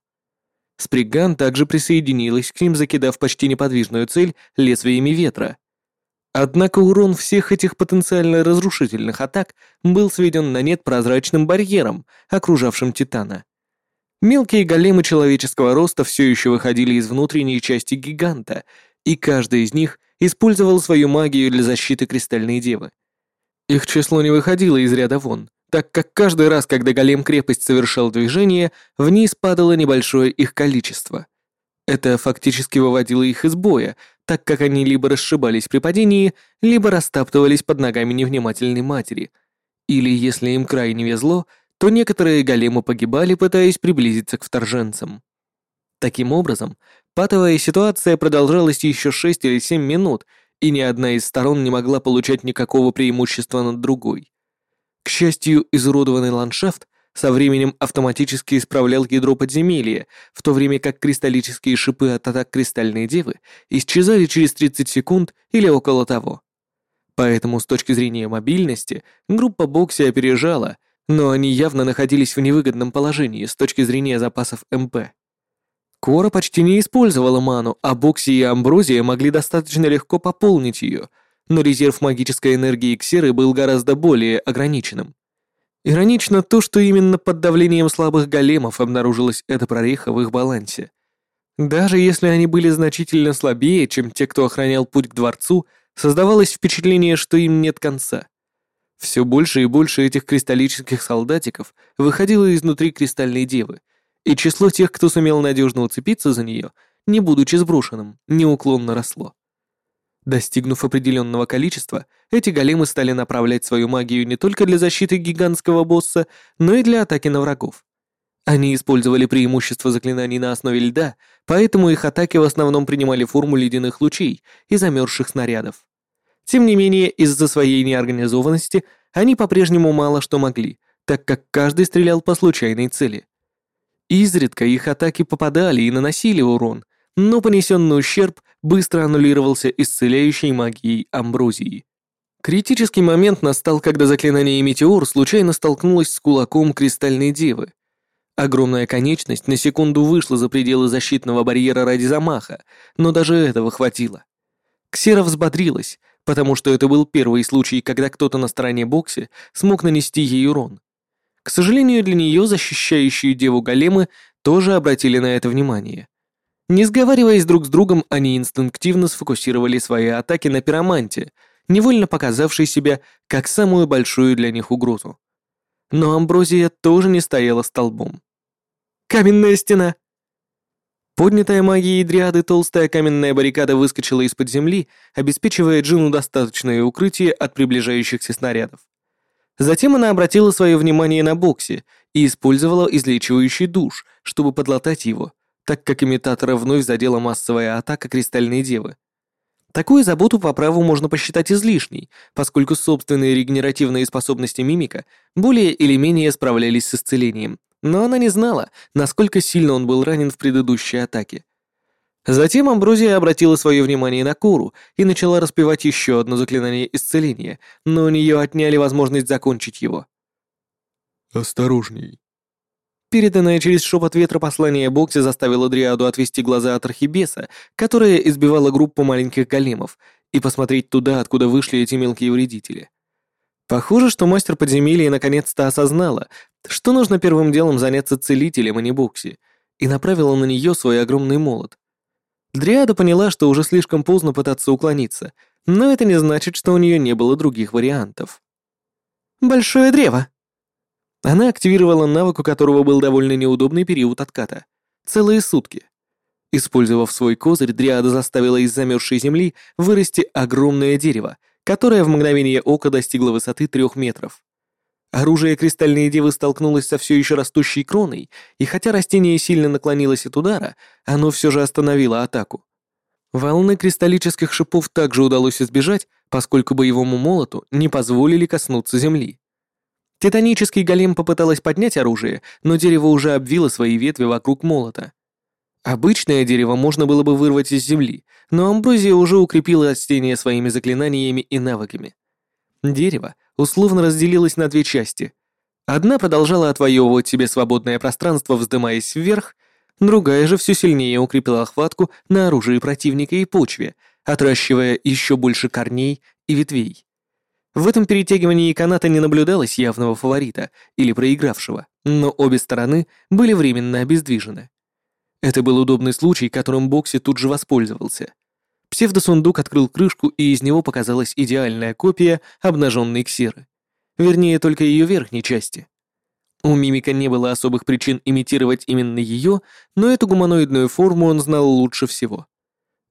Сприган также присоединилась к ним, закидав почти неподвижную цель лезвиями ветра. Однако урон всех этих потенциально разрушительных атак был сведен на нет прозрачным барьером, окружавшим Титана. Мелкие големы человеческого роста все еще выходили из внутренней части гиганта, и каждый из них использовал свою магию для защиты Кристальной Девы. Их число не выходило из ряда вон, так как каждый раз, когда голем-крепость совершал движение, вниз падало небольшое их количество. Это фактически выводило их из боя, так как они либо расшибались при падении, либо растаптывались под ногами невнимательной матери. Или, если им крайне везло, то некоторые големы погибали, пытаясь приблизиться к вторженцам. Таким образом, патовая ситуация продолжалась еще 6 или 7 минут, и ни одна из сторон не могла получать никакого преимущества над другой. К счастью, изуродованный ландшафт со временем автоматически исправлял ядро подземелья, в то время как кристаллические шипы от атак Кристальной Девы исчезали через 30 секунд или около того. Поэтому с точки зрения мобильности группа Бокси опережала, но они явно находились в невыгодном положении с точки зрения запасов МП. Кора почти не использовала ману, а Бокси и Амброзия могли достаточно легко пополнить ее, но резерв магической энергии Ксеры был гораздо более ограниченным. Иронично то, что именно под давлением слабых големов обнаружилась эта прореха в их балансе. Даже если они были значительно слабее, чем те, кто охранял путь к дворцу, создавалось впечатление, что им нет конца. Все больше и больше этих кристаллических солдатиков выходило изнутри кристальной девы, и число тех, кто сумел надежно уцепиться за нее, не будучи сброшенным, неуклонно росло. Достигнув определенного количества, эти големы стали направлять свою магию не только для защиты гигантского босса, но и для атаки на врагов. Они использовали преимущество заклинаний на основе льда, поэтому их атаки в основном принимали форму ледяных лучей и замерзших снарядов. Тем не менее, из-за своей неорганизованности они по-прежнему мало что могли, так как каждый стрелял по случайной цели. Изредка их атаки попадали и наносили урон, но понесенный ущерб быстро аннулировался исцеляющей магией амброзии. Критический момент настал, когда заклинание Метеор случайно столкнулось с кулаком Кристальной Девы. Огромная конечность на секунду вышла за пределы защитного барьера ради замаха, но даже этого хватило. Ксера взбодрилась, потому что это был первый случай, когда кто-то на стороне Бокси смог нанести ей урон. К сожалению, для нее защищающие деву големы тоже обратили на это внимание. Не сговариваясь друг с другом, они инстинктивно сфокусировали свои атаки на пироманте, невольно показавшей себя как самую большую для них угрозу. Но Амброзия тоже не стояла столбом. «Каменная стена!» Поднятая магией дриады толстая каменная баррикада выскочила из-под земли, обеспечивая Джину достаточное укрытие от приближающихся снарядов. Затем она обратила свое внимание на Бокси и использовала излечивающий душ, чтобы подлатать его, так как имитатора вновь задела массовая атака Кристальной Девы. Такую заботу по праву можно посчитать излишней, поскольку собственные регенеративные способности мимика более или менее справлялись с исцелением, но она не знала, насколько сильно он был ранен в предыдущей атаке. Затем Амброзия обратила свое внимание на Куру и начала распевать еще одно заклинание исцеления, но у нее отняли возможность закончить его. «Осторожней», Переданное через шепот ветра послание Бокси заставило Дриаду отвести глаза от Архибеса, которая избивала группу маленьких големов, и посмотреть туда, откуда вышли эти мелкие вредители. Похоже, что мастер подземелья наконец-то осознала, что нужно первым делом заняться целителем, а не Бокси, и направила на нее свой огромный молот. Дриада поняла, что уже слишком поздно пытаться уклониться, но это не значит, что у нее не было других вариантов. «Большое древо!» Она активировала навык, у которого был довольно неудобный период отката. Целые сутки. Использовав свой козырь, Дриада заставила из замерзшей земли вырасти огромное дерево, которое в мгновение ока достигло высоты трех метров. Оружие Кристальной Девы столкнулось со все еще растущей кроной, и хотя растение сильно наклонилось от удара, оно все же остановило атаку. Волны кристаллических шипов также удалось избежать, поскольку боевому молоту не позволили коснуться земли. Титанический голем попыталась поднять оружие, но дерево уже обвило свои ветви вокруг молота. Обычное дерево можно было бы вырвать из земли, но Амброзия уже укрепила растение своими заклинаниями и навыками. Дерево условно разделилось на две части. Одна продолжала отвоевывать себе свободное пространство, вздымаясь вверх, другая же все сильнее укрепила хватку на оружии противника и почве, отращивая еще больше корней и ветвей. В этом перетягивании каната не наблюдалось явного фаворита или проигравшего, но обе стороны были временно обездвижены. Это был удобный случай, которым Бокси тут же воспользовался. Псевдосундук открыл крышку, и из него показалась идеальная копия обнаженной ксеры. Вернее, только ее верхней части. У мимика не было особых причин имитировать именно ее, но эту гуманоидную форму он знал лучше всего.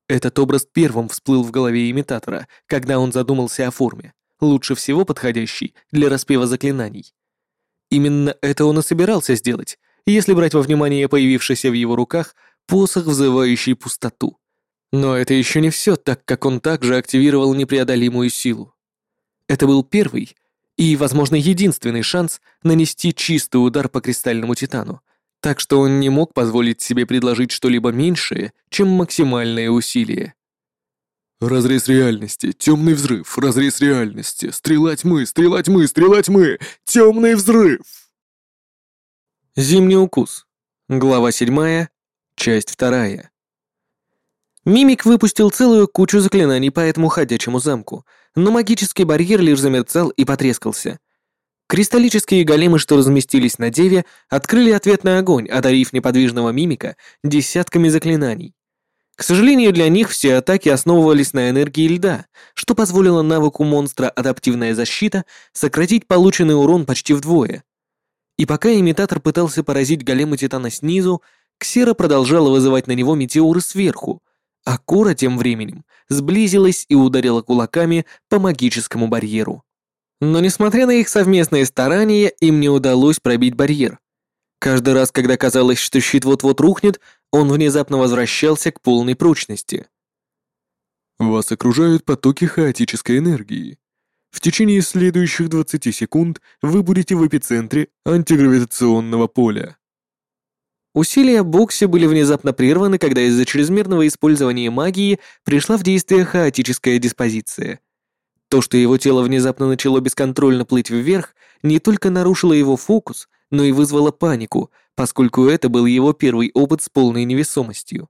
Этот образ первым всплыл в голове имитатора, когда он задумался о форме, лучше всего подходящей для распева заклинаний. Именно это он и собирался сделать, если брать во внимание появившийся в его руках посох, взывающий пустоту. Но это еще не все, так как он также активировал непреодолимую силу. Это был первый и, возможно, единственный шанс нанести чистый удар по кристальному титану, так что он не мог позволить себе предложить что-либо меньшее, чем максимальное усилие. Разрез реальности, темный взрыв, разрез реальности, стрела тьмы, стрела тьмы, стрела тьмы, темный взрыв. Зимний укус. Глава 7, часть 2. Мимик выпустил целую кучу заклинаний по этому ходячему замку, но магический барьер лишь замерцал и потрескался. Кристаллические големы, что разместились на деве, открыли ответный огонь, одарив неподвижного мимика десятками заклинаний. К сожалению, для них все атаки основывались на энергии льда, что позволило навыку монстра «Адаптивная защита» сократить полученный урон почти вдвое. И пока имитатор пытался поразить голема Титана снизу, Ксера продолжала вызывать на него метеоры сверху, а Кора тем временем сблизилась и ударила кулаками по магическому барьеру. Но несмотря на их совместные старания, им не удалось пробить барьер. Каждый раз, когда казалось, что щит вот-вот рухнет, он внезапно возвращался к полной прочности. Вас окружают потоки хаотической энергии. В течение следующих 20 секунд вы будете в эпицентре антигравитационного поля. Усилия Бокси были внезапно прерваны, когда из-за чрезмерного использования магии пришла в действие хаотическая диспозиция. То, что его тело внезапно начало бесконтрольно плыть вверх, не только нарушило его фокус, но и вызвало панику, поскольку это был его первый опыт с полной невесомостью.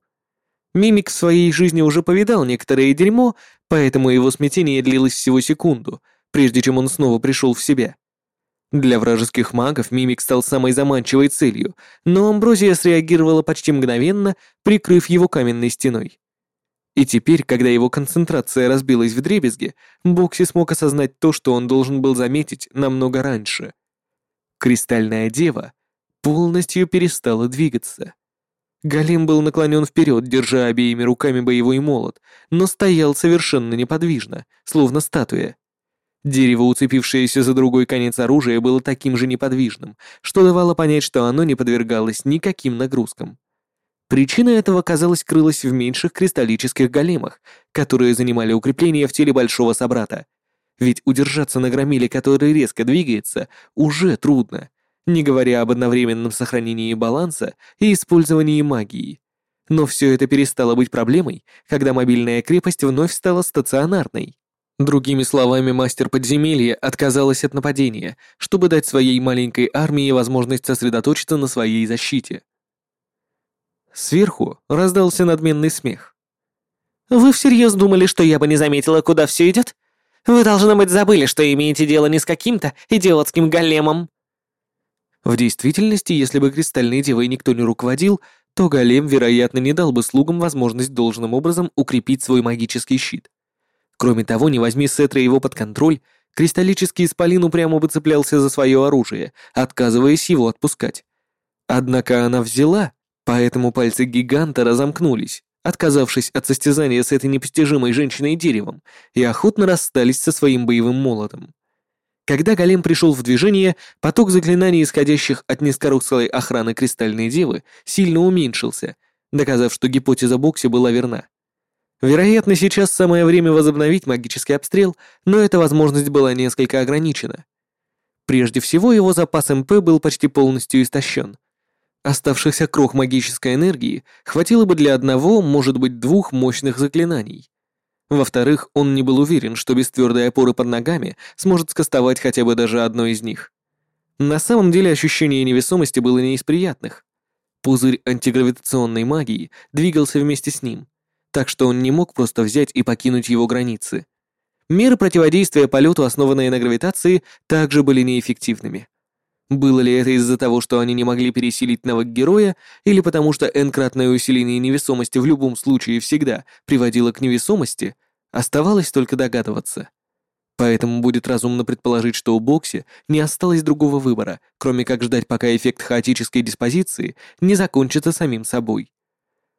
Мимик в своей жизни уже повидал некоторое дерьмо, поэтому его смятение длилось всего секунду — прежде чем он снова пришел в себя. Для вражеских магов мимик стал самой заманчивой целью, но Амброзия среагировала почти мгновенно, прикрыв его каменной стеной. И теперь, когда его концентрация разбилась в дребезги, Бокси смог осознать то, что он должен был заметить намного раньше. Кристальная дева полностью перестала двигаться. Галим был наклонен вперед, держа обеими руками боевой молот, но стоял совершенно неподвижно, словно статуя. Дерево, уцепившееся за другой конец оружия, было таким же неподвижным, что давало понять, что оно не подвергалось никаким нагрузкам. Причина этого, казалось, крылась в меньших кристаллических големах, которые занимали укрепление в теле большого собрата. Ведь удержаться на громиле, который резко двигается, уже трудно, не говоря об одновременном сохранении баланса и использовании магии. Но все это перестало быть проблемой, когда мобильная крепость вновь стала стационарной. Другими словами, мастер подземелья отказалась от нападения, чтобы дать своей маленькой армии возможность сосредоточиться на своей защите. Сверху раздался надменный смех. «Вы всерьез думали, что я бы не заметила, куда все идет? Вы, должно быть, забыли, что имеете дело не с каким-то идиотским големом». В действительности, если бы Кристальной Девой никто не руководил, то голем, вероятно, не дал бы слугам возможность должным образом укрепить свой магический щит. Кроме того, не возьми Сетра его под контроль, кристаллический исполин упрямо бы цеплялся за свое оружие, отказываясь его отпускать. Однако она взяла, поэтому пальцы гиганта разомкнулись, отказавшись от состязания с этой непостижимой женщиной деревом, и охотно расстались со своим боевым молотом. Когда голем пришел в движение, поток заклинаний, исходящих от низкорослой охраны Кристальной Девы, сильно уменьшился, доказав, что гипотеза Бокси была верна. Вероятно, сейчас самое время возобновить магический обстрел, но эта возможность была несколько ограничена. Прежде всего, его запас МП был почти полностью истощен. Оставшихся крох магической энергии хватило бы для одного, может быть, двух мощных заклинаний. Во-вторых, он не был уверен, что без твердой опоры под ногами сможет скостовать хотя бы даже одно из них. На самом деле ощущение невесомости было не из приятных. Пузырь антигравитационной магии двигался вместе с ним, так что он не мог просто взять и покинуть его границы. Меры противодействия полету, основанные на гравитации, также были неэффективными. Было ли это из-за того, что они не могли пересилить навык героя, или потому что n-кратное усиление невесомости в любом случае всегда приводило к невесомости, оставалось только догадываться. Поэтому будет разумно предположить, что у Бокси не осталось другого выбора, кроме как ждать, пока эффект хаотической диспозиции не закончится самим собой.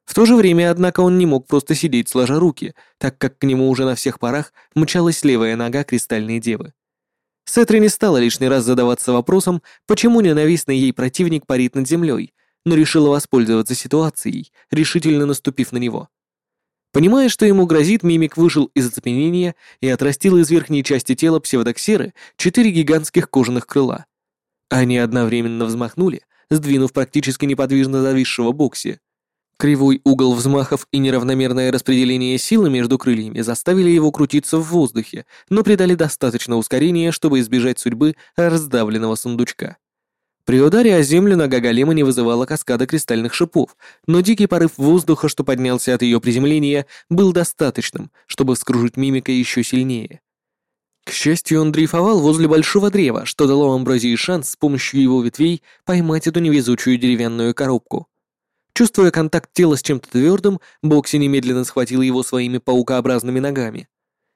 В то же время, однако, он не мог просто сидеть сложа руки, так как к нему уже на всех парах мчалась левая нога Кристальной Девы. Сетри не стала лишний раз задаваться вопросом, почему ненавистный ей противник парит над землей, но решила воспользоваться ситуацией, решительно наступив на него. Понимая, что ему грозит, мимик вышел из оцепенения и отрастил из верхней части тела псевдоксеры четыре гигантских кожаных крыла. Они одновременно взмахнули, сдвинув практически неподвижно зависшего Бокси. Кривой угол взмахов и неравномерное распределение силы между крыльями заставили его крутиться в воздухе, но придали достаточно ускорения, чтобы избежать судьбы раздавленного сундучка. При ударе о землю нога голема не вызывала каскада кристальных шипов, но дикий порыв воздуха, что поднялся от ее приземления, был достаточным, чтобы вскружить мимика еще сильнее. К счастью, он дрейфовал возле большого древа, что дало Амброзии шанс с помощью его ветвей поймать эту невезучую деревянную коробку. Чувствуя контакт тела с чем-то твердым, Бокси немедленно схватил его своими паукообразными ногами.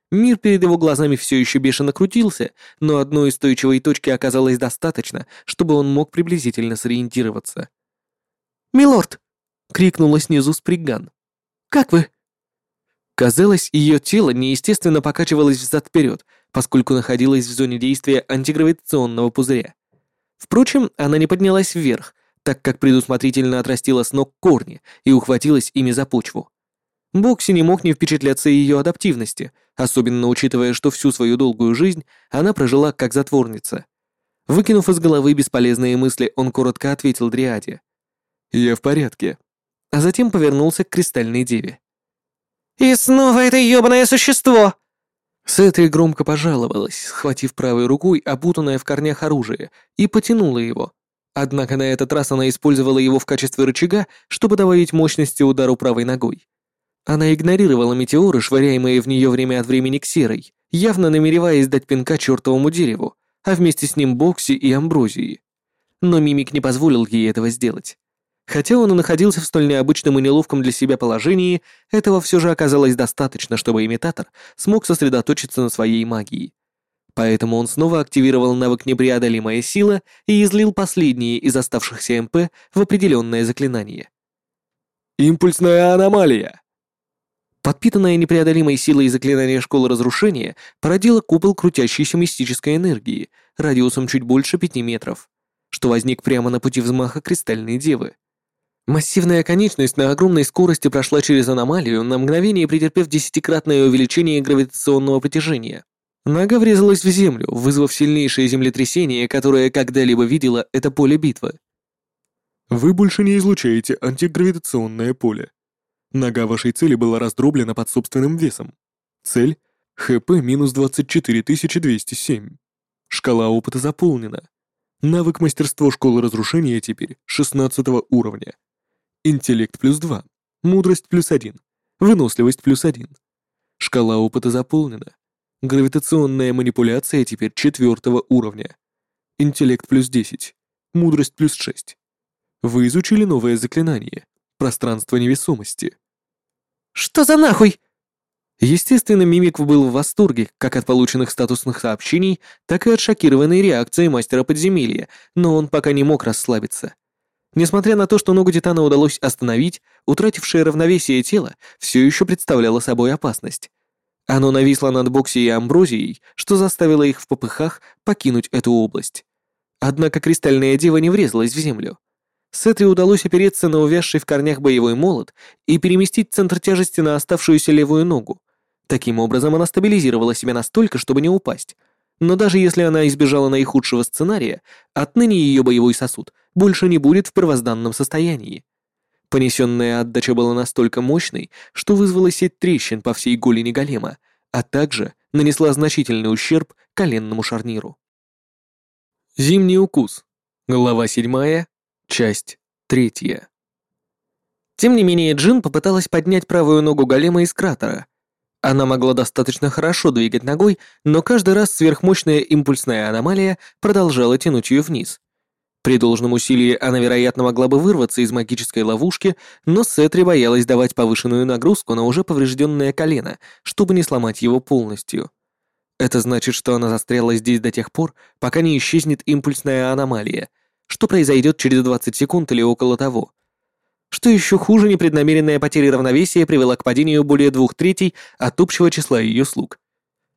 Мир перед его глазами все еще бешено крутился, но одной устойчивой точки оказалось достаточно, чтобы он мог приблизительно сориентироваться. «Милорд!» — крикнула снизу Сприган. «Как вы?» Казалось, ее тело неестественно покачивалось взад-вперед, поскольку находилось в зоне действия антигравитационного пузыря. Впрочем, она не поднялась вверх, так как предусмотрительно отрастила с ног корни и ухватилась ими за почву. Бокси не мог не впечатляться ее адаптивности, особенно учитывая, что всю свою долгую жизнь она прожила как затворница. Выкинув из головы бесполезные мысли, он коротко ответил Дриаде. «Я в порядке», а затем повернулся к Кристальной Деве. «И снова это ёбаное существо!» Сетри громко пожаловалась, схватив правой рукой опутанное в корнях оружие, и потянула его. Однако на этот раз она использовала его в качестве рычага, чтобы добавить мощности удару правой ногой. Она игнорировала метеоры, швыряемые в нее время от времени к явно намереваясь дать пинка чертовому дереву, а вместе с ним Бокси и Амброзии. Но Мимик не позволил ей этого сделать. Хотя он и находился в столь необычном и неловком для себя положении, этого все же оказалось достаточно, чтобы имитатор смог сосредоточиться на своей магии. Поэтому он снова активировал навык «Непреодолимая сила» и излил последние из оставшихся МП в определенное заклинание. «Импульсная аномалия!» Подпитанная непреодолимой силой заклинание Школы Разрушения породило купол крутящейся мистической энергии радиусом чуть больше пяти метров, что возник прямо на пути взмаха Кристальной Девы. Массивная конечность на огромной скорости прошла через аномалию, на мгновение претерпев десятикратное увеличение гравитационного притяжения. Нога врезалась в землю, вызвав сильнейшее землетрясение, которое когда-либо видело это поле битвы. Вы больше не излучаете антигравитационное поле. Нога вашей цели была раздроблена под собственным весом. Цель — ХП минус 24207. Шкала опыта заполнена. Навык мастерство школы разрушения теперь 16 уровня. Интеллект плюс 2. Мудрость плюс 1. Выносливость плюс 1. Шкала опыта заполнена. Гравитационная манипуляция теперь четвертого уровня. Интеллект плюс 10. Мудрость плюс 6. Вы изучили новое заклинание. Пространство невесомости. «Что за нахуй?» Естественно, Мимик был в восторге как от полученных статусных сообщений, так и от шокированной реакции мастера подземелья, но он пока не мог расслабиться. Несмотря на то, что ногу Титана удалось остановить, утратившее равновесие тело все еще представляло собой опасность. Оно нависло над Бокси и Амброзией, что заставило их в попыхах покинуть эту область. Однако Кристальная Дева не врезалась в землю. Сетри удалось опереться на увязший в корнях боевой молот и переместить центр тяжести на оставшуюся левую ногу. Таким образом, она стабилизировала себя настолько, чтобы не упасть. Но даже если она избежала наихудшего сценария, отныне ее боевой сосуд больше не будет в первозданном состоянии. Понесенная отдача была настолько мощной, что вызвала сеть трещин по всей голени голема, а также нанесла значительный ущерб коленному шарниру. Зимний укус. Глава 7, часть 3. Тем не менее, Джин попыталась поднять правую ногу голема из кратера. Она могла достаточно хорошо двигать ногой, но каждый раз сверхмощная импульсная аномалия продолжала тянуть ее вниз. При должном усилии она, вероятно, могла бы вырваться из магической ловушки, но Сетри боялась давать повышенную нагрузку на уже поврежденное колено, чтобы не сломать его полностью. Это значит, что она застряла здесь до тех пор, пока не исчезнет импульсная аномалия, что произойдет через 20 секунд или около того. Что еще хуже, непреднамеренная потеря равновесия привела к падению более двух третей от общего числа ее слуг.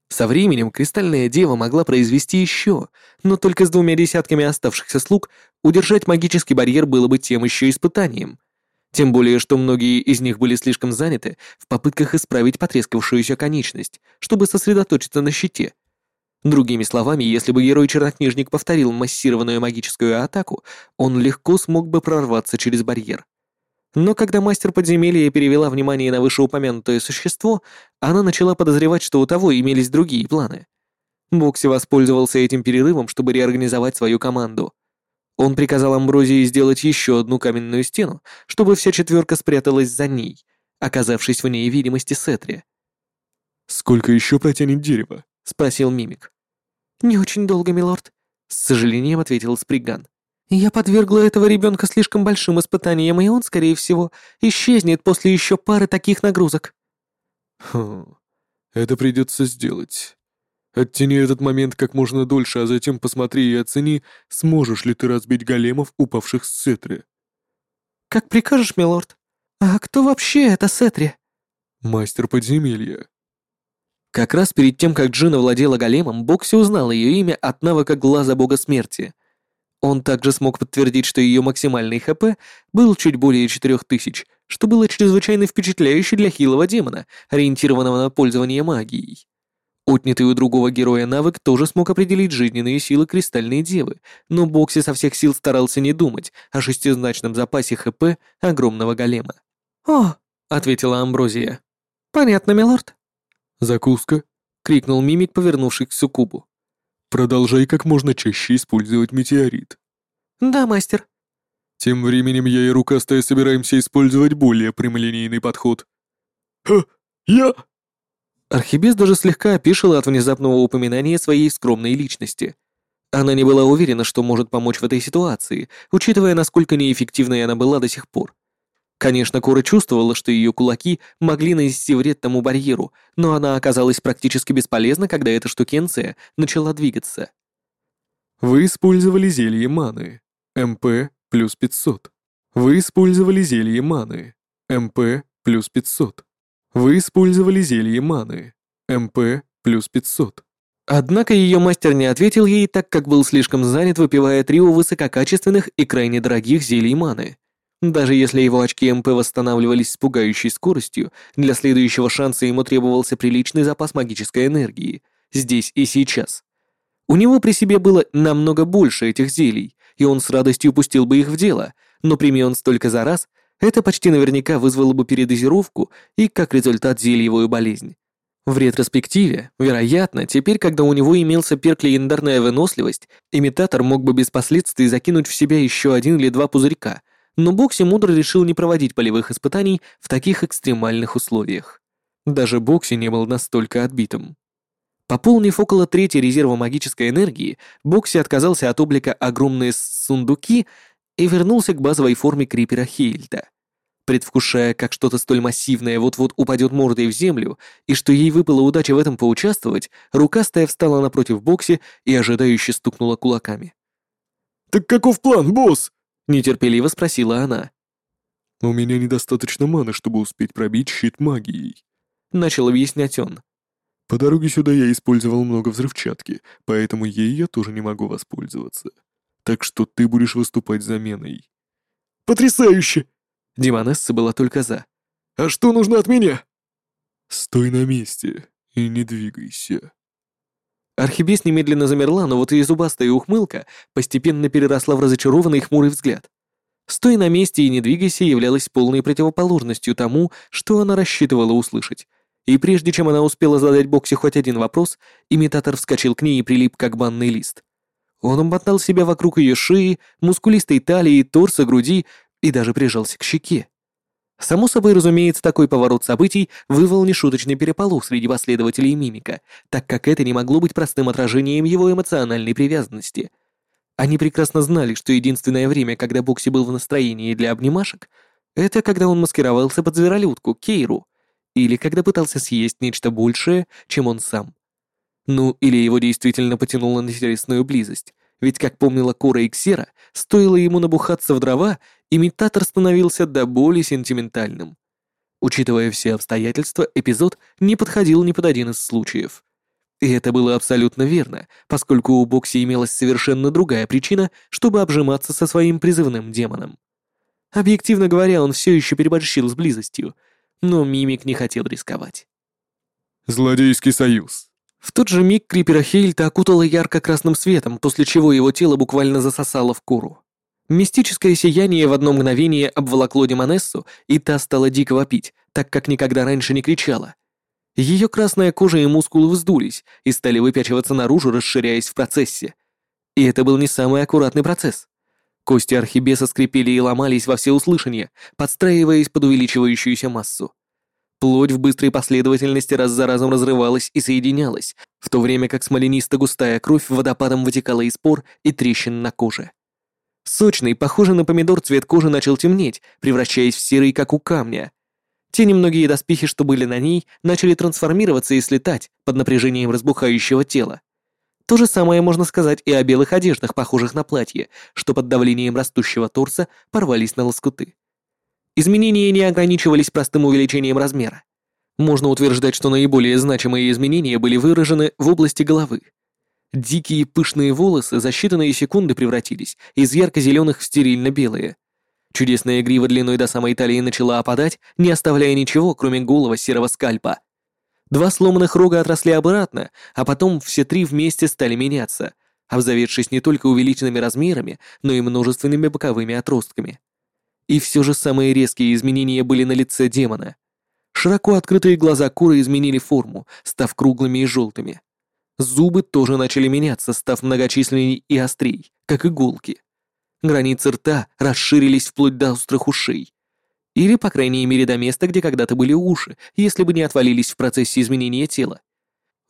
Со временем Кристальная Дева могла произвести еще, но только с двумя десятками оставшихся слуг удержать магический барьер было бы тем еще испытанием. Тем более, что многие из них были слишком заняты в попытках исправить потрескавшуюся конечность, чтобы сосредоточиться на щите. Другими словами, если бы герой-чернокнижник повторил массированную магическую атаку, он легко смог бы прорваться через барьер. Но когда мастер подземелья перевела внимание на вышеупомянутое существо, она начала подозревать, что у того имелись другие планы. Бокси воспользовался этим перерывом, чтобы реорганизовать свою команду — он приказал Амброзии сделать еще одну каменную стену, чтобы вся четверка спряталась за ней, оказавшись в ней видимости Сетри. «Сколько еще протянет дерево?» — спросил Мимик. «Не очень долго, милорд», — с сожалением ответил Сприган. «Я подвергла этого ребенка слишком большим испытаниям, и он, скорее всего, исчезнет после еще пары таких нагрузок». «Хм, это придется сделать. Оттяни этот момент как можно дольше, а затем посмотри и оцени, сможешь ли ты разбить големов, упавших с Сетри. «Как прикажешь, милорд. А кто вообще это Сетри?» «Мастер подземелья». Как раз перед тем, как Джина владела големом, Бокси узнал ее имя от навыка Глаза Бога Смерти. Он также смог подтвердить, что ее максимальный ХП был чуть более 4000, что было чрезвычайно впечатляюще для хилого демона, ориентированного на пользование магией. Отнятый у другого героя навык тоже смог определить жизненные силы Кристальной Девы, но Бокси со всех сил старался не думать о шестизначном запасе ХП огромного голема. «О!» — ответила Амброзия. «Понятно, милорд». «Закуска?» — крикнул мимик, повернувшись к Сукубу. «Продолжай как можно чаще использовать метеорит». «Да, мастер». «Тем временем я и Рукастая собираемся использовать более прямолинейный подход». «Ха! Я...» Архибес даже слегка опишила от внезапного упоминания своей скромной личности. Она не была уверена, что может помочь в этой ситуации, учитывая, насколько неэффективной она была до сих пор. Конечно, Кора чувствовала, что ее кулаки могли нанести вред тому барьеру, но она оказалась практически бесполезна, когда эта штукенция начала двигаться. Вы использовали зелье маны. МП плюс 500. Вы использовали зелье маны. МП плюс 500. Вы использовали зелье маны. МП плюс 500. Однако ее мастер не ответил ей, так как был слишком занят, выпивая трио высококачественных и крайне дорогих зелий маны. Даже если его очки МП восстанавливались с пугающей скоростью, для следующего шанса ему требовался приличный запас магической энергии, здесь и сейчас. У него при себе было намного больше этих зелий, и он с радостью пустил бы их в дело, но прими он столько за раз, это почти наверняка вызвало бы передозировку и, как результат, зельевую болезнь. В ретроспективе, вероятно, теперь, когда у него имелся перк легендарная выносливость, имитатор мог бы без последствий закинуть в себя еще один или два пузырька, но Бокси мудро решил не проводить полевых испытаний в таких экстремальных условиях. Даже Бокси не был настолько отбитым. Пополнив около трети резерва магической энергии, Бокси отказался от облика огромные сундуки и вернулся к базовой форме крипера Хейльта. Предвкушая, как что-то столь массивное вот-вот упадет мордой в землю, и что ей выпала удача в этом поучаствовать, рукастая встала напротив Бокси и ожидающе стукнула кулаками. «Так каков план, босс?» — нетерпеливо спросила она. «У меня недостаточно маны, чтобы успеть пробить щит магией», — начал объяснять он. «По дороге сюда я использовал много взрывчатки, поэтому ей я тоже не могу воспользоваться. Так что ты будешь выступать заменой». Потрясающе!» Демонесса была только за. «А что нужно от меня?» «Стой на месте и не двигайся». Архибес немедленно замерла, но вот ее зубастая ухмылка постепенно переросла в разочарованный хмурый взгляд. «Стой на месте и не двигайся» являлась полной противоположностью тому, что она рассчитывала услышать. И прежде чем она успела задать Боксе хоть один вопрос, имитатор вскочил к ней и прилип как банный лист. Он обмотал себя вокруг ее шеи, мускулистой талии, торса, груди и даже прижался к щеке. Само собой, разумеется, такой поворот событий вызвал нешуточный переполох среди последователей мимика, так как это не могло быть простым отражением его эмоциональной привязанности. Они прекрасно знали, что единственное время, когда Бокси был в настроении для обнимашек, это когда он маскировался под зверолюдку, Кейру, или когда пытался съесть нечто большее, чем он сам. Ну, или его действительно потянуло на интересную близость, ведь, как помнила Кора и Ксера, стоило ему набухаться в дрова, имитатор становился до боли сентиментальным. Учитывая все обстоятельства, эпизод не подходил ни под один из случаев. И это было абсолютно верно, поскольку у Бокси имелась совершенно другая причина, чтобы обжиматься со своим призывным демоном. Объективно говоря, он все еще переборщил с близостью, но Мимик не хотел рисковать. «Злодейский союз», в тот же миг Крипера Хейльта окутало ярко-красным светом, после чего его тело буквально засосало в куру. Мистическое сияние в одно мгновение обволокло Демонессу, и та стала дико вопить, так как никогда раньше не кричала. Ее красная кожа и мускулы вздулись и стали выпячиваться наружу, расширяясь в процессе. И это был не самый аккуратный процесс. Кости архибеса скрипели и ломались во всеуслышание, подстраиваясь под увеличивающуюся массу. Плоть в быстрой последовательности раз за разом разрывалась и соединялась, в то время как смоленисто-густая кровь водопадом вытекала из пор и трещин на коже. Сочный, похожий на помидор цвет кожи начал темнеть, превращаясь в серый, как у камня. Те немногие доспехи, что были на ней, начали трансформироваться и слетать под напряжением разбухающего тела. То же самое можно сказать и о белых одеждах, похожих на платье, что под давлением растущего торса порвались на лоскуты. Изменения не ограничивались простым увеличением размера. Можно утверждать, что наиболее значимые изменения были выражены в области головы. Дикие пышные волосы за считанные секунды превратились из ярко-зеленых в стерильно-белые. Чудесная грива длиной до самой талии начала опадать, не оставляя ничего, кроме голого серого скальпа. Два сломанных рога отросли обратно, а потом все три вместе стали меняться, обзаведшись не только увеличенными размерами, но и множественными боковыми отростками. И все же самые резкие изменения были на лице демона. Широко открытые глаза куры изменили форму, став круглыми и желтыми. Зубы тоже начали меняться, став многочисленней и острей, как иголки. Границы рта расширились вплоть до острых ушей. Или, по крайней мере, до места, где когда-то были уши, если бы не отвалились в процессе изменения тела.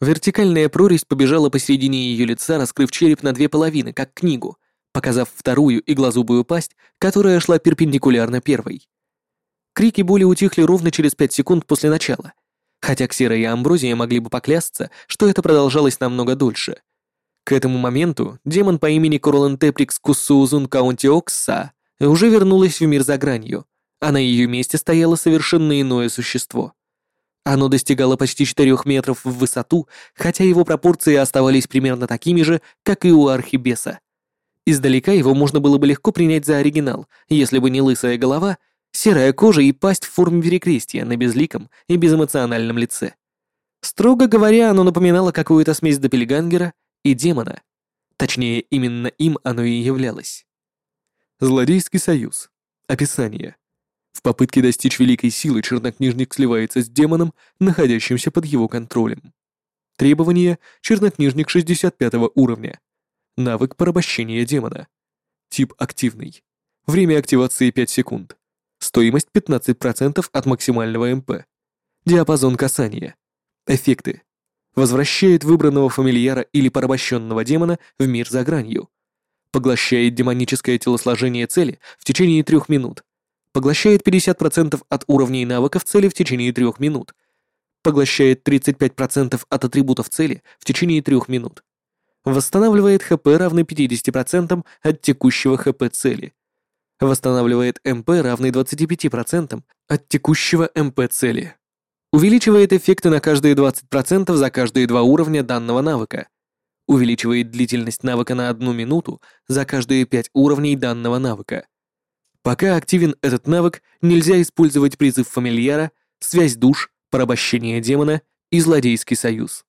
Вертикальная прорезь побежала посередине ее лица, раскрыв череп на две половины, как книгу, показав вторую иглозубую пасть, которая шла перпендикулярно первой. Крики боли утихли ровно через пять секунд после начала, хотя Ксера и Амброзия могли бы поклясться, что это продолжалось намного дольше. К этому моменту демон по имени Королентеприкс Куссуузун Каунтиокса уже вернулась в мир за гранью, а на ее месте стояло совершенно иное существо. Оно достигало почти 4 метров в высоту, хотя его пропорции оставались примерно такими же, как и у Архибеса. Издалека его можно было бы легко принять за оригинал, если бы не лысая голова, серая кожа и пасть в форме перекрестия на безликом и безэмоциональном лице. Строго говоря, оно напоминало какую-то смесь Доппельгангера и демона. Точнее, именно им оно и являлось. Злодейский союз. Описание. В попытке достичь великой силы чернокнижник сливается с демоном, находящимся под его контролем. Требования чернокнижник 65 уровня. Навык порабощения демона. Тип активный. Время активации 5 секунд. Стоимость 15% от максимального МП. Диапазон касания. Эффекты. Возвращает выбранного фамильяра или порабощенного демона в мир за гранью. Поглощает демоническое телосложение цели в течение 3 минут. Поглощает 50% от уровней навыков цели в течение 3 минут. Поглощает 35% от атрибутов цели в течение 3 минут. Восстанавливает ХП равный 50% от текущего ХП цели. Восстанавливает МП равный 25% от текущего МП цели. Увеличивает эффекты на каждые 20% за каждые два уровня данного навыка. Увеличивает длительность навыка на одну минуту за каждые 5 уровней данного навыка. Пока активен этот навык, нельзя использовать призыв фамильяра, связь душ, порабощение демона и злодейский союз.